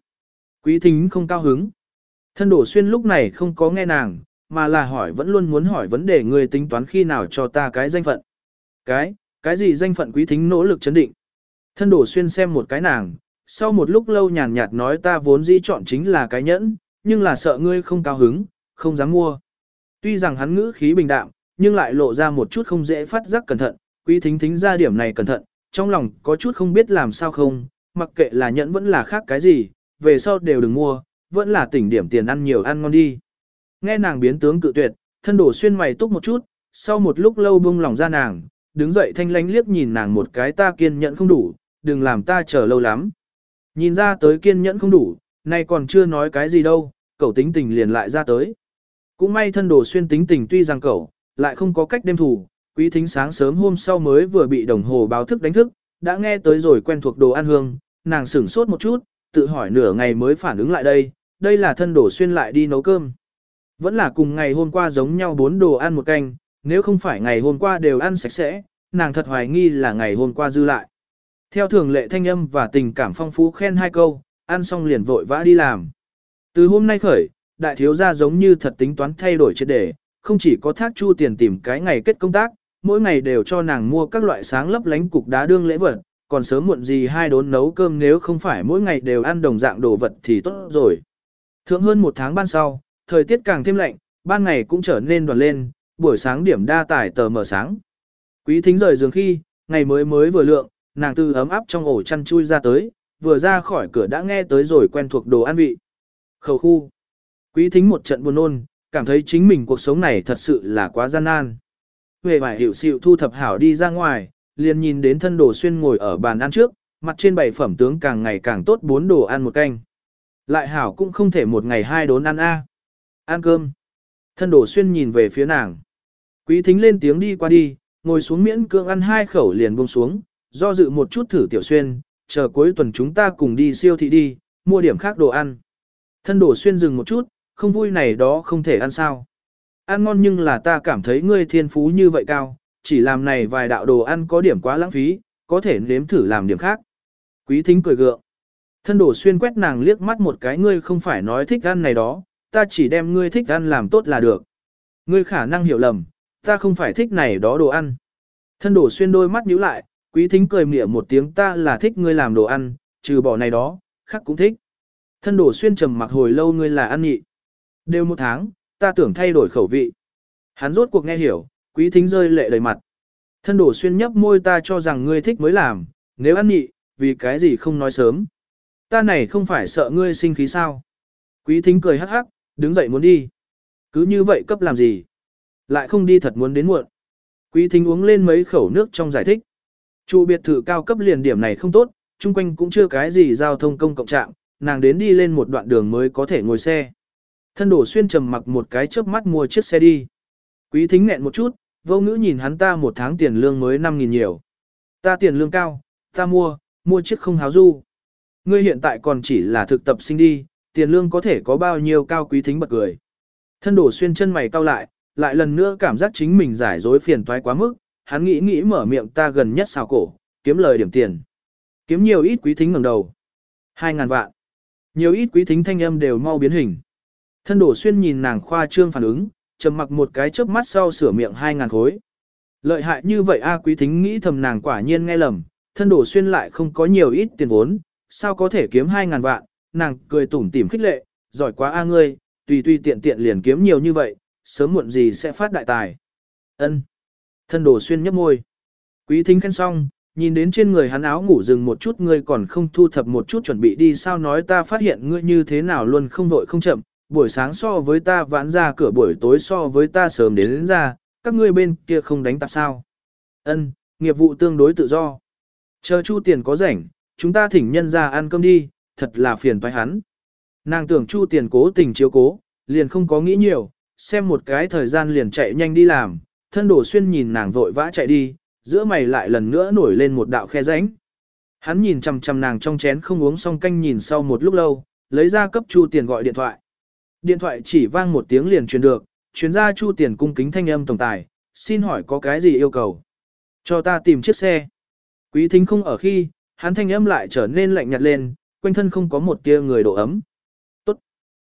Quý thính không cao hứng. Thân đổ xuyên lúc này không có nghe nàng, mà là hỏi vẫn luôn muốn hỏi vấn đề người tính toán khi nào cho ta cái danh phận. Cái, cái gì danh phận quý thính nỗ lực chấn định. Thân đổ xuyên xem một cái nàng, sau một lúc lâu nhàn nhạt nói ta vốn dĩ chọn chính là cái nhẫn, nhưng là sợ ngươi không cao hứng, không dám mua. Tuy rằng hắn ngữ khí bình đạm, nhưng lại lộ ra một chút không dễ phát giác cẩn thận, quý thính thính ra điểm này cẩn thận, trong lòng có chút không biết làm sao không, mặc kệ là nhẫn vẫn là khác cái gì, về sau đều đừng mua, vẫn là tỉnh điểm tiền ăn nhiều ăn ngon đi. Nghe nàng biến tướng cự tuyệt, thân đổ xuyên mày túc một chút, sau một lúc lâu bung lòng ra nàng, đứng dậy thanh lánh liếc nhìn nàng một cái ta kiên nhẫn không đủ, đừng làm ta chờ lâu lắm. Nhìn ra tới kiên nhẫn không đủ, nay còn chưa nói cái gì đâu, cậu tính tình liền lại ra tới. Cũng may thân đồ xuyên tính tình tuy rằng cậu, lại không có cách đêm thủ, quý thính sáng sớm hôm sau mới vừa bị đồng hồ báo thức đánh thức, đã nghe tới rồi quen thuộc đồ ăn hương, nàng sửng sốt một chút, tự hỏi nửa ngày mới phản ứng lại đây, đây là thân đồ xuyên lại đi nấu cơm. Vẫn là cùng ngày hôm qua giống nhau bốn đồ ăn một canh, nếu không phải ngày hôm qua đều ăn sạch sẽ, nàng thật hoài nghi là ngày hôm qua dư lại. Theo thường lệ thanh âm và tình cảm phong phú khen hai câu, ăn xong liền vội vã đi làm. Từ hôm nay khởi, đại thiếu gia giống như thật tính toán thay đổi triệt đề, không chỉ có thác chu tiền tìm cái ngày kết công tác, mỗi ngày đều cho nàng mua các loại sáng lấp lánh cục đá đương lễ vật, còn sớm muộn gì hai đốn nấu cơm nếu không phải mỗi ngày đều ăn đồng dạng đồ vật thì tốt rồi. Thượng hơn một tháng ban sau, thời tiết càng thêm lạnh, ban ngày cũng trở nên đoàn lên, buổi sáng điểm đa tải tờ mở sáng. Quý thính rời giường khi, ngày mới mới vừa lượng, nàng từ ấm áp trong ổ chăn chui ra tới, vừa ra khỏi cửa đã nghe tới rồi quen thuộc đồ ăn vị. Khẩu khu. Quý thính một trận buồn nôn, cảm thấy chính mình cuộc sống này thật sự là quá gian nan. Về vải hiệu xịu thu thập hảo đi ra ngoài, liền nhìn đến thân đồ xuyên ngồi ở bàn ăn trước, mặt trên bảy phẩm tướng càng ngày càng tốt bốn đồ ăn một canh. Lại hảo cũng không thể một ngày hai đốn ăn a. Ăn cơm. Thân đồ xuyên nhìn về phía nàng. Quý thính lên tiếng đi qua đi, ngồi xuống miễn cưỡng ăn hai khẩu liền buông xuống, do dự một chút thử tiểu xuyên, chờ cuối tuần chúng ta cùng đi siêu thị đi, mua điểm khác đồ ăn. Thân Đổ xuyên dừng một chút, không vui này đó không thể ăn sao. Ăn ngon nhưng là ta cảm thấy ngươi thiên phú như vậy cao, chỉ làm này vài đạo đồ ăn có điểm quá lãng phí, có thể nếm thử làm điểm khác. Quý thính cười gượng. Thân Đổ xuyên quét nàng liếc mắt một cái ngươi không phải nói thích ăn này đó, ta chỉ đem ngươi thích ăn làm tốt là được. Ngươi khả năng hiểu lầm, ta không phải thích này đó đồ ăn. Thân đổ xuyên đôi mắt nhíu lại, quý thính cười mỉa một tiếng ta là thích ngươi làm đồ ăn, trừ bỏ này đó, khác cũng thích. Thân đổ xuyên trầm mặc hồi lâu ngươi là ăn nhị. Đều một tháng, ta tưởng thay đổi khẩu vị. Hắn rốt cuộc nghe hiểu, quý thính rơi lệ đầy mặt. Thân đổ xuyên nhấp môi ta cho rằng ngươi thích mới làm, nếu ăn nhị, vì cái gì không nói sớm. Ta này không phải sợ ngươi sinh khí sao. Quý thính cười hắc hắc, đứng dậy muốn đi. Cứ như vậy cấp làm gì? Lại không đi thật muốn đến muộn. Quý thính uống lên mấy khẩu nước trong giải thích. Trụ biệt thự cao cấp liền điểm này không tốt, chung quanh cũng chưa cái gì giao thông công cộng trạm, nàng đến đi lên một đoạn đường mới có thể ngồi xe. Thân đổ xuyên trầm mặc một cái chớp mắt mua chiếc xe đi. Quý thính nghẹn một chút, vô ngữ nhìn hắn ta một tháng tiền lương mới 5.000 nhiều. Ta tiền lương cao, ta mua, mua chiếc không háo du. Ngươi hiện tại còn chỉ là thực tập sinh đi, tiền lương có thể có bao nhiêu cao quý thính bật cười. Thân đổ xuyên chân mày cao lại, lại lần nữa cảm giác chính mình giải dối phiền toái quá mức, hắn nghĩ nghĩ mở miệng ta gần nhất xào cổ, kiếm lời điểm tiền. Kiếm nhiều ít quý thính ngẩng đầu. 2000 vạn. Nhiều ít quý thính thanh âm đều mau biến hình. Thân đổ xuyên nhìn nàng khoa trương phản ứng, trầm mặc một cái chớp mắt sau sửa miệng 2000 khối. Lợi hại như vậy A quý thính nghĩ thầm nàng quả nhiên nghe lầm, thân đổ xuyên lại không có nhiều ít tiền vốn, sao có thể kiếm 2000 vạn, nàng cười tủm tỉm khích lệ, giỏi quá A ngươi, tùy tùy tiện tiện liền kiếm nhiều như vậy, sớm muộn gì sẽ phát đại tài. Ân. Thân đổ xuyên nhấp môi. Quý thính khen xong, nhìn đến trên người hắn áo ngủ dừng một chút ngươi còn không thu thập một chút chuẩn bị đi sao nói ta phát hiện ngươi như thế nào luôn không vội không chậm, buổi sáng so với ta vãn ra cửa buổi tối so với ta sớm đến, đến ra, các ngươi bên kia không đánh tạp sao. Ân, nghiệp vụ tương đối tự do. Chờ chu tiền có rảnh, chúng ta thỉnh nhân ra ăn cơm đi, thật là phiền toái hắn. Nàng tưởng chu tiền cố tình chiếu cố, liền không có nghĩ nhiều, xem một cái thời gian liền chạy nhanh đi làm, thân đổ xuyên nhìn nàng vội vã chạy đi, giữa mày lại lần nữa nổi lên một đạo khe rãnh. Hắn nhìn chằm chằm nàng trong chén không uống xong canh nhìn sau một lúc lâu, lấy ra cấp Chu Tiền gọi điện thoại. Điện thoại chỉ vang một tiếng liền truyền được, truyền ra Chu Tiền cung kính thanh âm tổng tài, xin hỏi có cái gì yêu cầu? Cho ta tìm chiếc xe. Quý thính không ở khi, hắn thanh âm lại trở nên lạnh nhạt lên, quanh thân không có một tia người độ ấm. Tốt.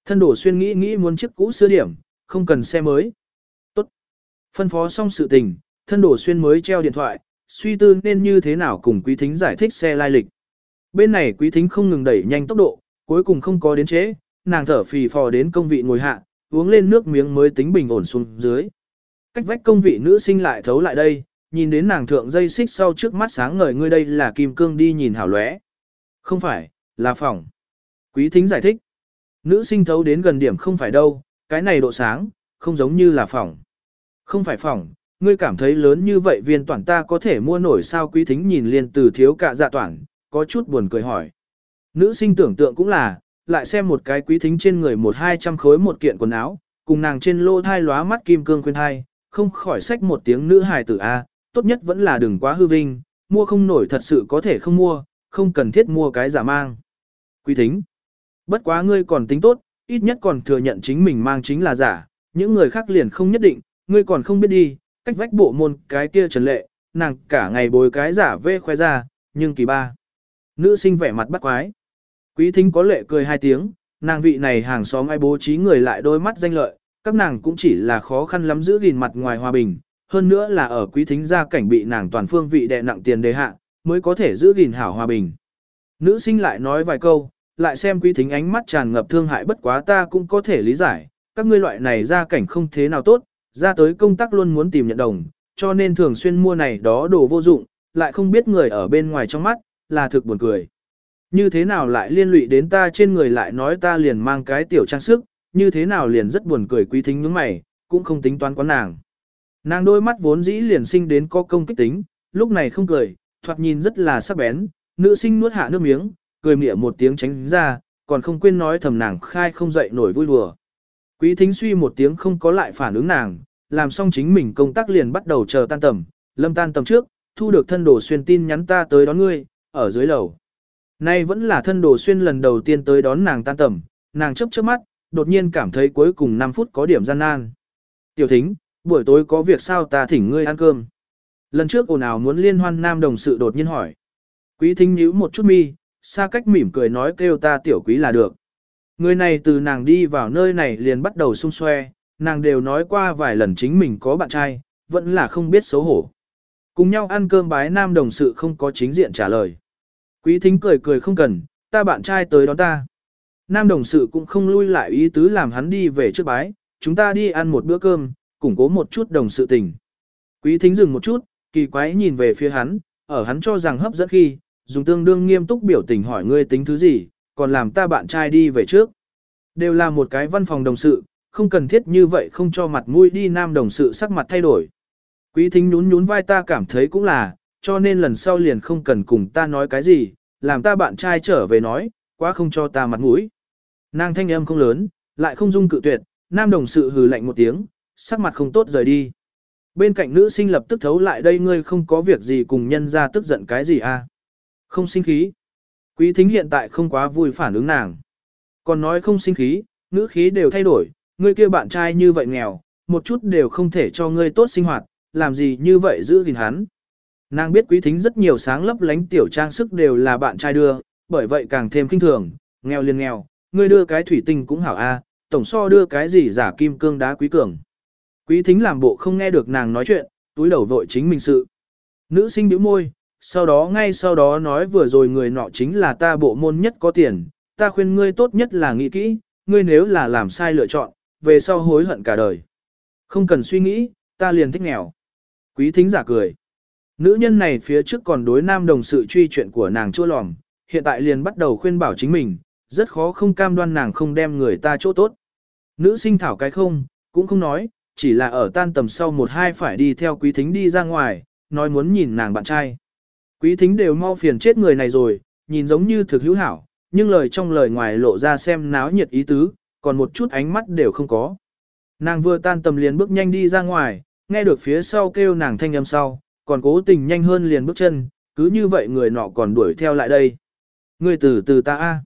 Thân đổ xuyên nghĩ nghĩ muốn chiếc cũ xưa điểm, không cần xe mới. Tốt. Phân phó xong sự tình, thân đổ xuyên mới treo điện thoại, suy tư nên như thế nào cùng quý thính giải thích xe lai lịch. Bên này quý thính không ngừng đẩy nhanh tốc độ, cuối cùng không có đến chế, nàng thở phì phò đến công vị ngồi hạ, uống lên nước miếng mới tính bình ổn xuống dưới. Cách vách công vị nữ sinh lại thấu lại đây, nhìn đến nàng thượng dây xích sau trước mắt sáng ngời ngươi đây là kim cương đi nhìn hảo lóe. Không phải, là phòng. Quý thính giải thích. Nữ sinh thấu đến gần điểm không phải đâu, cái này độ sáng, không giống như là phòng. Không phải phòng, ngươi cảm thấy lớn như vậy viên toàn ta có thể mua nổi sao quý thính nhìn liền từ thiếu cạ dạ toàn, có chút buồn cười hỏi. Nữ sinh tưởng tượng cũng là, lại xem một cái quý thính trên người một hai trăm khối một kiện quần áo, cùng nàng trên lô thai lóa mắt kim cương khuyên thai, không khỏi sách một tiếng nữ hài tử A, tốt nhất vẫn là đừng quá hư vinh, mua không nổi thật sự có thể không mua, không cần thiết mua cái giả mang. Quý thính, bất quá ngươi còn tính tốt, ít nhất còn thừa nhận chính mình mang chính là giả, những người khác liền không nhất định, ngươi còn không biết đi, cách vách bộ môn cái kia trần lệ, nàng cả ngày bồi cái giả vê khoe ra, nhưng kỳ ba. Nữ sinh vẻ mặt bắt quái. Quý thính có lệ cười hai tiếng, nàng vị này hàng xóm ai bố trí người lại đôi mắt danh lợi, các nàng cũng chỉ là khó khăn lắm giữ gìn mặt ngoài hòa bình, hơn nữa là ở quý thính gia cảnh bị nàng toàn phương vị đè nặng tiền đề hạ, mới có thể giữ gìn hảo hòa bình. Nữ sinh lại nói vài câu, lại xem quý thính ánh mắt tràn ngập thương hại bất quá ta cũng có thể lý giải, các ngươi loại này gia cảnh không thế nào tốt, ra tới công tác luôn muốn tìm nhận đồng, cho nên thường xuyên mua này đó đồ vô dụng, lại không biết người ở bên ngoài trong mắt, là thực buồn cười. Như thế nào lại liên lụy đến ta trên người lại nói ta liền mang cái tiểu trang sức, như thế nào liền rất buồn cười quý thính những mày, cũng không tính toán quán nàng. Nàng đôi mắt vốn dĩ liền sinh đến có công kích tính, lúc này không cười, thoạt nhìn rất là sắc bén, nữ sinh nuốt hạ nước miếng, cười mỉa một tiếng tránh ra, còn không quên nói thầm nàng khai không dậy nổi vui đùa. Quý thính suy một tiếng không có lại phản ứng nàng, làm xong chính mình công tác liền bắt đầu chờ tan tầm, lâm tan tầm trước, thu được thân đồ xuyên tin nhắn ta tới đón ngươi, ở dưới lầu. Nay vẫn là thân đồ xuyên lần đầu tiên tới đón nàng tan tầm, nàng chấp chớp mắt, đột nhiên cảm thấy cuối cùng 5 phút có điểm gian nan. Tiểu thính, buổi tối có việc sao ta thỉnh ngươi ăn cơm. Lần trước ồn ào muốn liên hoan nam đồng sự đột nhiên hỏi. Quý thính nhíu một chút mi, xa cách mỉm cười nói kêu ta tiểu quý là được. Người này từ nàng đi vào nơi này liền bắt đầu xung xoe, nàng đều nói qua vài lần chính mình có bạn trai, vẫn là không biết xấu hổ. Cùng nhau ăn cơm bái nam đồng sự không có chính diện trả lời. Quý thính cười cười không cần, ta bạn trai tới đón ta. Nam đồng sự cũng không lui lại ý tứ làm hắn đi về trước bái, chúng ta đi ăn một bữa cơm, củng cố một chút đồng sự tình. Quý thính dừng một chút, kỳ quái nhìn về phía hắn, ở hắn cho rằng hấp dẫn khi, dùng tương đương nghiêm túc biểu tình hỏi ngươi tính thứ gì, còn làm ta bạn trai đi về trước. Đều là một cái văn phòng đồng sự, không cần thiết như vậy không cho mặt mũi đi nam đồng sự sắc mặt thay đổi. Quý thính nhún nhún vai ta cảm thấy cũng là, cho nên lần sau liền không cần cùng ta nói cái gì, làm ta bạn trai trở về nói, quá không cho ta mặt mũi. Nàng thanh âm không lớn, lại không dung cự tuyệt, nam đồng sự hừ lạnh một tiếng, sắc mặt không tốt rời đi. Bên cạnh nữ sinh lập tức thấu lại đây ngươi không có việc gì cùng nhân ra tức giận cái gì à. Không sinh khí. Quý thính hiện tại không quá vui phản ứng nàng. Còn nói không sinh khí, ngữ khí đều thay đổi, ngươi kia bạn trai như vậy nghèo, một chút đều không thể cho ngươi tốt sinh hoạt, làm gì như vậy giữ gìn hắn. Nàng biết quý thính rất nhiều sáng lấp lánh tiểu trang sức đều là bạn trai đưa, bởi vậy càng thêm kinh thường, nghèo liền nghèo, ngươi đưa cái thủy tinh cũng hảo a, tổng so đưa cái gì giả kim cương đá quý cường. Quý thính làm bộ không nghe được nàng nói chuyện, túi đầu vội chính mình sự. Nữ sinh bĩu môi, sau đó ngay sau đó nói vừa rồi người nọ chính là ta bộ môn nhất có tiền, ta khuyên ngươi tốt nhất là nghĩ kỹ, ngươi nếu là làm sai lựa chọn, về sau hối hận cả đời. Không cần suy nghĩ, ta liền thích nghèo. Quý thính giả cười. Nữ nhân này phía trước còn đối nam đồng sự truy chuyện của nàng chua lòm, hiện tại liền bắt đầu khuyên bảo chính mình, rất khó không cam đoan nàng không đem người ta chỗ tốt. Nữ sinh thảo cái không, cũng không nói, chỉ là ở tan tầm sau một hai phải đi theo quý thính đi ra ngoài, nói muốn nhìn nàng bạn trai. Quý thính đều mau phiền chết người này rồi, nhìn giống như thực hữu hảo, nhưng lời trong lời ngoài lộ ra xem náo nhiệt ý tứ, còn một chút ánh mắt đều không có. Nàng vừa tan tầm liền bước nhanh đi ra ngoài, nghe được phía sau kêu nàng thanh âm sau, còn cố tình nhanh hơn liền bước chân, cứ như vậy người nọ còn đuổi theo lại đây. Người từ từ ta a.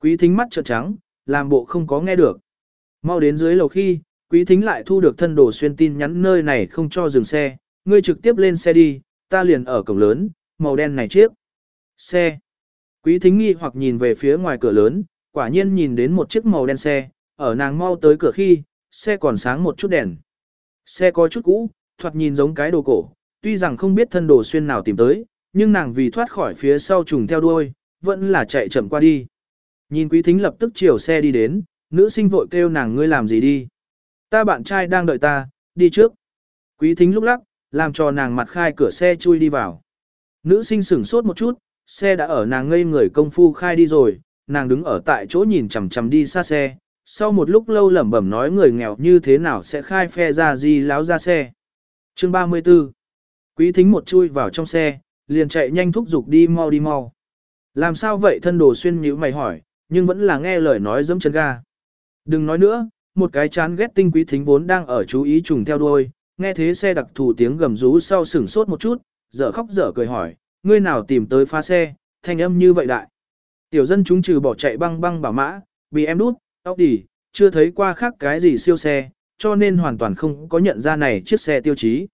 Quý thính mắt trợn trắng, làm bộ không có nghe được. Mau đến dưới lầu khi, quý thính lại thu được thân đồ xuyên tin nhắn nơi này không cho dừng xe, ngươi trực tiếp lên xe đi, ta liền ở cổng lớn, màu đen này chiếc. Xe. Quý thính nghi hoặc nhìn về phía ngoài cửa lớn, quả nhiên nhìn đến một chiếc màu đen xe, ở nàng mau tới cửa khi, xe còn sáng một chút đèn. Xe có chút cũ, thoạt nhìn giống cái đồ cổ, tuy rằng không biết thân đồ xuyên nào tìm tới, nhưng nàng vì thoát khỏi phía sau trùng theo đuôi, vẫn là chạy chậm qua đi. Nhìn quý thính lập tức chiều xe đi đến, nữ sinh vội kêu nàng ngươi làm gì đi. Ta bạn trai đang đợi ta, đi trước. Quý thính lúc lắc, làm cho nàng mặt khai cửa xe chui đi vào. Nữ sinh sửng sốt một chút, xe đã ở nàng ngây người công phu khai đi rồi, nàng đứng ở tại chỗ nhìn chằm chằm đi xa xe, sau một lúc lâu lẩm bẩm nói người nghèo như thế nào sẽ khai phe ra gì láo ra xe. Chương 34 Quý thính một chui vào trong xe, liền chạy nhanh thúc giục đi mau đi mau. Làm sao vậy thân đồ xuyên nhữ mày hỏi, nhưng vẫn là nghe lời nói dẫm chân ga. Đừng nói nữa, một cái chán ghét tinh quý thính vốn đang ở chú ý trùng theo đuôi, nghe thế xe đặc thù tiếng gầm rú sau sửng sốt một chút, dở khóc dở cười hỏi, ngươi nào tìm tới phá xe, thanh âm như vậy đại. Tiểu dân chúng trừ bỏ chạy băng băng bảo mã, bị em đút, tóc đi, chưa thấy qua khác cái gì siêu xe, cho nên hoàn toàn không có nhận ra này chiếc xe tiêu chí.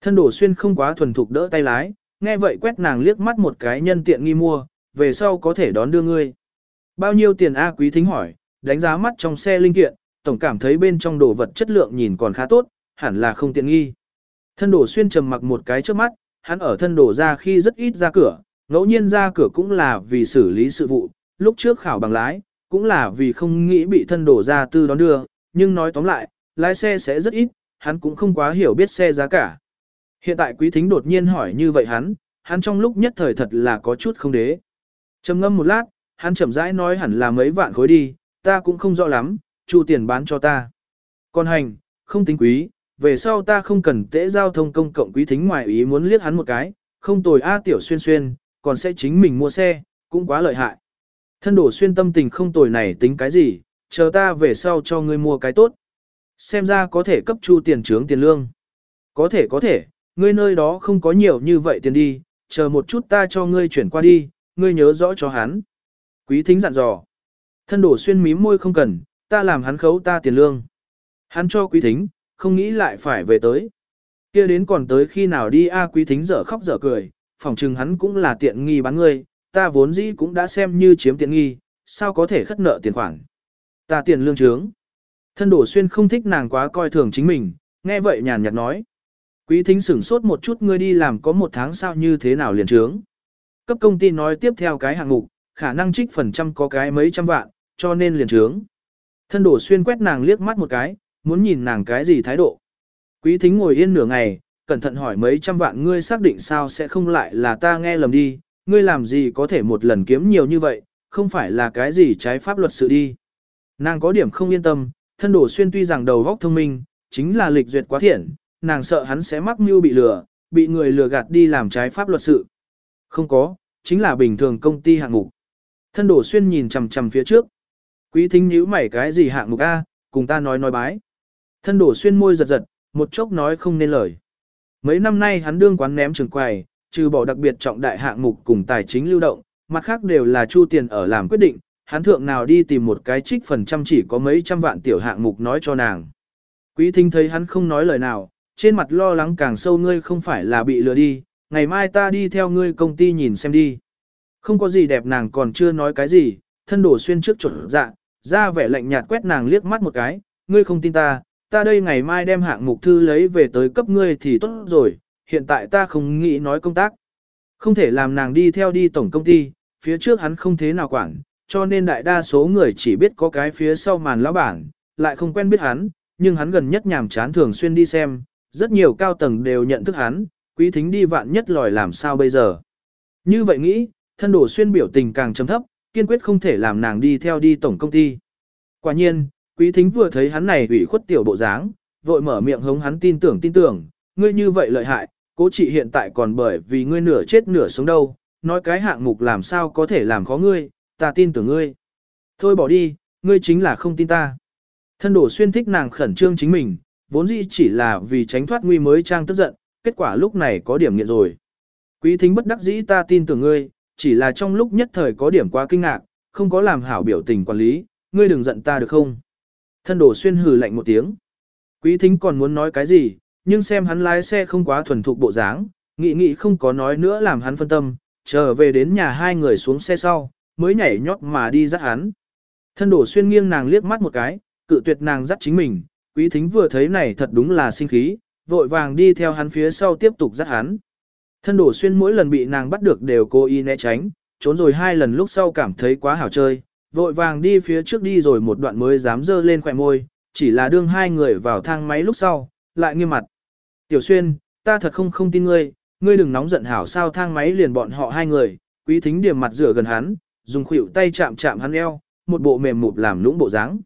Thân đổ xuyên không quá thuần thục đỡ tay lái, nghe vậy quét nàng liếc mắt một cái nhân tiện nghi mua, về sau có thể đón đưa ngươi. Bao nhiêu tiền A quý thính hỏi, đánh giá mắt trong xe linh kiện, tổng cảm thấy bên trong đồ vật chất lượng nhìn còn khá tốt, hẳn là không tiện nghi. Thân đổ xuyên trầm mặc một cái trước mắt, hắn ở thân đổ ra khi rất ít ra cửa, ngẫu nhiên ra cửa cũng là vì xử lý sự vụ, lúc trước khảo bằng lái, cũng là vì không nghĩ bị thân đổ ra tư đón đưa, nhưng nói tóm lại, lái xe sẽ rất ít, hắn cũng không quá hiểu biết xe giá cả. Hiện tại quý thính đột nhiên hỏi như vậy hắn, hắn trong lúc nhất thời thật là có chút không đế. trầm ngâm một lát, hắn chậm rãi nói hẳn là mấy vạn khối đi, ta cũng không rõ lắm, chu tiền bán cho ta. Còn hành, không tính quý, về sau ta không cần tễ giao thông công cộng quý thính ngoài ý muốn liếc hắn một cái, không tồi A tiểu xuyên xuyên, còn sẽ chính mình mua xe, cũng quá lợi hại. Thân đổ xuyên tâm tình không tồi này tính cái gì, chờ ta về sau cho ngươi mua cái tốt. Xem ra có thể cấp chu tiền trướng tiền lương. Có thể có thể, ngươi nơi đó không có nhiều như vậy tiền đi, chờ một chút ta cho ngươi chuyển qua đi, ngươi nhớ rõ cho hắn. Quý thính dặn dò. Thân đổ xuyên mím môi không cần, ta làm hắn khấu ta tiền lương. Hắn cho quý thính, không nghĩ lại phải về tới. kia đến còn tới khi nào đi a quý thính dở khóc dở cười, phỏng chừng hắn cũng là tiện nghi bán ngươi, ta vốn dĩ cũng đã xem như chiếm tiện nghi, sao có thể khất nợ tiền khoản. Ta tiền lương trướng. Thân đổ xuyên không thích nàng quá coi thường chính mình, nghe vậy nhàn nhạt nói. Quý thính sửng sốt một chút ngươi đi làm có một tháng sao như thế nào liền trướng. Cấp công ty nói tiếp theo cái hạng mục, khả năng trích phần trăm có cái mấy trăm vạn, cho nên liền trướng. Thân đổ xuyên quét nàng liếc mắt một cái, muốn nhìn nàng cái gì thái độ. Quý thính ngồi yên nửa ngày, cẩn thận hỏi mấy trăm vạn ngươi xác định sao sẽ không lại là ta nghe lầm đi, ngươi làm gì có thể một lần kiếm nhiều như vậy, không phải là cái gì trái pháp luật sự đi. Nàng có điểm không yên tâm, thân đổ xuyên tuy rằng đầu góc thông minh, chính là lịch duyệt quá thiện, nàng sợ hắn sẽ mắc mưu bị lừa, bị người lừa gạt đi làm trái pháp luật sự. Không có, chính là bình thường công ty hạng mục. Thân đổ xuyên nhìn chằm chằm phía trước. Quý thính nhíu mày cái gì hạng mục A, cùng ta nói nói bái. Thân đổ xuyên môi giật giật, một chốc nói không nên lời. Mấy năm nay hắn đương quán ném trường quầy, trừ bỏ đặc biệt trọng đại hạng mục cùng tài chính lưu động, mặt khác đều là chu tiền ở làm quyết định, hắn thượng nào đi tìm một cái trích phần trăm chỉ có mấy trăm vạn tiểu hạng mục nói cho nàng. Quý thính thấy hắn không nói lời nào, trên mặt lo lắng càng sâu ngươi không phải là bị lừa đi, ngày mai ta đi theo ngươi công ty nhìn xem đi. Không có gì đẹp nàng còn chưa nói cái gì, thân đổ xuyên trước chuẩn dạ, ra vẻ lạnh nhạt quét nàng liếc mắt một cái, ngươi không tin ta, ta đây ngày mai đem hạng mục thư lấy về tới cấp ngươi thì tốt rồi, hiện tại ta không nghĩ nói công tác. Không thể làm nàng đi theo đi tổng công ty, phía trước hắn không thế nào quản, cho nên đại đa số người chỉ biết có cái phía sau màn lão bản, lại không quen biết hắn, nhưng hắn gần nhất nhàm chán thường xuyên đi xem, rất nhiều cao tầng đều nhận thức hắn, quý thính đi vạn nhất lòi làm sao bây giờ. Như vậy nghĩ, thân đổ xuyên biểu tình càng trầm thấp, kiên quyết không thể làm nàng đi theo đi tổng công ty. Quả nhiên, quý thính vừa thấy hắn này ủy khuất tiểu bộ dáng, vội mở miệng hống hắn tin tưởng tin tưởng, ngươi như vậy lợi hại, cố trị hiện tại còn bởi vì ngươi nửa chết nửa sống đâu, nói cái hạng mục làm sao có thể làm khó ngươi, ta tin tưởng ngươi. Thôi bỏ đi, ngươi chính là không tin ta. Thân đổ xuyên thích nàng khẩn trương chính mình, vốn dĩ chỉ là vì tránh thoát nguy mới trang tức giận, kết quả lúc này có điểm nghiện rồi. Quý thính bất đắc dĩ ta tin tưởng ngươi, chỉ là trong lúc nhất thời có điểm quá kinh ngạc, không có làm hảo biểu tình quản lý, ngươi đừng giận ta được không? Thân đổ xuyên hừ lạnh một tiếng. Quý thính còn muốn nói cái gì, nhưng xem hắn lái xe không quá thuần thục bộ dáng, nghĩ nghĩ không có nói nữa làm hắn phân tâm, trở về đến nhà hai người xuống xe sau, mới nhảy nhót mà đi dắt hắn. Thân đổ xuyên nghiêng nàng liếc mắt một cái, cự tuyệt nàng dắt chính mình, quý thính vừa thấy này thật đúng là sinh khí, vội vàng đi theo hắn phía sau tiếp tục dắt hắn. Thân đổ xuyên mỗi lần bị nàng bắt được đều cố ý né tránh, trốn rồi hai lần lúc sau cảm thấy quá hảo chơi, vội vàng đi phía trước đi rồi một đoạn mới dám dơ lên khỏe môi, chỉ là đương hai người vào thang máy lúc sau, lại nghiêm mặt. Tiểu xuyên, ta thật không không tin ngươi, ngươi đừng nóng giận hảo sao thang máy liền bọn họ hai người, quý thính điểm mặt rửa gần hắn, dùng khuỷu tay chạm chạm hắn eo, một bộ mềm mụp làm lũng bộ dáng.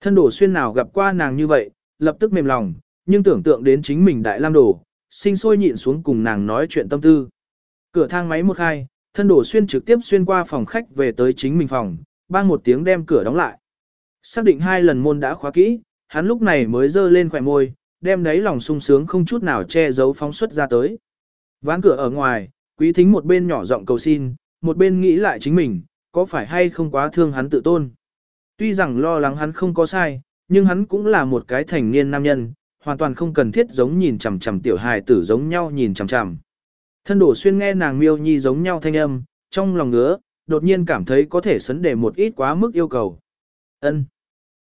Thân đổ xuyên nào gặp qua nàng như vậy, lập tức mềm lòng, nhưng tưởng tượng đến chính mình đại lam đổ, sinh sôi nhịn xuống cùng nàng nói chuyện tâm tư. Cửa thang máy một hai thân đổ xuyên trực tiếp xuyên qua phòng khách về tới chính mình phòng, bang một tiếng đem cửa đóng lại. Xác định hai lần môn đã khóa kỹ, hắn lúc này mới dơ lên khỏe môi, đem đáy lòng sung sướng không chút nào che giấu phóng xuất ra tới. Ván cửa ở ngoài, quý thính một bên nhỏ giọng cầu xin, một bên nghĩ lại chính mình, có phải hay không quá thương hắn tự tôn. Tuy rằng lo lắng hắn không có sai, nhưng hắn cũng là một cái thành niên nam nhân, hoàn toàn không cần thiết giống nhìn chằm chằm tiểu hài tử giống nhau nhìn chằm chằm. Thân đổ xuyên nghe nàng miêu nhi giống nhau thanh âm, trong lòng ngứa, đột nhiên cảm thấy có thể sấn đề một ít quá mức yêu cầu. Ân.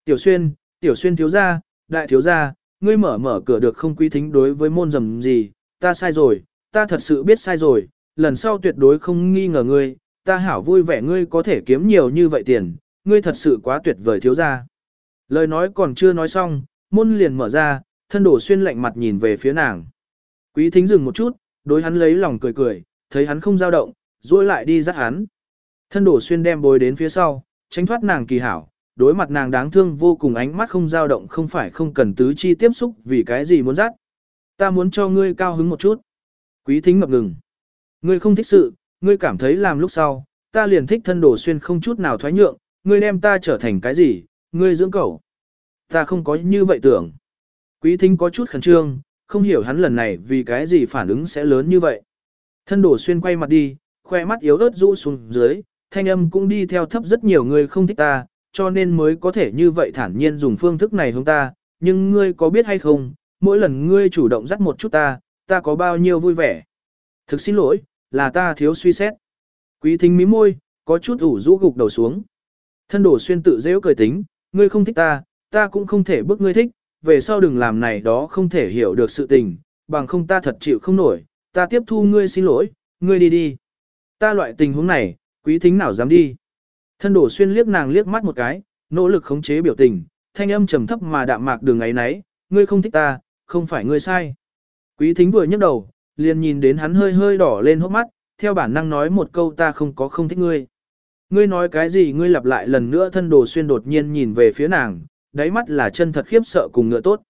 Tiểu xuyên, tiểu xuyên thiếu gia, đại thiếu gia, ngươi mở mở cửa được không quý thính đối với môn dầm gì, ta sai rồi, ta thật sự biết sai rồi, lần sau tuyệt đối không nghi ngờ ngươi, ta hảo vui vẻ ngươi có thể kiếm nhiều như vậy tiền, ngươi thật sự quá tuyệt vời thiếu gia. Lời nói còn chưa nói xong, môn liền mở ra, thân đổ xuyên lạnh mặt nhìn về phía nàng. Quý thính dừng một chút, đối hắn lấy lòng cười cười, thấy hắn không dao động, duỗi lại đi dắt hắn. Thân đổ xuyên đem bối đến phía sau, tránh thoát nàng kỳ hảo, đối mặt nàng đáng thương vô cùng ánh mắt không dao động không phải không cần tứ chi tiếp xúc vì cái gì muốn dắt. Ta muốn cho ngươi cao hứng một chút. Quý thính ngập ngừng. Ngươi không thích sự, ngươi cảm thấy làm lúc sau, ta liền thích thân đổ xuyên không chút nào thoái nhượng, ngươi đem ta trở thành cái gì, ngươi dưỡng cẩu. Ta không có như vậy tưởng. Quý thính có chút khẩn trương, không hiểu hắn lần này vì cái gì phản ứng sẽ lớn như vậy. Thân đổ xuyên quay mặt đi, khoe mắt yếu ớt rũ xuống dưới, thanh âm cũng đi theo thấp rất nhiều người không thích ta, cho nên mới có thể như vậy thản nhiên dùng phương thức này hướng ta, nhưng ngươi có biết hay không, mỗi lần ngươi chủ động dắt một chút ta, ta có bao nhiêu vui vẻ. Thực xin lỗi, là ta thiếu suy xét. Quý thính mí môi, có chút ủ rũ gục đầu xuống. Thân đổ xuyên tự dễ cười tính, ngươi không thích ta, ta cũng không thể bức ngươi thích, về sau đừng làm này đó không thể hiểu được sự tình, bằng không ta thật chịu không nổi, ta tiếp thu ngươi xin lỗi, ngươi đi đi. Ta loại tình huống này, quý thính nào dám đi. Thân đổ xuyên liếc nàng liếc mắt một cái, nỗ lực khống chế biểu tình, thanh âm trầm thấp mà đạm mạc đường ấy nấy, ngươi không thích ta, không phải ngươi sai. Quý thính vừa nhấc đầu, liền nhìn đến hắn hơi hơi đỏ lên hốc mắt, theo bản năng nói một câu ta không có không thích ngươi. Ngươi nói cái gì ngươi lặp lại lần nữa thân đồ xuyên đột nhiên nhìn về phía nàng, đáy mắt là chân thật khiếp sợ cùng ngựa tốt.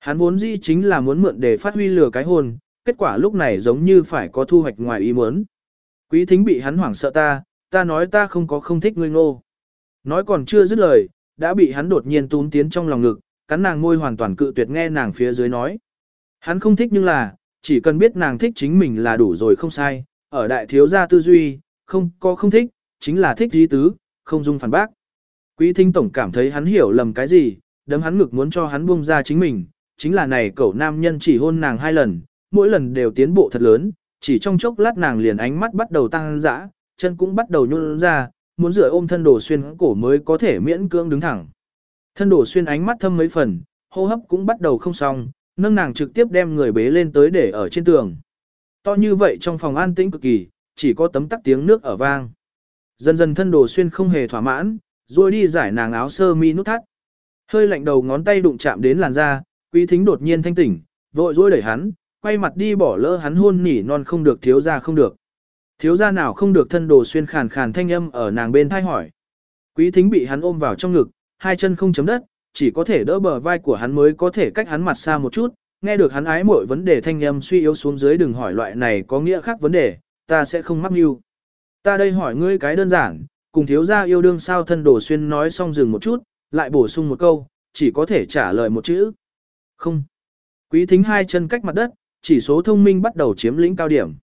Hắn vốn dĩ chính là muốn mượn để phát huy lừa cái hồn, kết quả lúc này giống như phải có thu hoạch ngoài ý muốn. Quý thính bị hắn hoảng sợ ta, ta nói ta không có không thích ngươi ngô. Nói còn chưa dứt lời, đã bị hắn đột nhiên tún tiến trong lòng ngực, cắn nàng môi hoàn toàn cự tuyệt nghe nàng phía dưới nói. Hắn không thích nhưng là, chỉ cần biết nàng thích chính mình là đủ rồi không sai, ở đại thiếu gia tư duy, không có không thích, chính là thích dí tứ, không dung phản bác. Quý thính tổng cảm thấy hắn hiểu lầm cái gì, đấm hắn ngực muốn cho hắn buông ra chính mình, chính là này cậu nam nhân chỉ hôn nàng hai lần, mỗi lần đều tiến bộ thật lớn, chỉ trong chốc lát nàng liền ánh mắt bắt đầu tăng dã, chân cũng bắt đầu nhún ra, muốn rửa ôm thân đồ xuyên cổ mới có thể miễn cưỡng đứng thẳng. Thân đồ xuyên ánh mắt thâm mấy phần, hô hấp cũng bắt đầu không xong, nâng nàng trực tiếp đem người bế lên tới để ở trên tường. To như vậy trong phòng an tĩnh cực kỳ, chỉ có tấm tắc tiếng nước ở vang. Dần dần thân đồ xuyên không hề thỏa mãn, rồi đi giải nàng áo sơ mi nút thắt. Hơi lạnh đầu ngón tay đụng chạm đến làn da, quý thính đột nhiên thanh tỉnh, vội dối đẩy hắn, quay mặt đi bỏ lỡ hắn hôn nỉ non không được thiếu ra không được. Thiếu ra nào không được thân đồ xuyên khàn khàn thanh âm ở nàng bên thai hỏi. Quý thính bị hắn ôm vào trong ngực, hai chân không chấm đất, chỉ có thể đỡ bờ vai của hắn mới có thể cách hắn mặt xa một chút, nghe được hắn ái mỗi vấn đề thanh âm suy yếu xuống dưới đừng hỏi loại này có nghĩa khác vấn đề, ta sẽ không mắc mưu. Ta đây hỏi ngươi cái đơn giản, cùng thiếu gia yêu đương sao thân đồ xuyên nói xong dừng một chút, lại bổ sung một câu, chỉ có thể trả lời một chữ. Không. Quý thính hai chân cách mặt đất, chỉ số thông minh bắt đầu chiếm lĩnh cao điểm.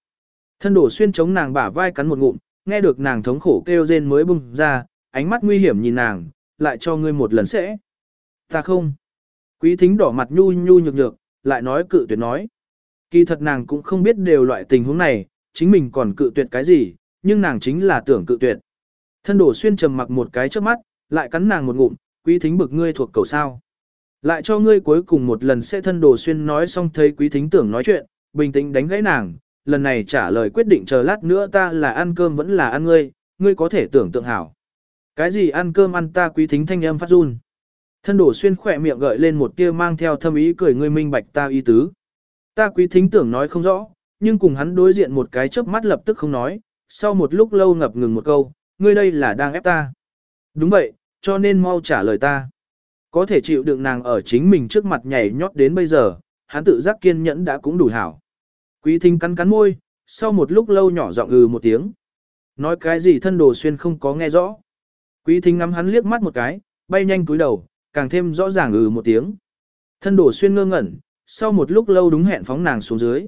Thân đổ xuyên chống nàng bả vai cắn một ngụm, nghe được nàng thống khổ kêu rên mới bung ra, ánh mắt nguy hiểm nhìn nàng, lại cho ngươi một lần sẽ. Ta không. Quý thính đỏ mặt nhu nhu nhược nhược, lại nói cự tuyệt nói. Kỳ thật nàng cũng không biết đều loại tình huống này, chính mình còn cự tuyệt cái gì, nhưng nàng chính là tưởng cự tuyệt. Thân đổ xuyên trầm mặc một cái trước mắt, lại cắn nàng một ngụm, quý thính bực ngươi thuộc cầu sao. Lại cho ngươi cuối cùng một lần sẽ thân đồ xuyên nói xong thấy quý thính tưởng nói chuyện, bình tĩnh đánh gãy nàng, lần này trả lời quyết định chờ lát nữa ta là ăn cơm vẫn là ăn ngươi, ngươi có thể tưởng tượng hảo. Cái gì ăn cơm ăn ta quý thính thanh âm phát run. Thân đổ xuyên khỏe miệng gợi lên một tia mang theo thâm ý cười ngươi minh bạch ta ý tứ. Ta quý thính tưởng nói không rõ, nhưng cùng hắn đối diện một cái chớp mắt lập tức không nói, sau một lúc lâu ngập ngừng một câu, ngươi đây là đang ép ta. Đúng vậy, cho nên mau trả lời ta. Có thể chịu đựng nàng ở chính mình trước mặt nhảy nhót đến bây giờ, hắn tự giác kiên nhẫn đã cũng đủ hảo. Quý thính cắn cắn môi, sau một lúc lâu nhỏ giọng ừ một tiếng. Nói cái gì thân đồ xuyên không có nghe rõ. Quý thính ngắm hắn liếc mắt một cái, bay nhanh cúi đầu, càng thêm rõ ràng ừ một tiếng. Thân đồ xuyên ngơ ngẩn, sau một lúc lâu đúng hẹn phóng nàng xuống dưới.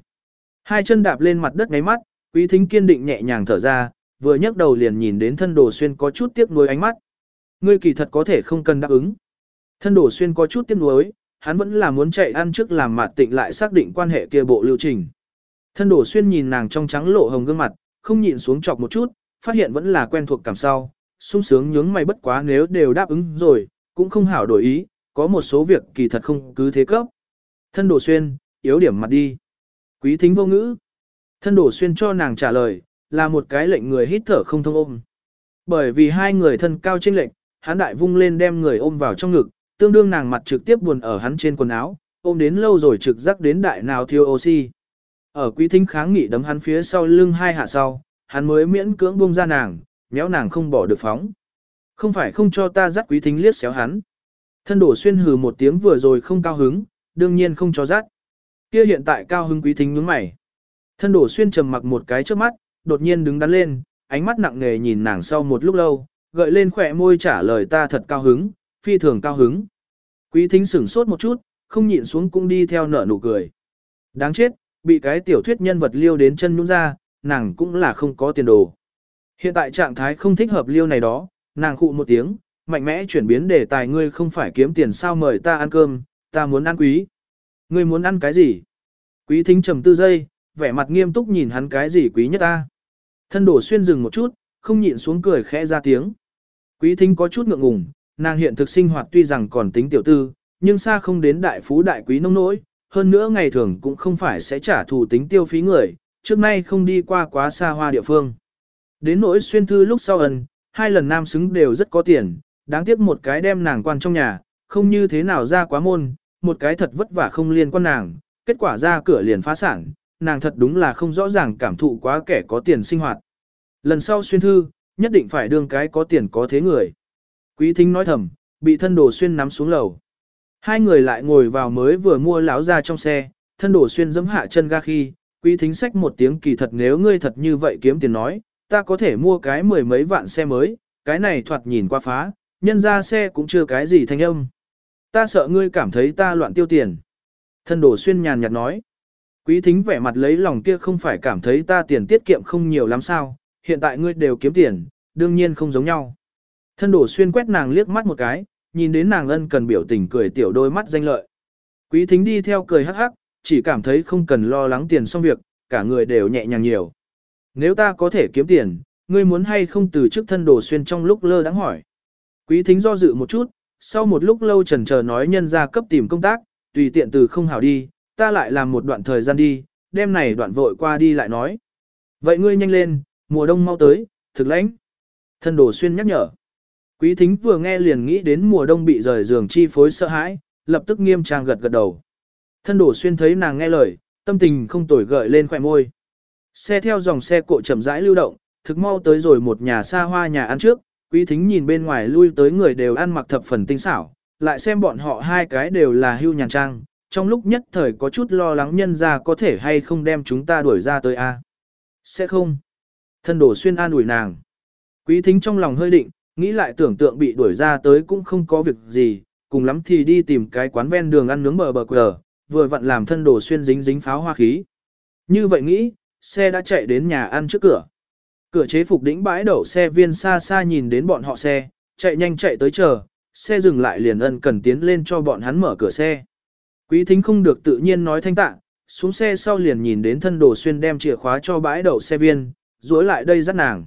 Hai chân đạp lên mặt đất ngáy mắt, quý thính kiên định nhẹ nhàng thở ra, vừa nhấc đầu liền nhìn đến thân đồ xuyên có chút tiếc nuối ánh mắt. Ngươi kỳ thật có thể không cần đáp ứng. Thân Đổ xuyên có chút tiếc nuối, hắn vẫn là muốn chạy ăn trước làm mặt tịnh lại xác định quan hệ kia bộ lưu trình. Thân Đổ xuyên nhìn nàng trong trắng lộ hồng gương mặt, không nhịn xuống chọc một chút, phát hiện vẫn là quen thuộc cảm sau, sung sướng nhướng mày bất quá nếu đều đáp ứng rồi, cũng không hảo đổi ý, có một số việc kỳ thật không cứ thế cấp. Thân Đổ xuyên, yếu điểm mặt đi. Quý thính vô ngữ. Thân Đổ xuyên cho nàng trả lời, là một cái lệnh người hít thở không thông ôm. Bởi vì hai người thân cao chênh lệnh, hắn đại vung lên đem người ôm vào trong ngực, tương đương nàng mặt trực tiếp buồn ở hắn trên quần áo, ôm đến lâu rồi trực giác đến đại nào thiêu oxy. Ở quý thính kháng nghị đấm hắn phía sau lưng hai hạ sau, hắn mới miễn cưỡng buông ra nàng, méo nàng không bỏ được phóng. Không phải không cho ta dắt quý thính liếc xéo hắn. Thân đổ xuyên hừ một tiếng vừa rồi không cao hứng, đương nhiên không cho dắt. Kia hiện tại cao hứng quý thính nhướng mày. Thân đổ xuyên trầm mặc một cái trước mắt, đột nhiên đứng đắn lên, ánh mắt nặng nề nhìn nàng sau một lúc lâu, gợi lên khỏe môi trả lời ta thật cao hứng, phi thường cao hứng. Quý thính sửng sốt một chút, không nhịn xuống cũng đi theo nở nụ cười. Đáng chết, bị cái tiểu thuyết nhân vật liêu đến chân nhún ra, nàng cũng là không có tiền đồ. Hiện tại trạng thái không thích hợp liêu này đó, nàng khụ một tiếng, mạnh mẽ chuyển biến đề tài ngươi không phải kiếm tiền sao mời ta ăn cơm, ta muốn ăn quý. Ngươi muốn ăn cái gì? Quý thính trầm tư giây, vẻ mặt nghiêm túc nhìn hắn cái gì quý nhất ta. Thân đổ xuyên dừng một chút, không nhịn xuống cười khẽ ra tiếng. Quý thính có chút ngượng ngùng, nàng hiện thực sinh hoạt tuy rằng còn tính tiểu tư, nhưng xa không đến đại phú đại quý nông nỗi, hơn nữa ngày thường cũng không phải sẽ trả thù tính tiêu phí người, trước nay không đi qua quá xa hoa địa phương. Đến nỗi xuyên thư lúc sau ẩn, hai lần nam xứng đều rất có tiền, đáng tiếc một cái đem nàng quan trong nhà, không như thế nào ra quá môn, một cái thật vất vả không liên quan nàng, kết quả ra cửa liền phá sản, nàng thật đúng là không rõ ràng cảm thụ quá kẻ có tiền sinh hoạt. Lần sau xuyên thư, nhất định phải đương cái có tiền có thế người. Quý thính nói thầm, bị thân đồ xuyên nắm xuống lầu. Hai người lại ngồi vào mới vừa mua láo ra trong xe, thân đồ xuyên giẫm hạ chân ga khi, quý thính sách một tiếng kỳ thật nếu ngươi thật như vậy kiếm tiền nói, ta có thể mua cái mười mấy vạn xe mới, cái này thoạt nhìn qua phá, nhân ra xe cũng chưa cái gì thanh âm. Ta sợ ngươi cảm thấy ta loạn tiêu tiền. Thân đồ xuyên nhàn nhạt nói. Quý thính vẻ mặt lấy lòng kia không phải cảm thấy ta tiền tiết kiệm không nhiều lắm sao, hiện tại ngươi đều kiếm tiền, đương nhiên không giống nhau. Thân đổ xuyên quét nàng liếc mắt một cái, nhìn đến nàng ân cần biểu tình cười tiểu đôi mắt danh lợi. Quý thính đi theo cười hắc hắc, chỉ cảm thấy không cần lo lắng tiền xong việc, cả người đều nhẹ nhàng nhiều. Nếu ta có thể kiếm tiền, ngươi muốn hay không từ trước thân đổ xuyên trong lúc lơ đắng hỏi. Quý thính do dự một chút, sau một lúc lâu trần chờ nói nhân ra cấp tìm công tác, tùy tiện từ không hảo đi, ta lại làm một đoạn thời gian đi, đêm này đoạn vội qua đi lại nói. Vậy ngươi nhanh lên, mùa đông mau tới, thực lãnh. Thân đồ xuyên nhắc nhở. Quý thính vừa nghe liền nghĩ đến mùa đông bị rời giường chi phối sợ hãi, lập tức nghiêm trang gật gật đầu. Thân đổ xuyên thấy nàng nghe lời, tâm tình không tồi gợi lên khỏe môi. Xe theo dòng xe cộ chậm rãi lưu động, thực mau tới rồi một nhà xa hoa nhà ăn trước, quý thính nhìn bên ngoài lui tới người đều ăn mặc thập phần tinh xảo, lại xem bọn họ hai cái đều là hưu nhàn trang, trong lúc nhất thời có chút lo lắng nhân ra có thể hay không đem chúng ta đuổi ra tới a Sẽ không. Thân đổ xuyên an ủi nàng. Quý thính trong lòng hơi định, nghĩ lại tưởng tượng bị đuổi ra tới cũng không có việc gì, cùng lắm thì đi tìm cái quán ven đường ăn nướng bờ bờ quờ, vừa vặn làm thân đồ xuyên dính dính pháo hoa khí. Như vậy nghĩ, xe đã chạy đến nhà ăn trước cửa. Cửa chế phục đỉnh bãi đậu xe viên xa xa nhìn đến bọn họ xe, chạy nhanh chạy tới chờ, xe dừng lại liền ân cần tiến lên cho bọn hắn mở cửa xe. Quý thính không được tự nhiên nói thanh tạng, xuống xe sau liền nhìn đến thân đồ xuyên đem chìa khóa cho bãi đậu xe viên, dối lại đây dắt nàng.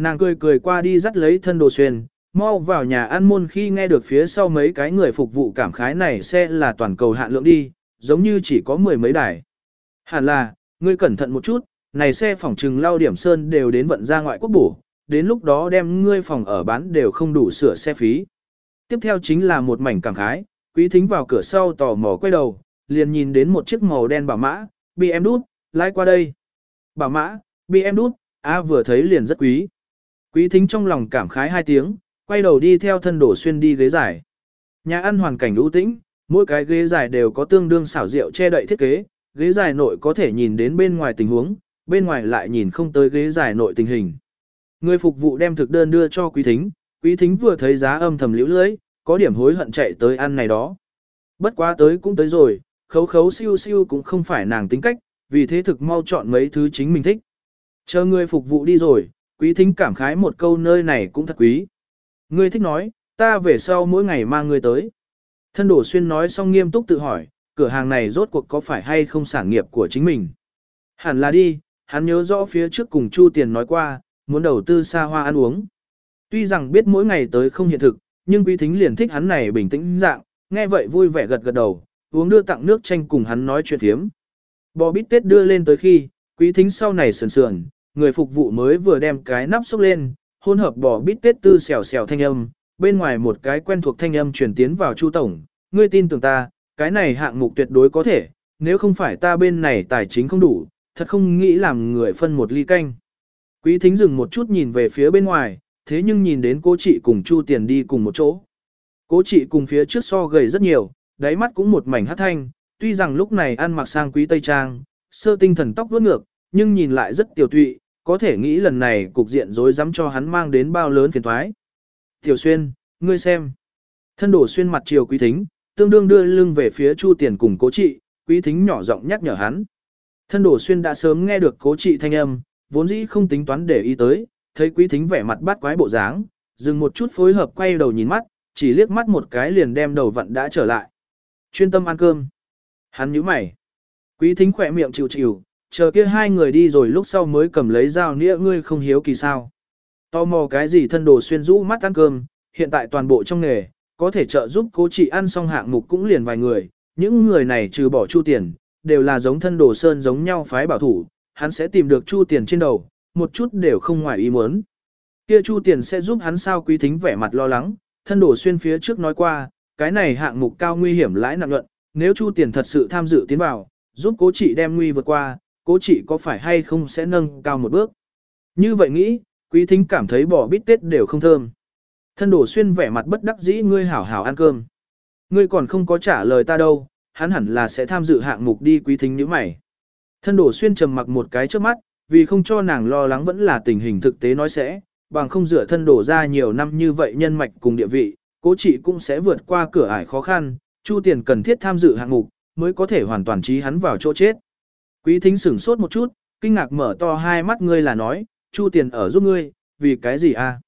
Nàng cười cười qua đi dắt lấy thân đồ xuyên, mau vào nhà ăn môn khi nghe được phía sau mấy cái người phục vụ cảm khái này xe là toàn cầu hạn lượng đi, giống như chỉ có mười mấy đài. Hẳn là, ngươi cẩn thận một chút, này xe phòng trừng lao điểm sơn đều đến vận ra ngoại quốc bổ, đến lúc đó đem ngươi phòng ở bán đều không đủ sửa xe phí. Tiếp theo chính là một mảnh cảm khái, quý thính vào cửa sau tò mò quay đầu, liền nhìn đến một chiếc màu đen bảo mã, bị em đút, lái qua đây. Bảo mã, bị em đút, a vừa thấy liền rất quý. Quý thính trong lòng cảm khái hai tiếng, quay đầu đi theo thân đổ xuyên đi ghế dài. Nhà ăn hoàn cảnh ưu tĩnh, mỗi cái ghế dài đều có tương đương xảo rượu che đậy thiết kế, ghế dài nội có thể nhìn đến bên ngoài tình huống, bên ngoài lại nhìn không tới ghế dài nội tình hình. Người phục vụ đem thực đơn đưa cho quý thính, quý thính vừa thấy giá âm thầm liễu lưới, có điểm hối hận chạy tới ăn này đó. Bất quá tới cũng tới rồi, khấu khấu siêu siêu cũng không phải nàng tính cách, vì thế thực mau chọn mấy thứ chính mình thích. Chờ người phục vụ đi rồi, quý thính cảm khái một câu nơi này cũng thật quý. Ngươi thích nói, ta về sau mỗi ngày mang ngươi tới. Thân đổ xuyên nói xong nghiêm túc tự hỏi, cửa hàng này rốt cuộc có phải hay không sản nghiệp của chính mình. Hẳn là đi, hắn nhớ rõ phía trước cùng Chu Tiền nói qua, muốn đầu tư xa hoa ăn uống. Tuy rằng biết mỗi ngày tới không hiện thực, nhưng quý thính liền thích hắn này bình tĩnh dạng, nghe vậy vui vẻ gật gật đầu, uống đưa tặng nước chanh cùng hắn nói chuyện thiếm. Bò bít tết đưa lên tới khi, quý thính sau này sườn sườn, người phục vụ mới vừa đem cái nắp xốc lên, hôn hợp bỏ bít tết tư xèo xèo thanh âm, bên ngoài một cái quen thuộc thanh âm truyền tiến vào Chu Tổng, ngươi tin tưởng ta, cái này hạng mục tuyệt đối có thể, nếu không phải ta bên này tài chính không đủ, thật không nghĩ làm người phân một ly canh. Quý thính dừng một chút nhìn về phía bên ngoài, thế nhưng nhìn đến cô chị cùng Chu Tiền đi cùng một chỗ. Cố chị cùng phía trước so gầy rất nhiều, đáy mắt cũng một mảnh hát thanh, tuy rằng lúc này ăn mặc sang quý tây trang, sơ tinh thần tóc vuốt ngược, nhưng nhìn lại rất tiểu tụy, có thể nghĩ lần này cục diện rối rắm cho hắn mang đến bao lớn phiền toái. Tiểu Xuyên, ngươi xem. Thân đổ xuyên mặt chiều quý thính, tương đương đưa lưng về phía Chu Tiền cùng cố trị, quý thính nhỏ giọng nhắc nhở hắn. Thân đổ xuyên đã sớm nghe được cố trị thanh âm, vốn dĩ không tính toán để ý tới, thấy quý thính vẻ mặt bắt quái bộ dáng, dừng một chút phối hợp quay đầu nhìn mắt, chỉ liếc mắt một cái liền đem đầu vặn đã trở lại. Chuyên tâm ăn cơm. Hắn nhíu mày. Quý thính khỏe miệng chịu chịu, chờ kia hai người đi rồi lúc sau mới cầm lấy dao nĩa ngươi không hiếu kỳ sao. Tò mò cái gì thân đồ xuyên rũ mắt ăn cơm, hiện tại toàn bộ trong nghề, có thể trợ giúp cố trị ăn xong hạng mục cũng liền vài người, những người này trừ bỏ chu tiền, đều là giống thân đồ sơn giống nhau phái bảo thủ, hắn sẽ tìm được chu tiền trên đầu, một chút đều không ngoài ý muốn. Kia chu tiền sẽ giúp hắn sao quý thính vẻ mặt lo lắng, thân đồ xuyên phía trước nói qua, cái này hạng mục cao nguy hiểm lãi nặng luận, nếu chu tiền thật sự tham dự tiến vào, giúp cố trị đem nguy vượt qua, cố chị có phải hay không sẽ nâng cao một bước. Như vậy nghĩ, quý thính cảm thấy bỏ bít tết đều không thơm. Thân đổ xuyên vẻ mặt bất đắc dĩ ngươi hảo hảo ăn cơm. Ngươi còn không có trả lời ta đâu, hắn hẳn là sẽ tham dự hạng mục đi quý thính như mày. Thân đổ xuyên trầm mặc một cái trước mắt, vì không cho nàng lo lắng vẫn là tình hình thực tế nói sẽ, bằng không dựa thân đổ ra nhiều năm như vậy nhân mạch cùng địa vị, cố chị cũng sẽ vượt qua cửa ải khó khăn, chu tiền cần thiết tham dự hạng mục, mới có thể hoàn toàn trí hắn vào chỗ chết. Quý thính sửng sốt một chút, kinh ngạc mở to hai mắt ngươi là nói, chu tiền ở giúp ngươi, vì cái gì a?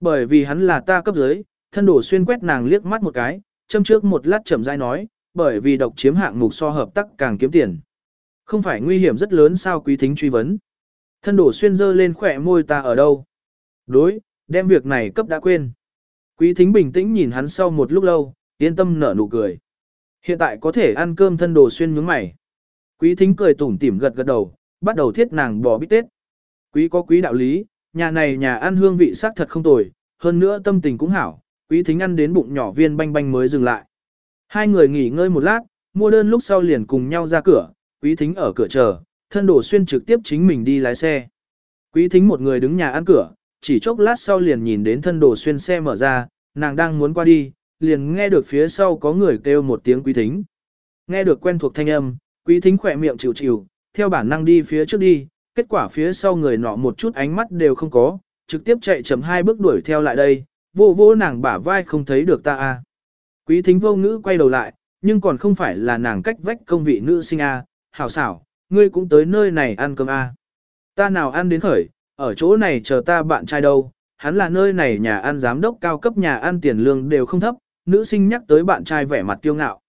Bởi vì hắn là ta cấp dưới, thân đổ xuyên quét nàng liếc mắt một cái, châm trước một lát chậm rãi nói, bởi vì độc chiếm hạng mục so hợp tác càng kiếm tiền. Không phải nguy hiểm rất lớn sao quý thính truy vấn. Thân đổ xuyên dơ lên khỏe môi ta ở đâu? Đối, đem việc này cấp đã quên. Quý thính bình tĩnh nhìn hắn sau một lúc lâu, yên tâm nở nụ cười. Hiện tại có thể ăn cơm thân đồ xuyên nhướng mày. Quý thính cười tủm tỉm gật gật đầu, bắt đầu thiết nàng bò bít tết. Quý có quý đạo lý, nhà này nhà ăn hương vị sắc thật không tồi, hơn nữa tâm tình cũng hảo, quý thính ăn đến bụng nhỏ viên banh banh mới dừng lại. Hai người nghỉ ngơi một lát, mua đơn lúc sau liền cùng nhau ra cửa, quý thính ở cửa chờ, thân đổ xuyên trực tiếp chính mình đi lái xe. Quý thính một người đứng nhà ăn cửa, chỉ chốc lát sau liền nhìn đến thân đổ xuyên xe mở ra, nàng đang muốn qua đi, liền nghe được phía sau có người kêu một tiếng quý thính. Nghe được quen thuộc thanh âm, quý thính khỏe miệng chịu chịu, theo bản năng đi phía trước đi, kết quả phía sau người nọ một chút ánh mắt đều không có, trực tiếp chạy chậm hai bước đuổi theo lại đây, vô vô nàng bả vai không thấy được ta a. À. Quý thính vô ngữ quay đầu lại, nhưng còn không phải là nàng cách vách công vị nữ sinh A, hảo xảo, ngươi cũng tới nơi này ăn cơm A. Ta nào ăn đến khởi, ở chỗ này chờ ta bạn trai đâu, hắn là nơi này nhà ăn giám đốc cao cấp nhà ăn tiền lương đều không thấp, nữ sinh nhắc tới bạn trai vẻ mặt kiêu ngạo.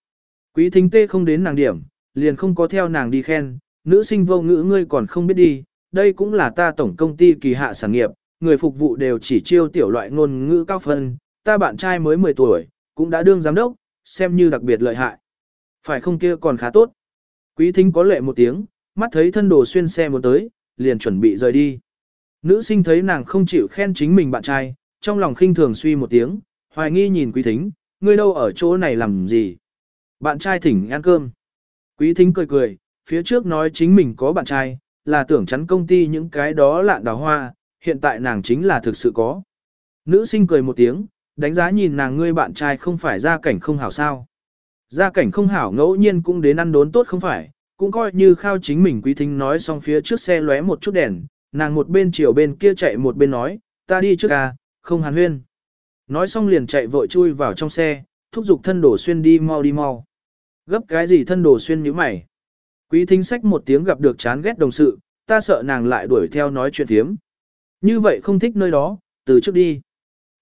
Quý thính tê không đến nàng điểm, liền không có theo nàng đi khen, nữ sinh vô ngữ ngươi còn không biết đi, đây cũng là ta tổng công ty kỳ hạ sản nghiệp, người phục vụ đều chỉ chiêu tiểu loại ngôn ngữ cao phân, ta bạn trai mới 10 tuổi, cũng đã đương giám đốc, xem như đặc biệt lợi hại. Phải không kia còn khá tốt. Quý thính có lệ một tiếng, mắt thấy thân đồ xuyên xe muốn tới, liền chuẩn bị rời đi. Nữ sinh thấy nàng không chịu khen chính mình bạn trai, trong lòng khinh thường suy một tiếng, hoài nghi nhìn quý thính, ngươi đâu ở chỗ này làm gì? Bạn trai thỉnh ăn cơm. Quý thính cười cười, phía trước nói chính mình có bạn trai, là tưởng chắn công ty những cái đó lạn đào hoa, hiện tại nàng chính là thực sự có. Nữ sinh cười một tiếng, đánh giá nhìn nàng ngươi bạn trai không phải gia cảnh không hảo sao. Gia cảnh không hảo ngẫu nhiên cũng đến ăn đốn tốt không phải, cũng coi như khao chính mình quý thính nói xong phía trước xe lóe một chút đèn, nàng một bên chiều bên kia chạy một bên nói, ta đi trước à, không hàn huyên. Nói xong liền chạy vội chui vào trong xe, thúc giục thân đổ xuyên đi mau đi mau. Gấp cái gì thân đồ xuyên như mày. Quý thính sách một tiếng gặp được chán ghét đồng sự, ta sợ nàng lại đuổi theo nói chuyện thiếm. Như vậy không thích nơi đó, từ trước đi.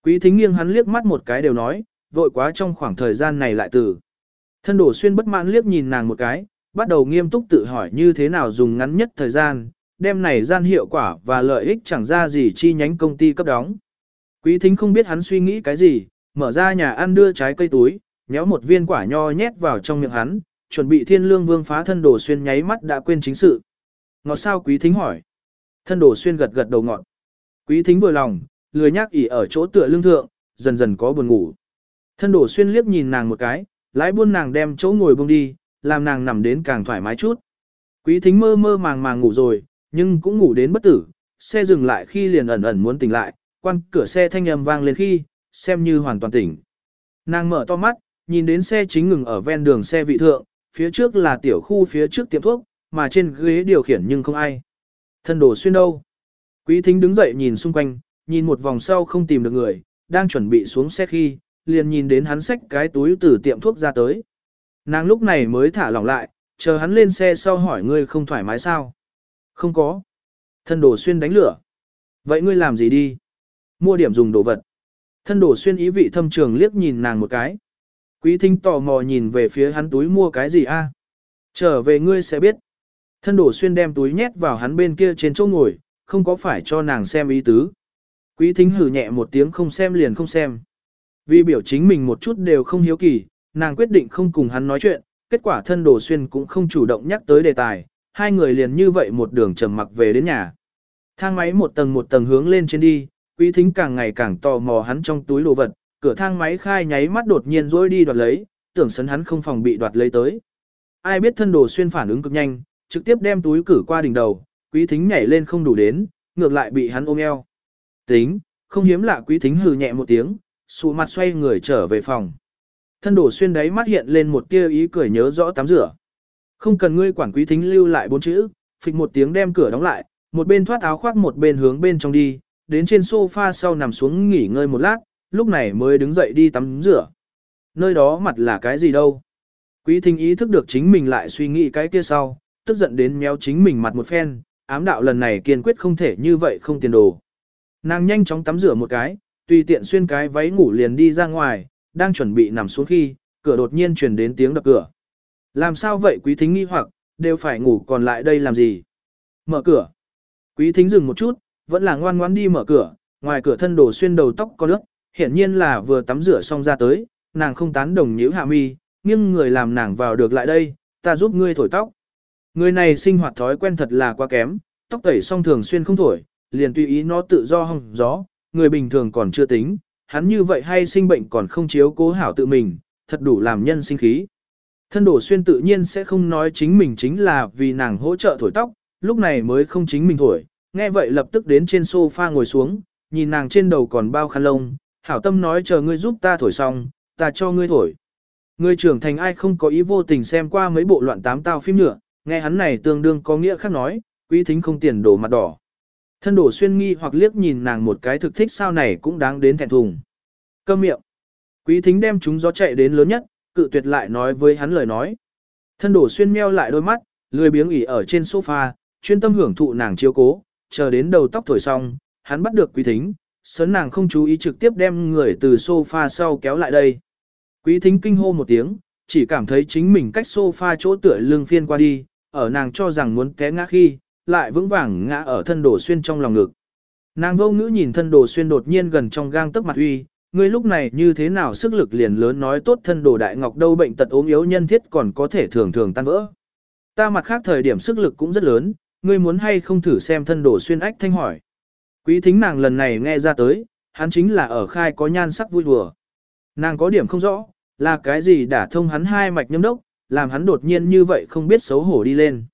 Quý thính nghiêng hắn liếc mắt một cái đều nói, vội quá trong khoảng thời gian này lại từ. Thân đổ xuyên bất mãn liếc nhìn nàng một cái, bắt đầu nghiêm túc tự hỏi như thế nào dùng ngắn nhất thời gian, đem này gian hiệu quả và lợi ích chẳng ra gì chi nhánh công ty cấp đóng. Quý thính không biết hắn suy nghĩ cái gì, mở ra nhà ăn đưa trái cây túi, nhéo một viên quả nho nhét vào trong miệng hắn, chuẩn bị thiên lương vương phá thân đồ xuyên nháy mắt đã quên chính sự. Ngọt sao quý thính hỏi. Thân đồ xuyên gật gật đầu ngọt. Quý thính vừa lòng, lười nhác ỉ ở chỗ tựa lương thượng, dần dần có buồn ngủ. Thân đồ xuyên liếc nhìn nàng một cái, lái buôn nàng đem chỗ ngồi buông đi, làm nàng nằm đến càng thoải mái chút. Quý thính mơ mơ màng màng ngủ rồi, nhưng cũng ngủ đến bất tử, xe dừng lại khi liền ẩn ẩn muốn tỉnh lại, quan cửa xe thanh âm vang lên khi, xem như hoàn toàn tỉnh. Nàng mở to mắt, nhìn đến xe chính ngừng ở ven đường xe vị thượng, phía trước là tiểu khu phía trước tiệm thuốc, mà trên ghế điều khiển nhưng không ai. Thân đồ xuyên đâu? Quý thính đứng dậy nhìn xung quanh, nhìn một vòng sau không tìm được người, đang chuẩn bị xuống xe khi, liền nhìn đến hắn xách cái túi từ tiệm thuốc ra tới. Nàng lúc này mới thả lỏng lại, chờ hắn lên xe sau hỏi ngươi không thoải mái sao? Không có. Thân đồ xuyên đánh lửa. Vậy ngươi làm gì đi? Mua điểm dùng đồ vật. Thân đồ xuyên ý vị thâm trường liếc nhìn nàng một cái. Quý thính tò mò nhìn về phía hắn túi mua cái gì a? À? Trở về ngươi sẽ biết. Thân đổ xuyên đem túi nhét vào hắn bên kia trên chỗ ngồi, không có phải cho nàng xem ý tứ. Quý thính hử nhẹ một tiếng không xem liền không xem. Vì biểu chính mình một chút đều không hiếu kỳ, nàng quyết định không cùng hắn nói chuyện, kết quả thân đồ xuyên cũng không chủ động nhắc tới đề tài, hai người liền như vậy một đường trầm mặc về đến nhà. Thang máy một tầng một tầng hướng lên trên đi, quý thính càng ngày càng tò mò hắn trong túi đồ vật, cửa thang máy khai nháy mắt đột nhiên rối đi đoạt lấy, tưởng sấn hắn không phòng bị đoạt lấy tới. Ai biết thân đồ xuyên phản ứng cực nhanh, trực tiếp đem túi cử qua đỉnh đầu, quý thính nhảy lên không đủ đến, ngược lại bị hắn ôm eo. Tính, không hiếm lạ quý thính hừ nhẹ một tiếng, sụ mặt xoay người trở về phòng. Thân đồ xuyên đáy mắt hiện lên một tia ý cười nhớ rõ tắm rửa. Không cần ngươi quản quý thính lưu lại bốn chữ, phịch một tiếng đem cửa đóng lại, một bên thoát áo khoác một bên hướng bên trong đi, đến trên sofa sau nằm xuống nghỉ ngơi một lát, lúc này mới đứng dậy đi tắm rửa. Nơi đó mặt là cái gì đâu? Quý thính ý thức được chính mình lại suy nghĩ cái kia sau, tức giận đến méo chính mình mặt một phen, ám đạo lần này kiên quyết không thể như vậy không tiền đồ. Nàng nhanh chóng tắm rửa một cái, tùy tiện xuyên cái váy ngủ liền đi ra ngoài, đang chuẩn bị nằm xuống khi, cửa đột nhiên truyền đến tiếng đập cửa. Làm sao vậy quý thính nghi hoặc, đều phải ngủ còn lại đây làm gì? Mở cửa. Quý thính dừng một chút, vẫn là ngoan ngoãn đi mở cửa, ngoài cửa thân đồ xuyên đầu tóc có nước, hiển nhiên là vừa tắm rửa xong ra tới, nàng không tán đồng nhíu hạ mi, nhưng người làm nàng vào được lại đây, ta giúp ngươi thổi tóc. Người này sinh hoạt thói quen thật là quá kém, tóc tẩy xong thường xuyên không thổi, liền tùy ý nó tự do hong gió, người bình thường còn chưa tính, hắn như vậy hay sinh bệnh còn không chiếu cố hảo tự mình, thật đủ làm nhân sinh khí. Thân đổ xuyên tự nhiên sẽ không nói chính mình chính là vì nàng hỗ trợ thổi tóc, lúc này mới không chính mình thổi, nghe vậy lập tức đến trên sofa ngồi xuống, nhìn nàng trên đầu còn bao khăn lông, hảo tâm nói chờ ngươi giúp ta thổi xong, ta cho ngươi thổi. Người trưởng thành ai không có ý vô tình xem qua mấy bộ loạn tám tao phim nhựa, nghe hắn này tương đương có nghĩa khác nói, quý thính không tiền đổ mặt đỏ. Thân đổ xuyên nghi hoặc liếc nhìn nàng một cái thực thích sao này cũng đáng đến thẹn thùng. Câm miệng. Quý thính đem chúng gió chạy đến lớn nhất, cự tuyệt lại nói với hắn lời nói. Thân đổ xuyên meo lại đôi mắt, lười biếng ỉ ở trên sofa, chuyên tâm hưởng thụ nàng chiếu cố, chờ đến đầu tóc thổi xong, hắn bắt được quý thính, sớn nàng không chú ý trực tiếp đem người từ sofa sau kéo lại đây. Quý thính kinh hô một tiếng, chỉ cảm thấy chính mình cách sofa chỗ tựa lưng phiên qua đi, ở nàng cho rằng muốn té ngã khi, lại vững vàng ngã ở thân đồ xuyên trong lòng ngực. Nàng vô ngữ nhìn thân đồ xuyên đột nhiên gần trong gang tức mặt uy, ngươi lúc này như thế nào sức lực liền lớn nói tốt thân đồ đại ngọc đâu bệnh tật ốm yếu nhân thiết còn có thể thường thường tan vỡ. Ta mặt khác thời điểm sức lực cũng rất lớn, ngươi muốn hay không thử xem thân đồ xuyên ách thanh hỏi. Quý thính nàng lần này nghe ra tới, hắn chính là ở khai có nhan sắc vui đùa. Nàng có điểm không rõ, là cái gì đã thông hắn hai mạch nhâm đốc, làm hắn đột nhiên như vậy không biết xấu hổ đi lên.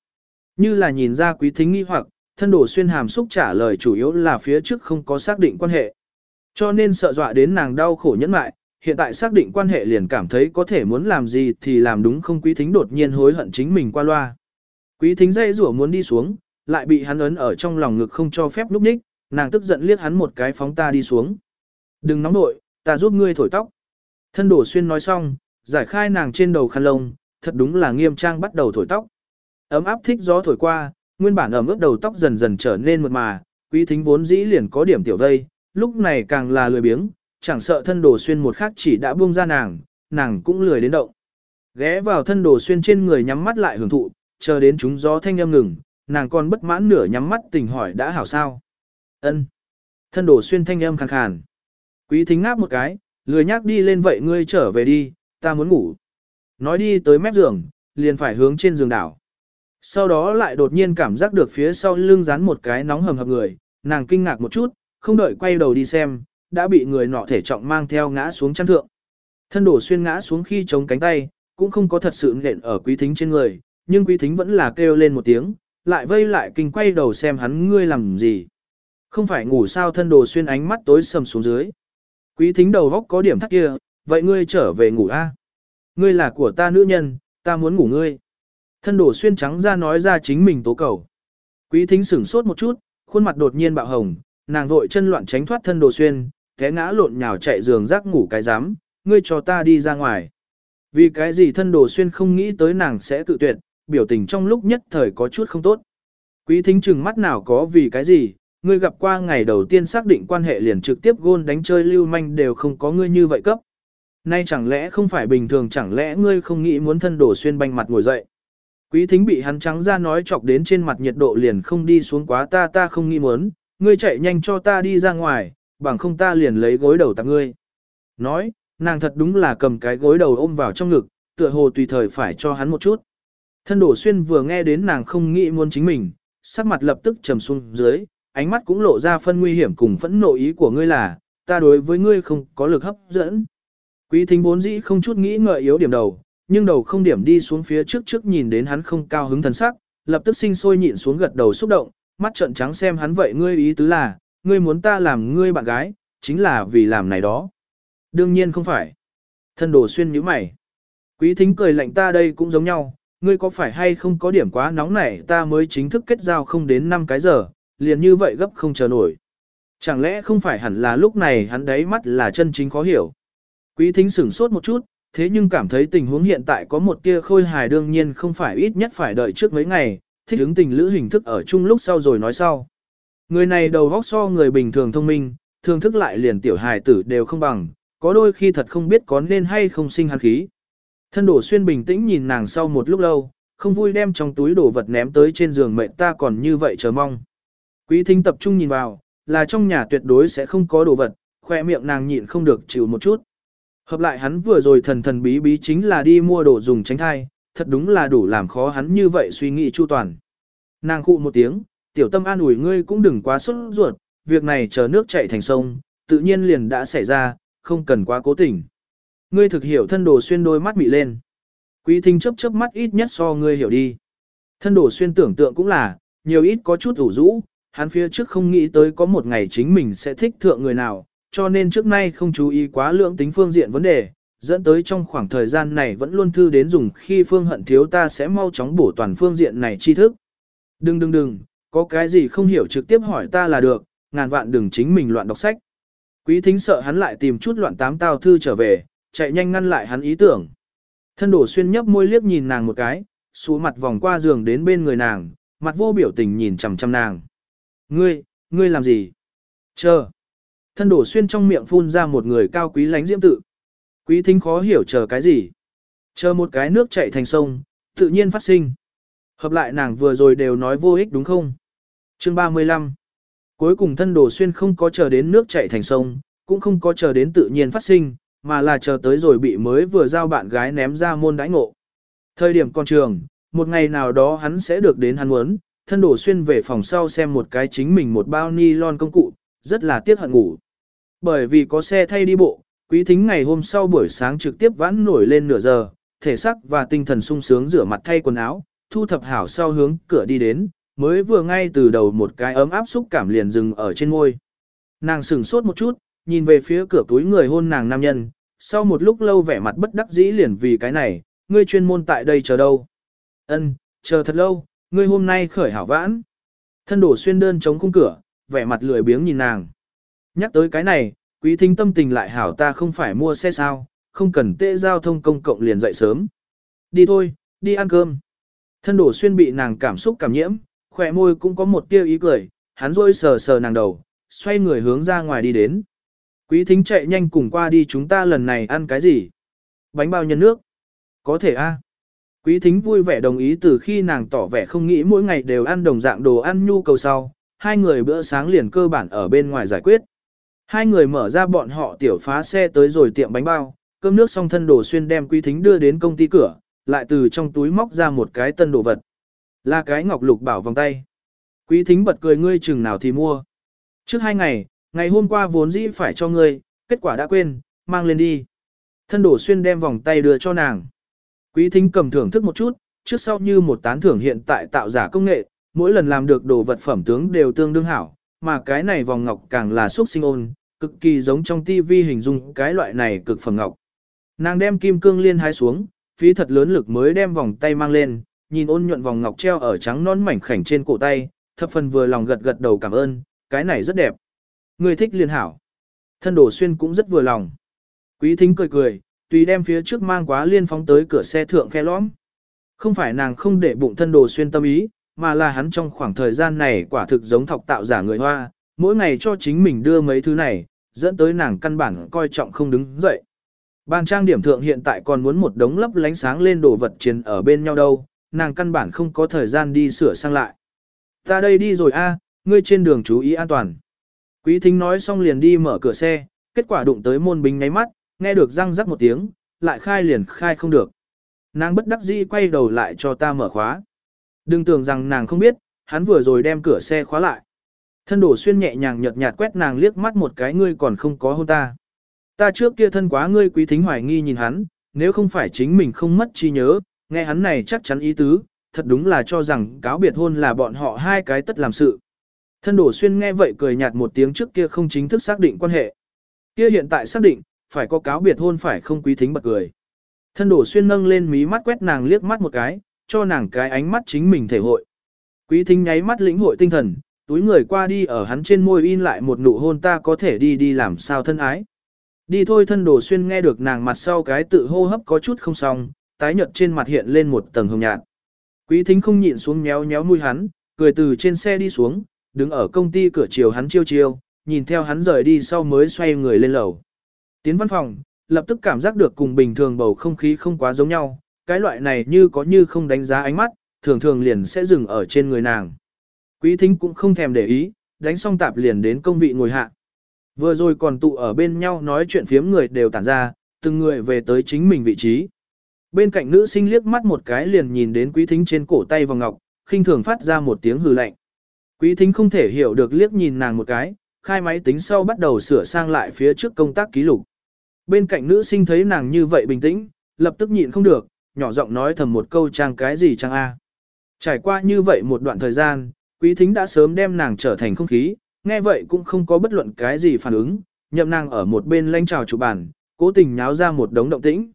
Như là nhìn ra quý thính nghi hoặc, thân đổ xuyên hàm xúc trả lời chủ yếu là phía trước không có xác định quan hệ. Cho nên sợ dọa đến nàng đau khổ nhẫn mại, hiện tại xác định quan hệ liền cảm thấy có thể muốn làm gì thì làm đúng không quý thính đột nhiên hối hận chính mình qua loa. Quý thính dây rủa muốn đi xuống, lại bị hắn ấn ở trong lòng ngực không cho phép lúc ních, nàng tức giận liếc hắn một cái phóng ta đi xuống. Đừng nóng nội, ta giúp ngươi thổi tóc. Thân đổ xuyên nói xong, giải khai nàng trên đầu khăn lông, thật đúng là nghiêm trang bắt đầu thổi tóc. Ấm áp thích gió thổi qua, nguyên bản ẩm ướt đầu tóc dần dần trở nên mượt mà, quý thính vốn dĩ liền có điểm tiểu vây, lúc này càng là lười biếng, chẳng sợ thân đồ xuyên một khắc chỉ đã buông ra nàng, nàng cũng lười đến động. Ghé vào thân đồ xuyên trên người nhắm mắt lại hưởng thụ, chờ đến chúng gió thanh âm ngừng, nàng còn bất mãn nửa nhắm mắt tình hỏi đã hảo sao ân Thân đổ xuyên thanh âm khàn khàn. Quý thính ngáp một cái, lười nhác đi lên vậy ngươi trở về đi, ta muốn ngủ. Nói đi tới mép giường, liền phải hướng trên giường đảo. Sau đó lại đột nhiên cảm giác được phía sau lưng dán một cái nóng hầm hập người, nàng kinh ngạc một chút, không đợi quay đầu đi xem, đã bị người nọ thể trọng mang theo ngã xuống chăn thượng. Thân đổ xuyên ngã xuống khi chống cánh tay, cũng không có thật sự nện ở quý thính trên người, nhưng quý thính vẫn là kêu lên một tiếng, lại vây lại kinh quay đầu xem hắn ngươi làm gì. Không phải ngủ sao thân đồ xuyên ánh mắt tối sầm xuống dưới. Quý thính đầu góc có điểm thắc kia, vậy ngươi trở về ngủ a? Ngươi là của ta nữ nhân, ta muốn ngủ ngươi. Thân đồ xuyên trắng ra nói ra chính mình tố cầu. Quý thính sửng sốt một chút, khuôn mặt đột nhiên bạo hồng, nàng vội chân loạn tránh thoát thân đồ xuyên, té ngã lộn nhào chạy giường rác ngủ cái dám. ngươi cho ta đi ra ngoài. Vì cái gì thân đồ xuyên không nghĩ tới nàng sẽ tự tuyệt, biểu tình trong lúc nhất thời có chút không tốt. Quý thính chừng mắt nào có vì cái gì, ngươi gặp qua ngày đầu tiên xác định quan hệ liền trực tiếp gôn đánh chơi lưu manh đều không có ngươi như vậy cấp. Nay chẳng lẽ không phải bình thường chẳng lẽ ngươi không nghĩ muốn thân đổ xuyên banh mặt ngồi dậy. Quý thính bị hắn trắng ra nói chọc đến trên mặt nhiệt độ liền không đi xuống quá ta ta không nghĩ muốn, ngươi chạy nhanh cho ta đi ra ngoài, bằng không ta liền lấy gối đầu tặng ngươi. Nói, nàng thật đúng là cầm cái gối đầu ôm vào trong ngực, tựa hồ tùy thời phải cho hắn một chút. Thân đổ xuyên vừa nghe đến nàng không nghĩ muốn chính mình, sắc mặt lập tức trầm xuống dưới, ánh mắt cũng lộ ra phân nguy hiểm cùng phẫn nộ ý của ngươi là, ta đối với ngươi không có lực hấp dẫn. Quý thính vốn dĩ không chút nghĩ ngợi yếu điểm đầu, nhưng đầu không điểm đi xuống phía trước trước nhìn đến hắn không cao hứng thần sắc, lập tức sinh sôi nhịn xuống gật đầu xúc động, mắt trợn trắng xem hắn vậy ngươi ý tứ là, ngươi muốn ta làm ngươi bạn gái, chính là vì làm này đó. Đương nhiên không phải. Thân đồ xuyên như mày. Quý thính cười lạnh ta đây cũng giống nhau, ngươi có phải hay không có điểm quá nóng nảy ta mới chính thức kết giao không đến 5 cái giờ, liền như vậy gấp không chờ nổi. Chẳng lẽ không phải hẳn là lúc này hắn đấy mắt là chân chính khó hiểu. Quý thính sửng sốt một chút, thế nhưng cảm thấy tình huống hiện tại có một tia khôi hài đương nhiên không phải ít nhất phải đợi trước mấy ngày, thích ứng tình lữ hình thức ở chung lúc sau rồi nói sau. Người này đầu góc so người bình thường thông minh, thường thức lại liền tiểu hài tử đều không bằng, có đôi khi thật không biết có nên hay không sinh hắn khí. Thân đổ xuyên bình tĩnh nhìn nàng sau một lúc lâu, không vui đem trong túi đồ vật ném tới trên giường mệnh ta còn như vậy chờ mong. Quý thính tập trung nhìn vào, là trong nhà tuyệt đối sẽ không có đồ vật, khoe miệng nàng nhịn không được chịu một chút. Hợp lại hắn vừa rồi thần thần bí bí chính là đi mua đồ dùng tránh thai, thật đúng là đủ làm khó hắn như vậy suy nghĩ chu toàn. Nàng khụ một tiếng, tiểu tâm an ủi ngươi cũng đừng quá sốt ruột, việc này chờ nước chảy thành sông, tự nhiên liền đã xảy ra, không cần quá cố tình. Ngươi thực hiểu thân đồ xuyên đôi mắt mị lên. Quý thính chớp chớp mắt ít nhất so ngươi hiểu đi. Thân đồ xuyên tưởng tượng cũng là, nhiều ít có chút ủ rũ, hắn phía trước không nghĩ tới có một ngày chính mình sẽ thích thượng người nào, cho nên trước nay không chú ý quá lượng tính phương diện vấn đề, dẫn tới trong khoảng thời gian này vẫn luôn thư đến dùng khi phương hận thiếu ta sẽ mau chóng bổ toàn phương diện này tri thức. Đừng đừng đừng, có cái gì không hiểu trực tiếp hỏi ta là được, ngàn vạn đừng chính mình loạn đọc sách. Quý thính sợ hắn lại tìm chút loạn tám tao thư trở về, chạy nhanh ngăn lại hắn ý tưởng. Thân đổ xuyên nhấp môi liếc nhìn nàng một cái, xuống mặt vòng qua giường đến bên người nàng, mặt vô biểu tình nhìn chằm chằm nàng. Ngươi, ngươi làm gì? Chờ. Thân đổ xuyên trong miệng phun ra một người cao quý lánh diễm tự. Quý thính khó hiểu chờ cái gì? Chờ một cái nước chảy thành sông, tự nhiên phát sinh. Hợp lại nàng vừa rồi đều nói vô ích đúng không? Chương 35 Cuối cùng thân đồ xuyên không có chờ đến nước chảy thành sông, cũng không có chờ đến tự nhiên phát sinh, mà là chờ tới rồi bị mới vừa giao bạn gái ném ra môn đãi ngộ. Thời điểm con trường, một ngày nào đó hắn sẽ được đến hắn muốn, thân đổ xuyên về phòng sau xem một cái chính mình một bao ni lon công cụ, rất là tiếc hận ngủ. Bởi vì có xe thay đi bộ, quý thính ngày hôm sau buổi sáng trực tiếp vãn nổi lên nửa giờ, thể sắc và tinh thần sung sướng rửa mặt thay quần áo, thu thập hảo sau hướng cửa đi đến, mới vừa ngay từ đầu một cái ấm áp xúc cảm liền dừng ở trên ngôi. Nàng sửng sốt một chút, nhìn về phía cửa túi người hôn nàng nam nhân, sau một lúc lâu vẻ mặt bất đắc dĩ liền vì cái này, ngươi chuyên môn tại đây chờ đâu. Ân, chờ thật lâu, ngươi hôm nay khởi hảo vãn. Thân đổ xuyên đơn chống khung cửa, vẻ mặt lười biếng nhìn nàng. Nhắc tới cái này, quý thính tâm tình lại hảo ta không phải mua xe sao, không cần tệ giao thông công cộng liền dậy sớm. Đi thôi, đi ăn cơm. Thân đổ xuyên bị nàng cảm xúc cảm nhiễm, khỏe môi cũng có một tia ý cười, hắn rôi sờ sờ nàng đầu, xoay người hướng ra ngoài đi đến. Quý thính chạy nhanh cùng qua đi chúng ta lần này ăn cái gì? Bánh bao nhân nước. Có thể a. Quý thính vui vẻ đồng ý từ khi nàng tỏ vẻ không nghĩ mỗi ngày đều ăn đồng dạng đồ ăn nhu cầu sau, hai người bữa sáng liền cơ bản ở bên ngoài giải quyết. Hai người mở ra bọn họ tiểu phá xe tới rồi tiệm bánh bao, cơm nước xong thân đồ xuyên đem quý thính đưa đến công ty cửa, lại từ trong túi móc ra một cái tân đồ vật. Là cái ngọc lục bảo vòng tay. Quý thính bật cười ngươi chừng nào thì mua. Trước hai ngày, ngày hôm qua vốn dĩ phải cho ngươi, kết quả đã quên, mang lên đi. Thân đổ xuyên đem vòng tay đưa cho nàng. Quý thính cầm thưởng thức một chút, trước sau như một tán thưởng hiện tại tạo giả công nghệ, mỗi lần làm được đồ vật phẩm tướng đều tương đương hảo, mà cái này vòng ngọc càng là xuất sinh ôn, cực kỳ giống trong TV hình dung cái loại này cực phẩm ngọc. Nàng đem kim cương liên hái xuống, phí thật lớn lực mới đem vòng tay mang lên, nhìn ôn nhuận vòng ngọc treo ở trắng non mảnh khảnh trên cổ tay, thập phần vừa lòng gật gật đầu cảm ơn, cái này rất đẹp. Người thích liên hảo. Thân đồ xuyên cũng rất vừa lòng. Quý thính cười cười, tùy đem phía trước mang quá liên phóng tới cửa xe thượng khe lõm. Không phải nàng không để bụng thân đồ xuyên tâm ý, mà là hắn trong khoảng thời gian này quả thực giống thọc tạo giả người Hoa, mỗi ngày cho chính mình đưa mấy thứ này, dẫn tới nàng căn bản coi trọng không đứng dậy. Bàn trang điểm thượng hiện tại còn muốn một đống lấp lánh sáng lên đồ vật chiến ở bên nhau đâu, nàng căn bản không có thời gian đi sửa sang lại. Ta đây đi rồi a, ngươi trên đường chú ý an toàn. Quý thính nói xong liền đi mở cửa xe, kết quả đụng tới môn binh nháy mắt, nghe được răng rắc một tiếng, lại khai liền khai không được. Nàng bất đắc dĩ quay đầu lại cho ta mở khóa. Đừng tưởng rằng nàng không biết, hắn vừa rồi đem cửa xe khóa lại. Thân đổ xuyên nhẹ nhàng nhợt nhạt quét nàng liếc mắt một cái ngươi còn không có hôn ta. Ta trước kia thân quá ngươi quý thính hoài nghi nhìn hắn, nếu không phải chính mình không mất chi nhớ, nghe hắn này chắc chắn ý tứ, thật đúng là cho rằng cáo biệt hôn là bọn họ hai cái tất làm sự. Thân đổ xuyên nghe vậy cười nhạt một tiếng trước kia không chính thức xác định quan hệ. Kia hiện tại xác định, phải có cáo biệt hôn phải không quý thính bật cười. Thân đổ xuyên nâng lên mí mắt quét nàng liếc mắt một cái, cho nàng cái ánh mắt chính mình thể hội. Quý thính nháy mắt lĩnh hội tinh thần, túi người qua đi ở hắn trên môi in lại một nụ hôn ta có thể đi đi làm sao thân ái. Đi thôi thân đổ xuyên nghe được nàng mặt sau cái tự hô hấp có chút không xong, tái nhợt trên mặt hiện lên một tầng hồng nhạt. Quý thính không nhịn xuống méo méo mũi hắn, cười từ trên xe đi xuống, đứng ở công ty cửa chiều hắn chiêu chiêu, nhìn theo hắn rời đi sau mới xoay người lên lầu. Tiến văn phòng, lập tức cảm giác được cùng bình thường bầu không khí không quá giống nhau, cái loại này như có như không đánh giá ánh mắt, thường thường liền sẽ dừng ở trên người nàng. Quý thính cũng không thèm để ý, đánh xong tạp liền đến công vị ngồi hạ. Vừa rồi còn tụ ở bên nhau nói chuyện phiếm người đều tản ra, từng người về tới chính mình vị trí. Bên cạnh nữ sinh liếc mắt một cái liền nhìn đến quý thính trên cổ tay vòng ngọc, khinh thường phát ra một tiếng hừ lạnh. Quý thính không thể hiểu được liếc nhìn nàng một cái, khai máy tính sau bắt đầu sửa sang lại phía trước công tác ký lục. Bên cạnh nữ sinh thấy nàng như vậy bình tĩnh, lập tức nhịn không được, nhỏ giọng nói thầm một câu trang cái gì trang A. Trải qua như vậy một đoạn thời gian, quý thính đã sớm đem nàng trở thành không khí, nghe vậy cũng không có bất luận cái gì phản ứng, nhậm nàng ở một bên lanh trào chủ bản, cố tình nháo ra một đống động tĩnh.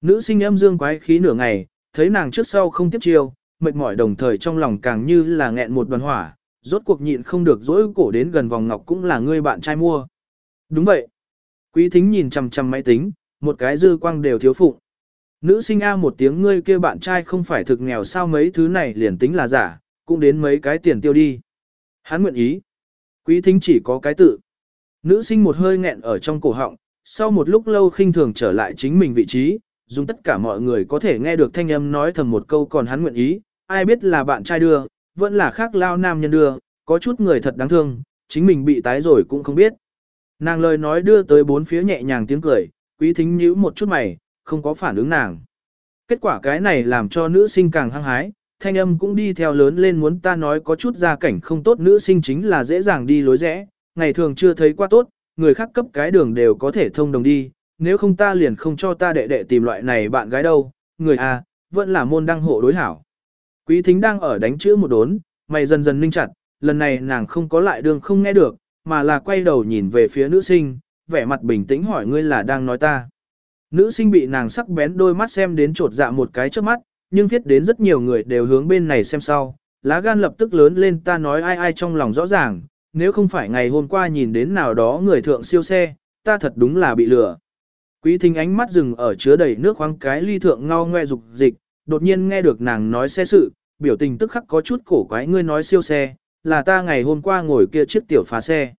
Nữ sinh âm dương quái khí nửa ngày, thấy nàng trước sau không tiếp chiêu, mệt mỏi đồng thời trong lòng càng như là nghẹn một đoàn hỏa, rốt cuộc nhịn không được dỗi cổ đến gần vòng ngọc cũng là người bạn trai mua. Đúng vậy. Quý thính nhìn chằm chằm máy tính, một cái dư quang đều thiếu phụ. Nữ sinh A một tiếng ngươi kia bạn trai không phải thực nghèo sao mấy thứ này liền tính là giả, cũng đến mấy cái tiền tiêu đi. Hắn nguyện ý. Quý thính chỉ có cái tự. Nữ sinh một hơi nghẹn ở trong cổ họng, sau một lúc lâu khinh thường trở lại chính mình vị trí, dùng tất cả mọi người có thể nghe được thanh âm nói thầm một câu còn hắn nguyện ý, ai biết là bạn trai đưa, vẫn là khác lao nam nhân đưa, có chút người thật đáng thương, chính mình bị tái rồi cũng không biết. Nàng lời nói đưa tới bốn phía nhẹ nhàng tiếng cười, quý thính nhíu một chút mày, không có phản ứng nàng. Kết quả cái này làm cho nữ sinh càng hăng hái, thanh âm cũng đi theo lớn lên muốn ta nói có chút gia cảnh không tốt nữ sinh chính là dễ dàng đi lối rẽ, ngày thường chưa thấy qua tốt, người khác cấp cái đường đều có thể thông đồng đi, nếu không ta liền không cho ta đệ đệ tìm loại này bạn gái đâu, người à, vẫn là môn đăng hộ đối hảo. Quý thính đang ở đánh chữ một đốn, mày dần dần ninh chặt, lần này nàng không có lại đường không nghe được, mà là quay đầu nhìn về phía nữ sinh, vẻ mặt bình tĩnh hỏi ngươi là đang nói ta. Nữ sinh bị nàng sắc bén đôi mắt xem đến trột dạ một cái trước mắt, nhưng viết đến rất nhiều người đều hướng bên này xem sau, lá gan lập tức lớn lên ta nói ai ai trong lòng rõ ràng, nếu không phải ngày hôm qua nhìn đến nào đó người thượng siêu xe, ta thật đúng là bị lừa. Quý thính ánh mắt dừng ở chứa đầy nước khoáng cái ly thượng ngao ngoe dục dịch, đột nhiên nghe được nàng nói xe sự, biểu tình tức khắc có chút cổ quái ngươi nói siêu xe, là ta ngày hôm qua ngồi kia chiếc tiểu phá xe.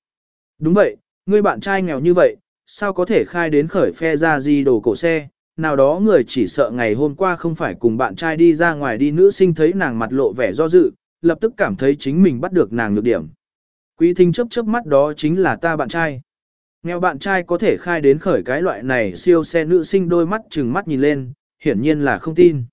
Đúng vậy, ngươi bạn trai nghèo như vậy, sao có thể khai đến khởi phe ra gì đồ cổ xe, nào đó người chỉ sợ ngày hôm qua không phải cùng bạn trai đi ra ngoài đi nữ sinh thấy nàng mặt lộ vẻ do dự, lập tức cảm thấy chính mình bắt được nàng nhược điểm. Quý thính chấp chớp mắt đó chính là ta bạn trai. Nghèo bạn trai có thể khai đến khởi cái loại này siêu xe nữ sinh đôi mắt chừng mắt nhìn lên, hiển nhiên là không tin.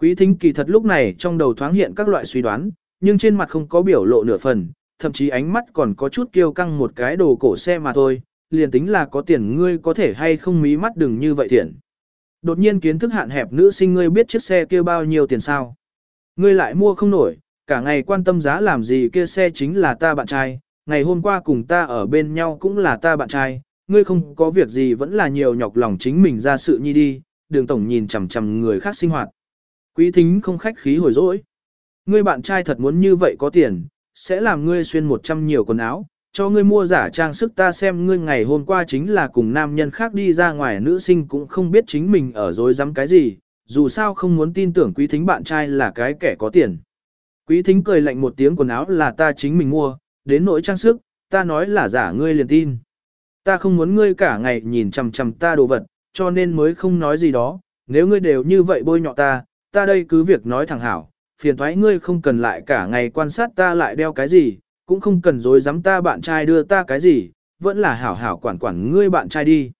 Quý thính kỳ thật lúc này trong đầu thoáng hiện các loại suy đoán, nhưng trên mặt không có biểu lộ nửa phần, thậm chí ánh mắt còn có chút kiêu căng một cái đồ cổ xe mà thôi, liền tính là có tiền ngươi có thể hay không mí mắt đừng như vậy thiện. Đột nhiên kiến thức hạn hẹp nữ sinh ngươi biết chiếc xe kia bao nhiêu tiền sao? Ngươi lại mua không nổi, cả ngày quan tâm giá làm gì kia xe chính là ta bạn trai, ngày hôm qua cùng ta ở bên nhau cũng là ta bạn trai, ngươi không có việc gì vẫn là nhiều nhọc lòng chính mình ra sự nhi đi, đường tổng nhìn chằm chằm người khác sinh hoạt. Quý thính không khách khí hồi dỗi. Ngươi bạn trai thật muốn như vậy có tiền, sẽ làm ngươi xuyên một trăm nhiều quần áo, cho ngươi mua giả trang sức ta xem ngươi ngày hôm qua chính là cùng nam nhân khác đi ra ngoài nữ sinh cũng không biết chính mình ở dối dám cái gì, dù sao không muốn tin tưởng quý thính bạn trai là cái kẻ có tiền. Quý thính cười lạnh một tiếng quần áo là ta chính mình mua, đến nỗi trang sức, ta nói là giả ngươi liền tin. Ta không muốn ngươi cả ngày nhìn chằm chằm ta đồ vật, cho nên mới không nói gì đó, nếu ngươi đều như vậy bôi nhọ ta, ta đây cứ việc nói thẳng hảo, phiền thoái ngươi không cần lại cả ngày quan sát ta lại đeo cái gì, cũng không cần dối dám ta bạn trai đưa ta cái gì, vẫn là hảo hảo quản quản ngươi bạn trai đi.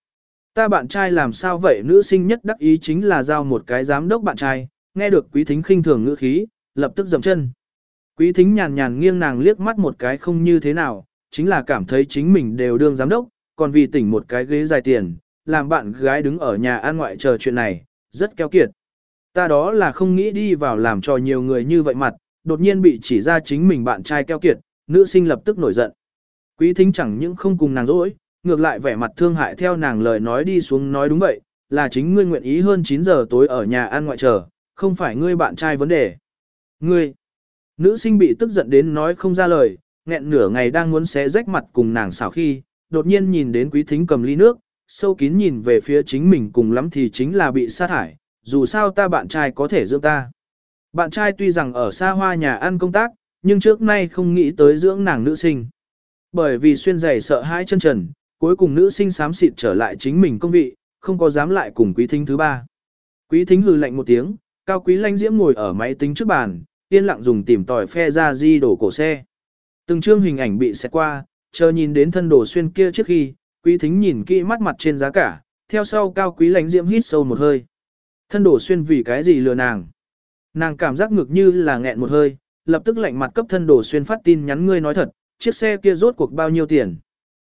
Ta bạn trai làm sao vậy nữ sinh nhất đắc ý chính là giao một cái giám đốc bạn trai, nghe được quý thính khinh thường ngữ khí, lập tức dầm chân. Quý thính nhàn nhàn nghiêng nàng liếc mắt một cái không như thế nào, chính là cảm thấy chính mình đều đương giám đốc, còn vì tỉnh một cái ghế dài tiền, làm bạn gái đứng ở nhà ăn ngoại chờ chuyện này, rất keo kiệt. Ta đó là không nghĩ đi vào làm cho nhiều người như vậy mặt, đột nhiên bị chỉ ra chính mình bạn trai keo kiệt, nữ sinh lập tức nổi giận. Quý thính chẳng những không cùng nàng dỗi, ngược lại vẻ mặt thương hại theo nàng lời nói đi xuống nói đúng vậy, là chính ngươi nguyện ý hơn 9 giờ tối ở nhà ăn ngoại chờ, không phải ngươi bạn trai vấn đề. Ngươi, nữ sinh bị tức giận đến nói không ra lời, nghẹn nửa ngày đang muốn xé rách mặt cùng nàng xảo khi, đột nhiên nhìn đến quý thính cầm ly nước, sâu kín nhìn về phía chính mình cùng lắm thì chính là bị sa thải, dù sao ta bạn trai có thể dưỡng ta. Bạn trai tuy rằng ở xa hoa nhà ăn công tác, nhưng trước nay không nghĩ tới dưỡng nàng nữ sinh. Bởi vì xuyên giày sợ hai chân trần, cuối cùng nữ sinh xám xịt trở lại chính mình công vị, không có dám lại cùng quý thính thứ ba. Quý thính hừ lạnh một tiếng, cao quý lanh diễm ngồi ở máy tính trước bàn, yên lặng dùng tìm tòi phe ra di đổ cổ xe. Từng chương hình ảnh bị xẹt qua, chờ nhìn đến thân đồ xuyên kia trước khi, quý thính nhìn kỹ mắt mặt trên giá cả, theo sau cao quý lánh diễm hít sâu một hơi. Thân đổ xuyên vì cái gì lừa nàng? Nàng cảm giác ngực như là nghẹn một hơi, lập tức lạnh mặt cấp thân đổ xuyên phát tin nhắn ngươi nói thật, chiếc xe kia rốt cuộc bao nhiêu tiền.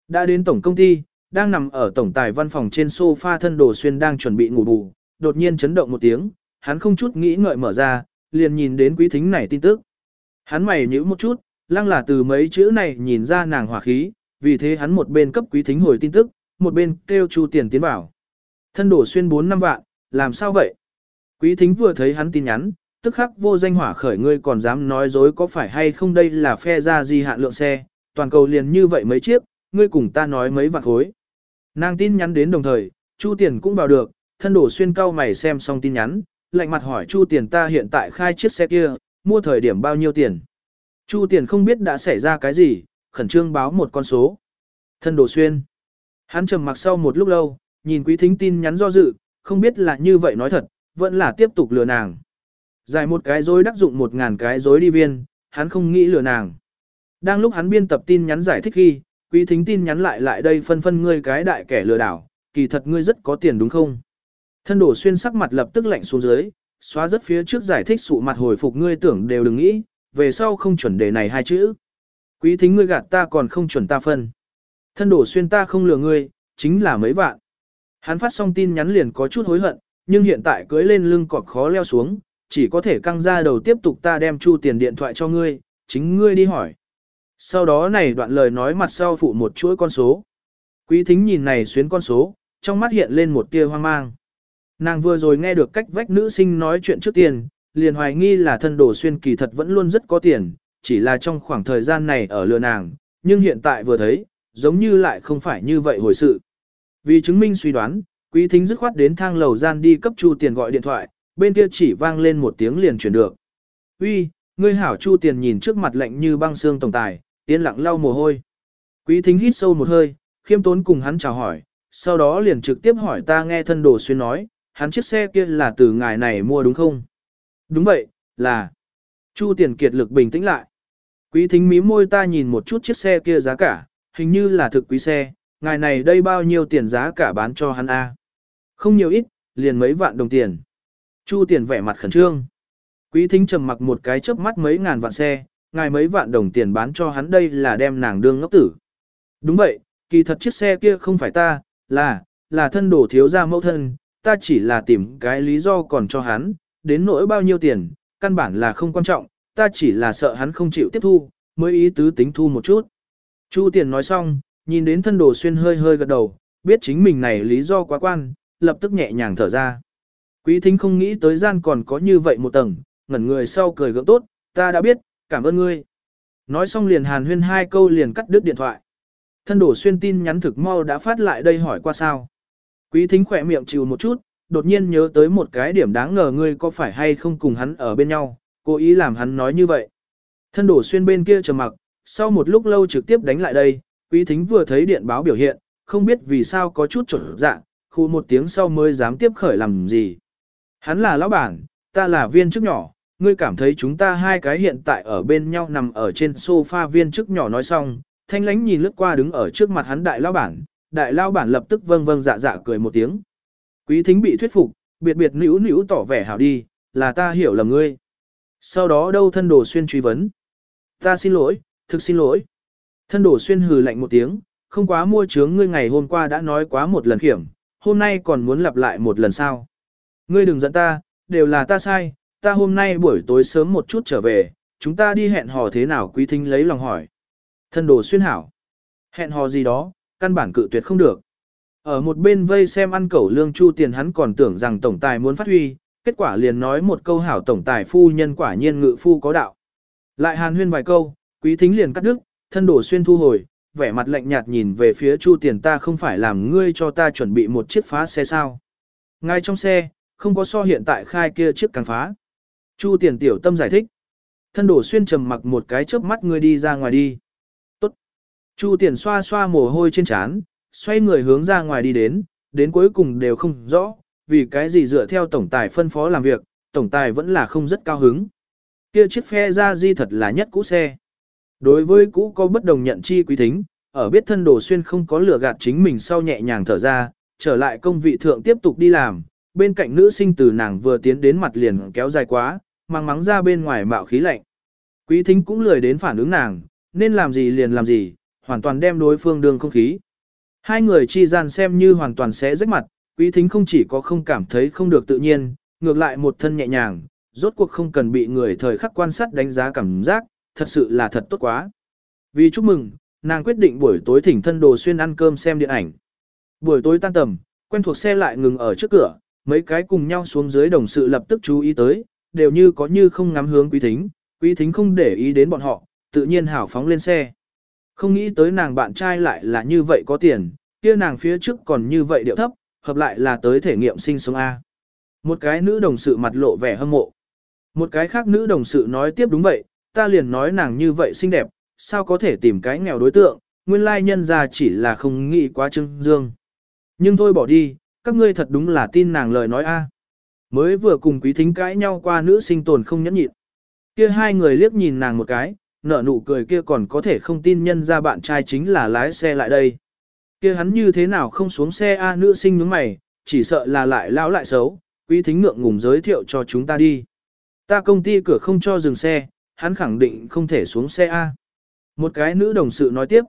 Đã đến tổng công ty, đang nằm ở tổng tài văn phòng trên sofa thân đồ xuyên đang chuẩn bị ngủ bù, đột nhiên chấn động một tiếng, hắn không chút nghĩ ngợi mở ra, liền nhìn đến quý thính này tin tức. Hắn mày nhíu một chút, lăng là từ mấy chữ này nhìn ra nàng hỏa khí, vì thế hắn một bên cấp quý thính hồi tin tức, một bên kêu chu tiền tiến bảo. Thân đổ xuyên 4 năm vạn, làm sao vậy? Quý thính vừa thấy hắn tin nhắn, tức khắc vô danh hỏa khởi ngươi còn dám nói dối có phải hay không đây là phe ra gì hạn lượng xe, toàn cầu liền như vậy mấy chiếc, ngươi cùng ta nói mấy vạn khối. Nàng tin nhắn đến đồng thời, chu tiền cũng vào được, thân đổ xuyên cao mày xem xong tin nhắn, lạnh mặt hỏi Chu tiền ta hiện tại khai chiếc xe kia, mua thời điểm bao nhiêu tiền. Chu tiền không biết đã xảy ra cái gì, khẩn trương báo một con số. Thân đổ xuyên. Hắn trầm mặc sau một lúc lâu, nhìn quý thính tin nhắn do dự, không biết là như vậy nói thật, vẫn là tiếp tục lừa nàng. Giải một cái dối đắc dụng một ngàn cái dối đi viên, hắn không nghĩ lừa nàng. Đang lúc hắn biên tập tin nhắn giải thích khi, quý thính tin nhắn lại lại đây phân phân ngươi cái đại kẻ lừa đảo, kỳ thật ngươi rất có tiền đúng không? Thân đổ xuyên sắc mặt lập tức lạnh xuống dưới, xóa rất phía trước giải thích sụ mặt hồi phục ngươi tưởng đều đừng nghĩ, về sau không chuẩn đề này hai chữ. Quý thính ngươi gạt ta còn không chuẩn ta phân. Thân đổ xuyên ta không lừa ngươi, chính là mấy vạn. Hắn phát xong tin nhắn liền có chút hối hận, nhưng hiện tại cưới lên lưng cọp khó leo xuống, chỉ có thể căng ra đầu tiếp tục ta đem chu tiền điện thoại cho ngươi, chính ngươi đi hỏi. Sau đó này đoạn lời nói mặt sau phụ một chuỗi con số. Quý thính nhìn này xuyến con số, trong mắt hiện lên một tia hoang mang. Nàng vừa rồi nghe được cách vách nữ sinh nói chuyện trước tiền, liền hoài nghi là thân đồ xuyên kỳ thật vẫn luôn rất có tiền, chỉ là trong khoảng thời gian này ở lừa nàng, nhưng hiện tại vừa thấy, giống như lại không phải như vậy hồi sự. Vì chứng minh suy đoán, quý thính dứt khoát đến thang lầu gian đi cấp chu tiền gọi điện thoại, bên kia chỉ vang lên một tiếng liền chuyển được. Uy, ngươi hảo chu tiền nhìn trước mặt lạnh như băng xương tổng tài, yên lặng lau mồ hôi. Quý thính hít sâu một hơi, khiêm tốn cùng hắn chào hỏi, sau đó liền trực tiếp hỏi ta nghe thân đồ xuyên nói, hắn chiếc xe kia là từ ngài này mua đúng không? Đúng vậy, là. Chu tiền kiệt lực bình tĩnh lại. Quý thính mí môi ta nhìn một chút chiếc xe kia giá cả, hình như là thực quý xe, ngài này đây bao nhiêu tiền giá cả bán cho hắn a? Không nhiều ít, liền mấy vạn đồng tiền. Chu tiền vẻ mặt khẩn trương. Quý thính trầm mặc một cái chớp mắt mấy ngàn vạn xe, ngài mấy vạn đồng tiền bán cho hắn đây là đem nàng đương ngốc tử. Đúng vậy, kỳ thật chiếc xe kia không phải ta, là, là thân đổ thiếu ra mẫu thân, ta chỉ là tìm cái lý do còn cho hắn, đến nỗi bao nhiêu tiền, căn bản là không quan trọng, ta chỉ là sợ hắn không chịu tiếp thu, mới ý tứ tính thu một chút. Chu tiền nói xong, nhìn đến thân đồ xuyên hơi hơi gật đầu, biết chính mình này lý do quá quan, lập tức nhẹ nhàng thở ra. Quý thính không nghĩ tới gian còn có như vậy một tầng, ngẩn người sau cười gượng tốt, ta đã biết, cảm ơn ngươi. Nói xong liền hàn huyên hai câu liền cắt đứt điện thoại. Thân đổ xuyên tin nhắn thực mau đã phát lại đây hỏi qua sao. Quý thính khỏe miệng chịu một chút, đột nhiên nhớ tới một cái điểm đáng ngờ ngươi có phải hay không cùng hắn ở bên nhau, cố ý làm hắn nói như vậy. Thân đổ xuyên bên kia trầm mặc, sau một lúc lâu trực tiếp đánh lại đây, quý thính vừa thấy điện báo biểu hiện, không biết vì sao có chút trở dạng, khu một tiếng sau mới dám tiếp khởi làm gì. Hắn là lão bản, ta là viên chức nhỏ, ngươi cảm thấy chúng ta hai cái hiện tại ở bên nhau nằm ở trên sofa viên chức nhỏ nói xong, thanh lánh nhìn lướt qua đứng ở trước mặt hắn đại lão bản, đại lão bản lập tức vâng vâng dạ dạ cười một tiếng. Quý thính bị thuyết phục, biệt biệt nữu nữu tỏ vẻ hảo đi, là ta hiểu lầm ngươi. Sau đó đâu thân đồ xuyên truy vấn. Ta xin lỗi, thực xin lỗi. Thân đổ xuyên hừ lạnh một tiếng, không quá mua chướng ngươi ngày hôm qua đã nói quá một lần khiểm, hôm nay còn muốn lặp lại một lần sao. Ngươi đừng giận ta, đều là ta sai, ta hôm nay buổi tối sớm một chút trở về, chúng ta đi hẹn hò thế nào quý thính lấy lòng hỏi. Thân đồ xuyên hảo. Hẹn hò gì đó, căn bản cự tuyệt không được. Ở một bên vây xem ăn cẩu lương chu tiền hắn còn tưởng rằng tổng tài muốn phát huy, kết quả liền nói một câu hảo tổng tài phu nhân quả nhiên ngự phu có đạo. Lại hàn huyên vài câu, quý thính liền cắt đứt, thân đổ xuyên thu hồi, vẻ mặt lạnh nhạt nhìn về phía chu tiền ta không phải làm ngươi cho ta chuẩn bị một chiếc phá xe sao. Ngay trong xe, không có so hiện tại khai kia chiếc càng phá. Chu tiền tiểu tâm giải thích. Thân đổ xuyên trầm mặc một cái chớp mắt ngươi đi ra ngoài đi. Tốt. Chu tiền xoa xoa mồ hôi trên trán, xoay người hướng ra ngoài đi đến, đến cuối cùng đều không rõ, vì cái gì dựa theo tổng tài phân phó làm việc, tổng tài vẫn là không rất cao hứng. Kia chiếc phe ra di thật là nhất cũ xe. Đối với cũ có bất đồng nhận chi quý thính, ở biết thân đồ xuyên không có lừa gạt chính mình sau nhẹ nhàng thở ra, trở lại công vị thượng tiếp tục đi làm, bên cạnh nữ sinh từ nàng vừa tiến đến mặt liền kéo dài quá, mang mắng ra bên ngoài mạo khí lạnh. Quý thính cũng lười đến phản ứng nàng, nên làm gì liền làm gì, hoàn toàn đem đối phương đường không khí. Hai người chi gian xem như hoàn toàn sẽ rách mặt, quý thính không chỉ có không cảm thấy không được tự nhiên, ngược lại một thân nhẹ nhàng, rốt cuộc không cần bị người thời khắc quan sát đánh giá cảm giác, thật sự là thật tốt quá. Vì chúc mừng, nàng quyết định buổi tối thỉnh thân đồ xuyên ăn cơm xem điện ảnh. Buổi tối tan tầm, quen thuộc xe lại ngừng ở trước cửa, mấy cái cùng nhau xuống dưới đồng sự lập tức chú ý tới, đều như có như không ngắm hướng quý thính, quý thính không để ý đến bọn họ, tự nhiên hảo phóng lên xe. Không nghĩ tới nàng bạn trai lại là như vậy có tiền, kia nàng phía trước còn như vậy điệu thấp, hợp lại là tới thể nghiệm sinh sống A. Một cái nữ đồng sự mặt lộ vẻ hâm mộ. Một cái khác nữ đồng sự nói tiếp đúng vậy, ta liền nói nàng như vậy xinh đẹp, sao có thể tìm cái nghèo đối tượng, nguyên lai nhân ra chỉ là không nghĩ quá trưng dương. Nhưng thôi bỏ đi, các ngươi thật đúng là tin nàng lời nói a. Mới vừa cùng quý thính cãi nhau qua nữ sinh tồn không nhẫn nhịn. Kia hai người liếc nhìn nàng một cái, nở nụ cười kia còn có thể không tin nhân ra bạn trai chính là lái xe lại đây. Kia hắn như thế nào không xuống xe a nữ sinh nhướng mày, chỉ sợ là lại lão lại xấu, quý thính ngượng ngùng giới thiệu cho chúng ta đi. Ta công ty cửa không cho dừng xe, hắn khẳng định không thể xuống xe A. Một cái nữ đồng sự nói tiếp.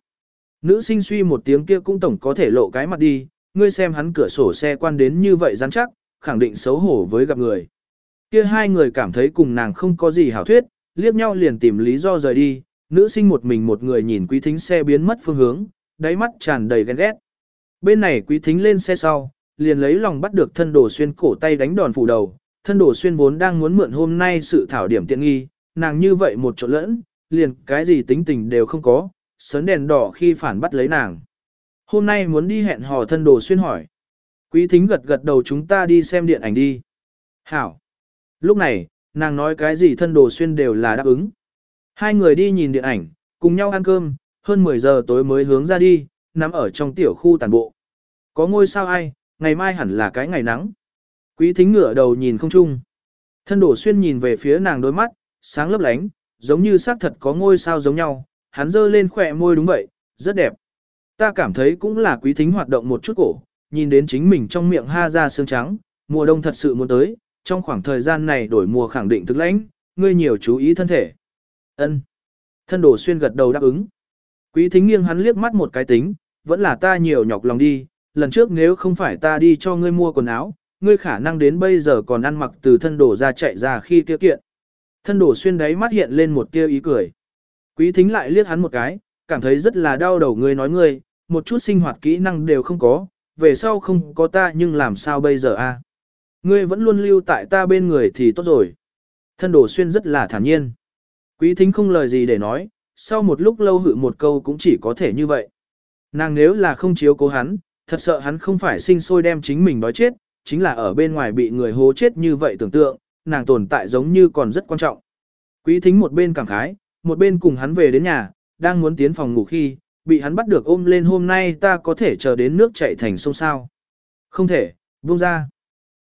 Nữ sinh suy một tiếng kia cũng tổng có thể lộ cái mặt đi, ngươi xem hắn cửa sổ xe quan đến như vậy rắn chắc, khẳng định xấu hổ với gặp người. Kia hai người cảm thấy cùng nàng không có gì hảo thuyết, liếc nhau liền tìm lý do rời đi, nữ sinh một mình một người nhìn quý thính xe biến mất phương hướng, đáy mắt tràn đầy ghen ghét. Bên này quý thính lên xe sau, liền lấy lòng bắt được thân đồ xuyên cổ tay đánh đòn phủ đầu, thân đồ xuyên vốn đang muốn mượn hôm nay sự thảo điểm tiện nghi, nàng như vậy một chỗ lẫn, liền cái gì tính tình đều không có, sớn đèn đỏ khi phản bắt lấy nàng. Hôm nay muốn đi hẹn hò thân đồ xuyên hỏi. Quý thính gật gật đầu chúng ta đi xem điện ảnh đi. Hảo. Lúc này, nàng nói cái gì thân đồ xuyên đều là đáp ứng. Hai người đi nhìn điện ảnh, cùng nhau ăn cơm, hơn 10 giờ tối mới hướng ra đi, nằm ở trong tiểu khu tàn bộ. Có ngôi sao ai, ngày mai hẳn là cái ngày nắng. Quý thính ngửa đầu nhìn không chung. Thân đổ xuyên nhìn về phía nàng đôi mắt, sáng lấp lánh, giống như xác thật có ngôi sao giống nhau, hắn dơ lên khỏe môi đúng vậy, rất đẹp. Ta cảm thấy cũng là quý thính hoạt động một chút cổ, nhìn đến chính mình trong miệng ha ra xương trắng, mùa đông thật sự muốn tới, trong khoảng thời gian này đổi mùa khẳng định thực lãnh, ngươi nhiều chú ý thân thể. Ân. Thân đồ xuyên gật đầu đáp ứng. Quý thính nghiêng hắn liếc mắt một cái tính, vẫn là ta nhiều nhọc lòng đi, lần trước nếu không phải ta đi cho ngươi mua quần áo, ngươi khả năng đến bây giờ còn ăn mặc từ thân đồ ra chạy ra khi kia kiện. Thân đổ xuyên đáy mắt hiện lên một tia ý cười. Quý thính lại liếc hắn một cái, cảm thấy rất là đau đầu ngươi nói ngươi, một chút sinh hoạt kỹ năng đều không có, về sau không có ta nhưng làm sao bây giờ a? Ngươi vẫn luôn lưu tại ta bên người thì tốt rồi. Thân đổ xuyên rất là thản nhiên. Quý thính không lời gì để nói, sau một lúc lâu hự một câu cũng chỉ có thể như vậy. Nàng nếu là không chiếu cố hắn, thật sợ hắn không phải sinh sôi đem chính mình đói chết, chính là ở bên ngoài bị người hố chết như vậy tưởng tượng, nàng tồn tại giống như còn rất quan trọng. Quý thính một bên cảm khái, một bên cùng hắn về đến nhà, đang muốn tiến phòng ngủ khi, bị hắn bắt được ôm lên hôm nay ta có thể chờ đến nước chảy thành sông sao. Không thể, buông ra.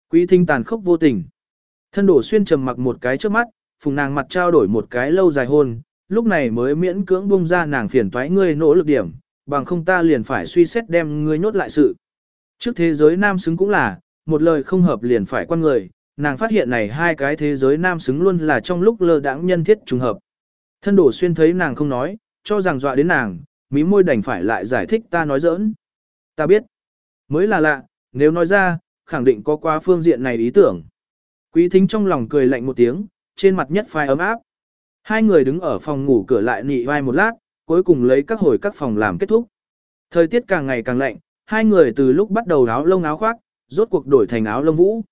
Quý thính tàn khốc vô tình. Thân đổ xuyên trầm mặc một cái trước mắt, phùng nàng mặt trao đổi một cái lâu dài hôn, lúc này mới miễn cưỡng buông ra nàng phiền toái ngươi nỗ lực điểm, bằng không ta liền phải suy xét đem ngươi nhốt lại sự. Trước thế giới nam xứng cũng là, một lời không hợp liền phải quan người, nàng phát hiện này hai cái thế giới nam xứng luôn là trong lúc lơ đãng nhân thiết trùng hợp. Thân đổ xuyên thấy nàng không nói, cho rằng dọa đến nàng, mí môi đành phải lại giải thích ta nói giỡn. Ta biết, mới là lạ, nếu nói ra, khẳng định có qua phương diện này ý tưởng. Quý thính trong lòng cười lạnh một tiếng, trên mặt nhất phai ấm áp. Hai người đứng ở phòng ngủ cửa lại nị vai một lát, cuối cùng lấy các hồi các phòng làm kết thúc. Thời tiết càng ngày càng lạnh, hai người từ lúc bắt đầu áo lông áo khoác, rốt cuộc đổi thành áo lông vũ.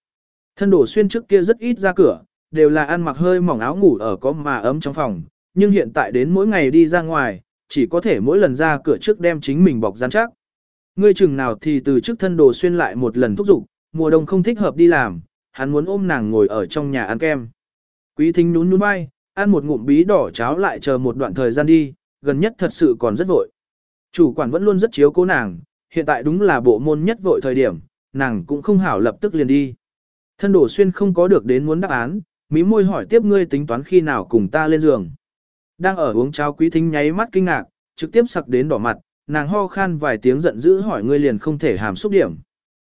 Thân đổ xuyên trước kia rất ít ra cửa, đều là ăn mặc hơi mỏng áo ngủ ở có mà ấm trong phòng, nhưng hiện tại đến mỗi ngày đi ra ngoài, chỉ có thể mỗi lần ra cửa trước đem chính mình bọc rắn chắc. Ngươi chừng nào thì từ trước thân đồ xuyên lại một lần thúc giục, mùa đông không thích hợp đi làm, hắn muốn ôm nàng ngồi ở trong nhà ăn kem. Quý thính nhún nhún vai, ăn một ngụm bí đỏ cháo lại chờ một đoạn thời gian đi, gần nhất thật sự còn rất vội. Chủ quản vẫn luôn rất chiếu cố nàng, hiện tại đúng là bộ môn nhất vội thời điểm, nàng cũng không hảo lập tức liền đi. Thân đổ xuyên không có được đến muốn đáp án, mí môi hỏi tiếp ngươi tính toán khi nào cùng ta lên giường. Đang ở uống cháo quý thính nháy mắt kinh ngạc, trực tiếp sặc đến đỏ mặt, nàng ho khan vài tiếng giận dữ hỏi ngươi liền không thể hàm xúc điểm.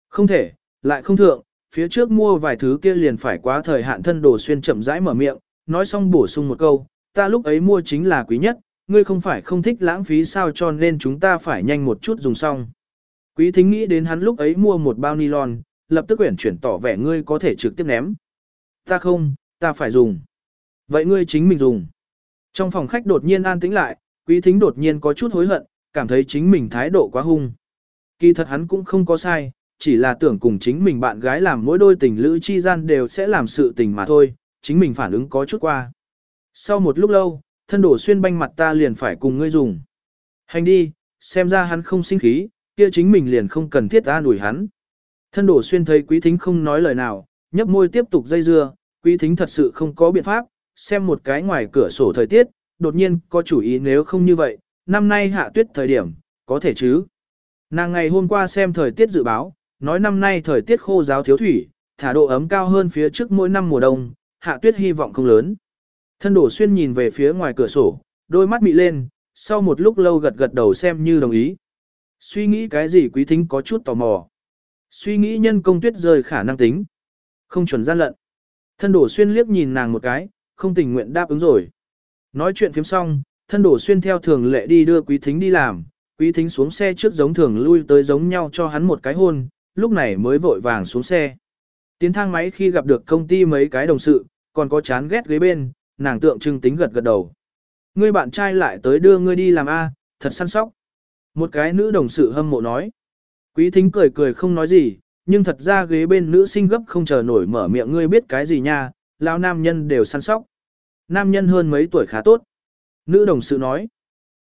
Không thể, lại không thượng, phía trước mua vài thứ kia liền phải quá thời hạn thân đồ xuyên chậm rãi mở miệng, nói xong bổ sung một câu, ta lúc ấy mua chính là quý nhất, ngươi không phải không thích lãng phí sao cho nên chúng ta phải nhanh một chút dùng xong. Quý thính nghĩ đến hắn lúc ấy mua một bao nylon, lập tức uyển chuyển tỏ vẻ ngươi có thể trực tiếp ném. Ta không, ta phải dùng. Vậy ngươi chính mình dùng. Trong phòng khách đột nhiên an tĩnh lại, quý thính đột nhiên có chút hối hận, cảm thấy chính mình thái độ quá hung. Kỳ thật hắn cũng không có sai, chỉ là tưởng cùng chính mình bạn gái làm mỗi đôi tình lữ chi gian đều sẽ làm sự tình mà thôi, chính mình phản ứng có chút qua. Sau một lúc lâu, thân đổ xuyên banh mặt ta liền phải cùng ngươi dùng. Hành đi, xem ra hắn không sinh khí, kia chính mình liền không cần thiết ta đuổi hắn. Thân đổ xuyên thấy quý thính không nói lời nào, nhấp môi tiếp tục dây dưa, quý thính thật sự không có biện pháp, xem một cái ngoài cửa sổ thời tiết, đột nhiên có chủ ý nếu không như vậy, năm nay hạ tuyết thời điểm, có thể chứ. Nàng ngày hôm qua xem thời tiết dự báo, nói năm nay thời tiết khô giáo thiếu thủy, thả độ ấm cao hơn phía trước mỗi năm mùa đông, hạ tuyết hy vọng không lớn. Thân đổ xuyên nhìn về phía ngoài cửa sổ, đôi mắt mị lên, sau một lúc lâu gật gật đầu xem như đồng ý. Suy nghĩ cái gì quý thính có chút tò mò. Suy nghĩ nhân công tuyết rơi khả năng tính. Không chuẩn gian lận. Thân đổ xuyên liếc nhìn nàng một cái, không tình nguyện đáp ứng rồi. Nói chuyện phiếm xong, thân đổ xuyên theo thường lệ đi đưa quý thính đi làm, quý thính xuống xe trước giống thường lui tới giống nhau cho hắn một cái hôn, lúc này mới vội vàng xuống xe. Tiến thang máy khi gặp được công ty mấy cái đồng sự, còn có chán ghét ghế bên, nàng tượng trưng tính gật gật đầu. Ngươi bạn trai lại tới đưa ngươi đi làm A, thật săn sóc. Một cái nữ đồng sự hâm mộ nói. Quý thính cười cười không nói gì, nhưng thật ra ghế bên nữ sinh gấp không chờ nổi mở miệng ngươi biết cái gì nha, lão nam nhân đều săn sóc. Nam nhân hơn mấy tuổi khá tốt. Nữ đồng sự nói.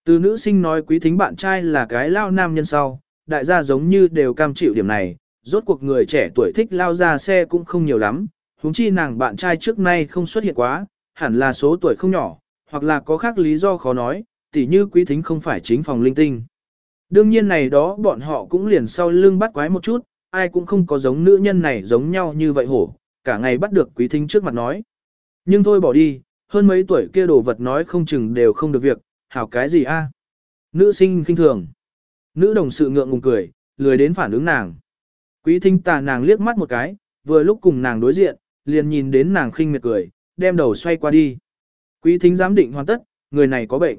Từ nữ sinh nói quý thính bạn trai là cái lao nam nhân sau, đại gia giống như đều cam chịu điểm này, rốt cuộc người trẻ tuổi thích lao ra xe cũng không nhiều lắm, huống chi nàng bạn trai trước nay không xuất hiện quá, hẳn là số tuổi không nhỏ, hoặc là có khác lý do khó nói, tỉ như quý thính không phải chính phòng linh tinh. Đương nhiên này đó bọn họ cũng liền sau lưng bắt quái một chút, ai cũng không có giống nữ nhân này giống nhau như vậy hổ, cả ngày bắt được quý thính trước mặt nói. Nhưng thôi bỏ đi, hơn mấy tuổi kia đồ vật nói không chừng đều không được việc, hảo cái gì a? À? Nữ sinh kinh thường. Nữ đồng sự ngượng ngùng cười, lười đến phản ứng nàng. Quý thính tà nàng liếc mắt một cái, vừa lúc cùng nàng đối diện, liền nhìn đến nàng khinh miệt cười, đem đầu xoay qua đi. Quý thính giám định hoàn tất, người này có bệnh.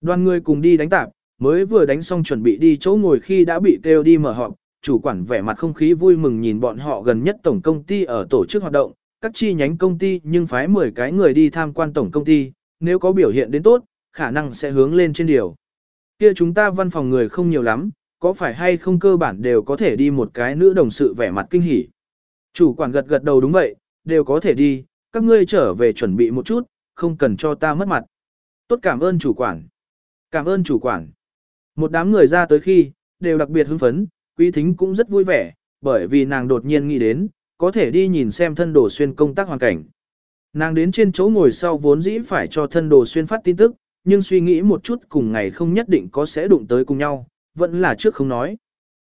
Đoàn người cùng đi đánh tạp, mới vừa đánh xong chuẩn bị đi chỗ ngồi khi đã bị kêu đi mở họp, chủ quản vẻ mặt không khí vui mừng nhìn bọn họ gần nhất tổng công ty ở tổ chức hoạt động, các chi nhánh công ty nhưng phái 10 cái người đi tham quan tổng công ty, nếu có biểu hiện đến tốt, khả năng sẽ hướng lên trên điều. Kia chúng ta văn phòng người không nhiều lắm, có phải hay không cơ bản đều có thể đi một cái nữ đồng sự vẻ mặt kinh hỉ. Chủ quản gật gật đầu đúng vậy, đều có thể đi, các ngươi trở về chuẩn bị một chút, không cần cho ta mất mặt. Tốt cảm ơn chủ quản. Cảm ơn chủ quản. Một đám người ra tới khi, đều đặc biệt hưng phấn, quý thính cũng rất vui vẻ, bởi vì nàng đột nhiên nghĩ đến, có thể đi nhìn xem thân đồ xuyên công tác hoàn cảnh. Nàng đến trên chỗ ngồi sau vốn dĩ phải cho thân đồ xuyên phát tin tức, nhưng suy nghĩ một chút cùng ngày không nhất định có sẽ đụng tới cùng nhau, vẫn là trước không nói.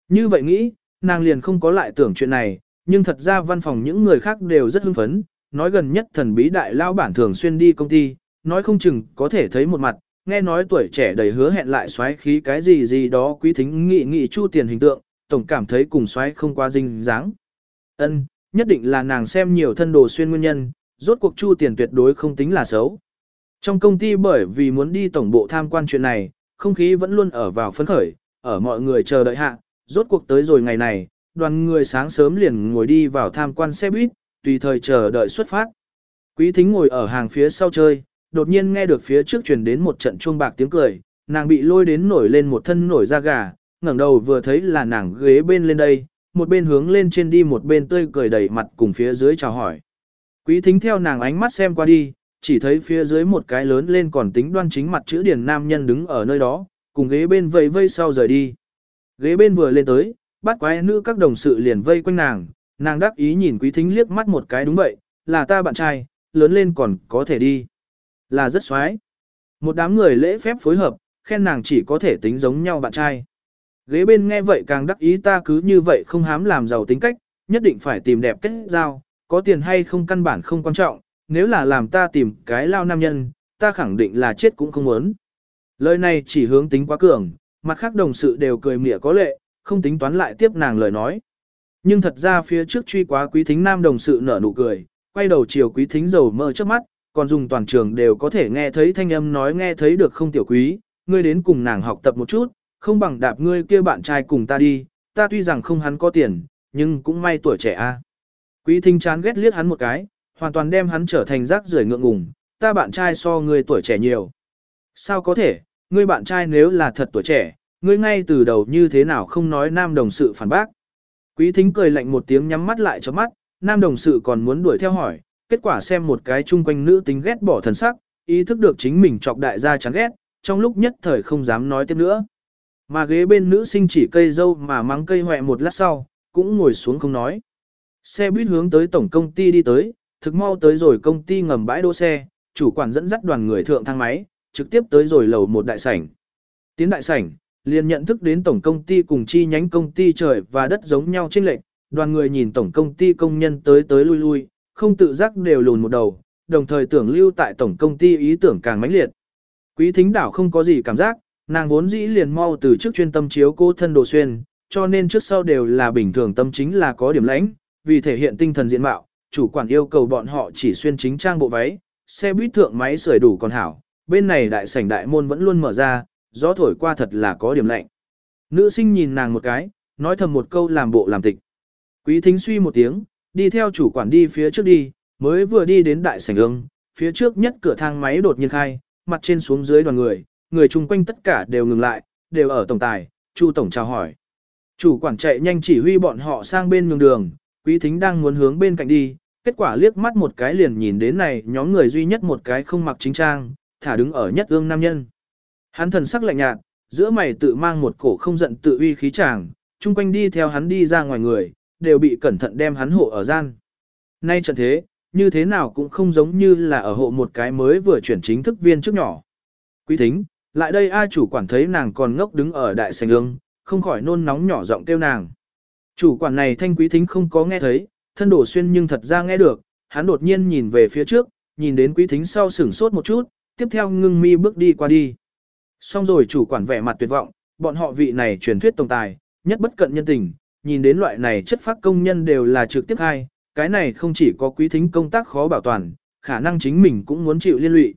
Như vậy nghĩ, nàng liền không có lại tưởng chuyện này, nhưng thật ra văn phòng những người khác đều rất hưng phấn, nói gần nhất thần bí đại lao bản thường xuyên đi công ty, nói không chừng có thể thấy một mặt, nghe nói tuổi trẻ đầy hứa hẹn lại xoáy khí cái gì gì đó quý thính nghị nghị chu tiền hình tượng, tổng cảm thấy cùng xoáy không qua dinh dáng. Ân, nhất định là nàng xem nhiều thân đồ xuyên nguyên nhân, rốt cuộc chu tiền tuyệt đối không tính là xấu. Trong công ty bởi vì muốn đi tổng bộ tham quan chuyện này, không khí vẫn luôn ở vào phấn khởi, ở mọi người chờ đợi hạ, rốt cuộc tới rồi ngày này, đoàn người sáng sớm liền ngồi đi vào tham quan xe buýt, tùy thời chờ đợi xuất phát. Quý thính ngồi ở hàng phía sau chơi, đột nhiên nghe được phía trước truyền đến một trận chuông bạc tiếng cười, nàng bị lôi đến nổi lên một thân nổi da gà, ngẩng đầu vừa thấy là nàng ghế bên lên đây, một bên hướng lên trên đi một bên tươi cười đầy mặt cùng phía dưới chào hỏi. Quý thính theo nàng ánh mắt xem qua đi, chỉ thấy phía dưới một cái lớn lên còn tính đoan chính mặt chữ điển nam nhân đứng ở nơi đó, cùng ghế bên vây vây sau rời đi. Ghế bên vừa lên tới, bắt quái nữ các đồng sự liền vây quanh nàng, nàng đắc ý nhìn quý thính liếc mắt một cái đúng vậy, là ta bạn trai, lớn lên còn có thể đi. Là rất xoái. Một đám người lễ phép phối hợp, khen nàng chỉ có thể tính giống nhau bạn trai. Ghế bên nghe vậy càng đắc ý ta cứ như vậy không hám làm giàu tính cách, nhất định phải tìm đẹp kết giao, có tiền hay không căn bản không quan trọng, nếu là làm ta tìm cái lao nam nhân, ta khẳng định là chết cũng không muốn. Lời này chỉ hướng tính quá cường, mặt khác đồng sự đều cười mỉa có lệ, không tính toán lại tiếp nàng lời nói. Nhưng thật ra phía trước truy quá quý thính nam đồng sự nở nụ cười, quay đầu chiều quý thính dầu mơ trước mắt, còn dùng toàn trường đều có thể nghe thấy thanh âm nói nghe thấy được không tiểu quý, ngươi đến cùng nàng học tập một chút, không bằng đạp ngươi kia bạn trai cùng ta đi, ta tuy rằng không hắn có tiền, nhưng cũng may tuổi trẻ a. Quý thính chán ghét liếc hắn một cái, hoàn toàn đem hắn trở thành rác rưởi ngượng ngùng, ta bạn trai so ngươi tuổi trẻ nhiều. Sao có thể, ngươi bạn trai nếu là thật tuổi trẻ, ngươi ngay từ đầu như thế nào không nói nam đồng sự phản bác. Quý thính cười lạnh một tiếng nhắm mắt lại cho mắt, nam đồng sự còn muốn đuổi theo hỏi, kết quả xem một cái chung quanh nữ tính ghét bỏ thần sắc, ý thức được chính mình chọc đại gia chán ghét, trong lúc nhất thời không dám nói tiếp nữa. Mà ghế bên nữ sinh chỉ cây dâu mà mắng cây hoẹ một lát sau, cũng ngồi xuống không nói. Xe buýt hướng tới tổng công ty đi tới, thực mau tới rồi công ty ngầm bãi đỗ xe, chủ quản dẫn dắt đoàn người thượng thang máy, trực tiếp tới rồi lầu một đại sảnh. Tiến đại sảnh, liền nhận thức đến tổng công ty cùng chi nhánh công ty trời và đất giống nhau trên lệnh, đoàn người nhìn tổng công ty công nhân tới tới lui lui, không tự giác đều lùn một đầu, đồng thời tưởng lưu tại tổng công ty ý tưởng càng mãnh liệt. Quý thính đảo không có gì cảm giác, nàng vốn dĩ liền mau từ trước chuyên tâm chiếu cô thân đồ xuyên, cho nên trước sau đều là bình thường tâm chính là có điểm lãnh, vì thể hiện tinh thần diện mạo, chủ quản yêu cầu bọn họ chỉ xuyên chính trang bộ váy, xe buýt thượng máy sưởi đủ còn hảo, bên này đại sảnh đại môn vẫn luôn mở ra, gió thổi qua thật là có điểm lạnh. Nữ sinh nhìn nàng một cái, nói thầm một câu làm bộ làm tịch. Quý thính suy một tiếng, đi theo chủ quản đi phía trước đi, mới vừa đi đến đại sảnh ương, phía trước nhất cửa thang máy đột nhiên khai, mặt trên xuống dưới đoàn người, người chung quanh tất cả đều ngừng lại, đều ở tổng tài, Chu tổng chào hỏi. Chủ quản chạy nhanh chỉ huy bọn họ sang bên nhường đường, quý thính đang muốn hướng bên cạnh đi, kết quả liếc mắt một cái liền nhìn đến này nhóm người duy nhất một cái không mặc chính trang, thả đứng ở nhất ương nam nhân. Hắn thần sắc lạnh nhạt, giữa mày tự mang một cổ không giận tự uy khí chàng, chung quanh đi theo hắn đi ra ngoài người, đều bị cẩn thận đem hắn hộ ở gian. Nay trận thế, như thế nào cũng không giống như là ở hộ một cái mới vừa chuyển chính thức viên trước nhỏ. Quý thính, lại đây ai chủ quản thấy nàng còn ngốc đứng ở đại sảnh ương, không khỏi nôn nóng nhỏ giọng kêu nàng. Chủ quản này thanh quý thính không có nghe thấy, thân đổ xuyên nhưng thật ra nghe được, hắn đột nhiên nhìn về phía trước, nhìn đến quý thính sau sửng sốt một chút, tiếp theo ngưng mi bước đi qua đi. Xong rồi chủ quản vẻ mặt tuyệt vọng, bọn họ vị này truyền thuyết tổng tài, nhất bất cận nhân tình, nhìn đến loại này chất phát công nhân đều là trực tiếp hai, cái này không chỉ có quý thính công tác khó bảo toàn, khả năng chính mình cũng muốn chịu liên lụy.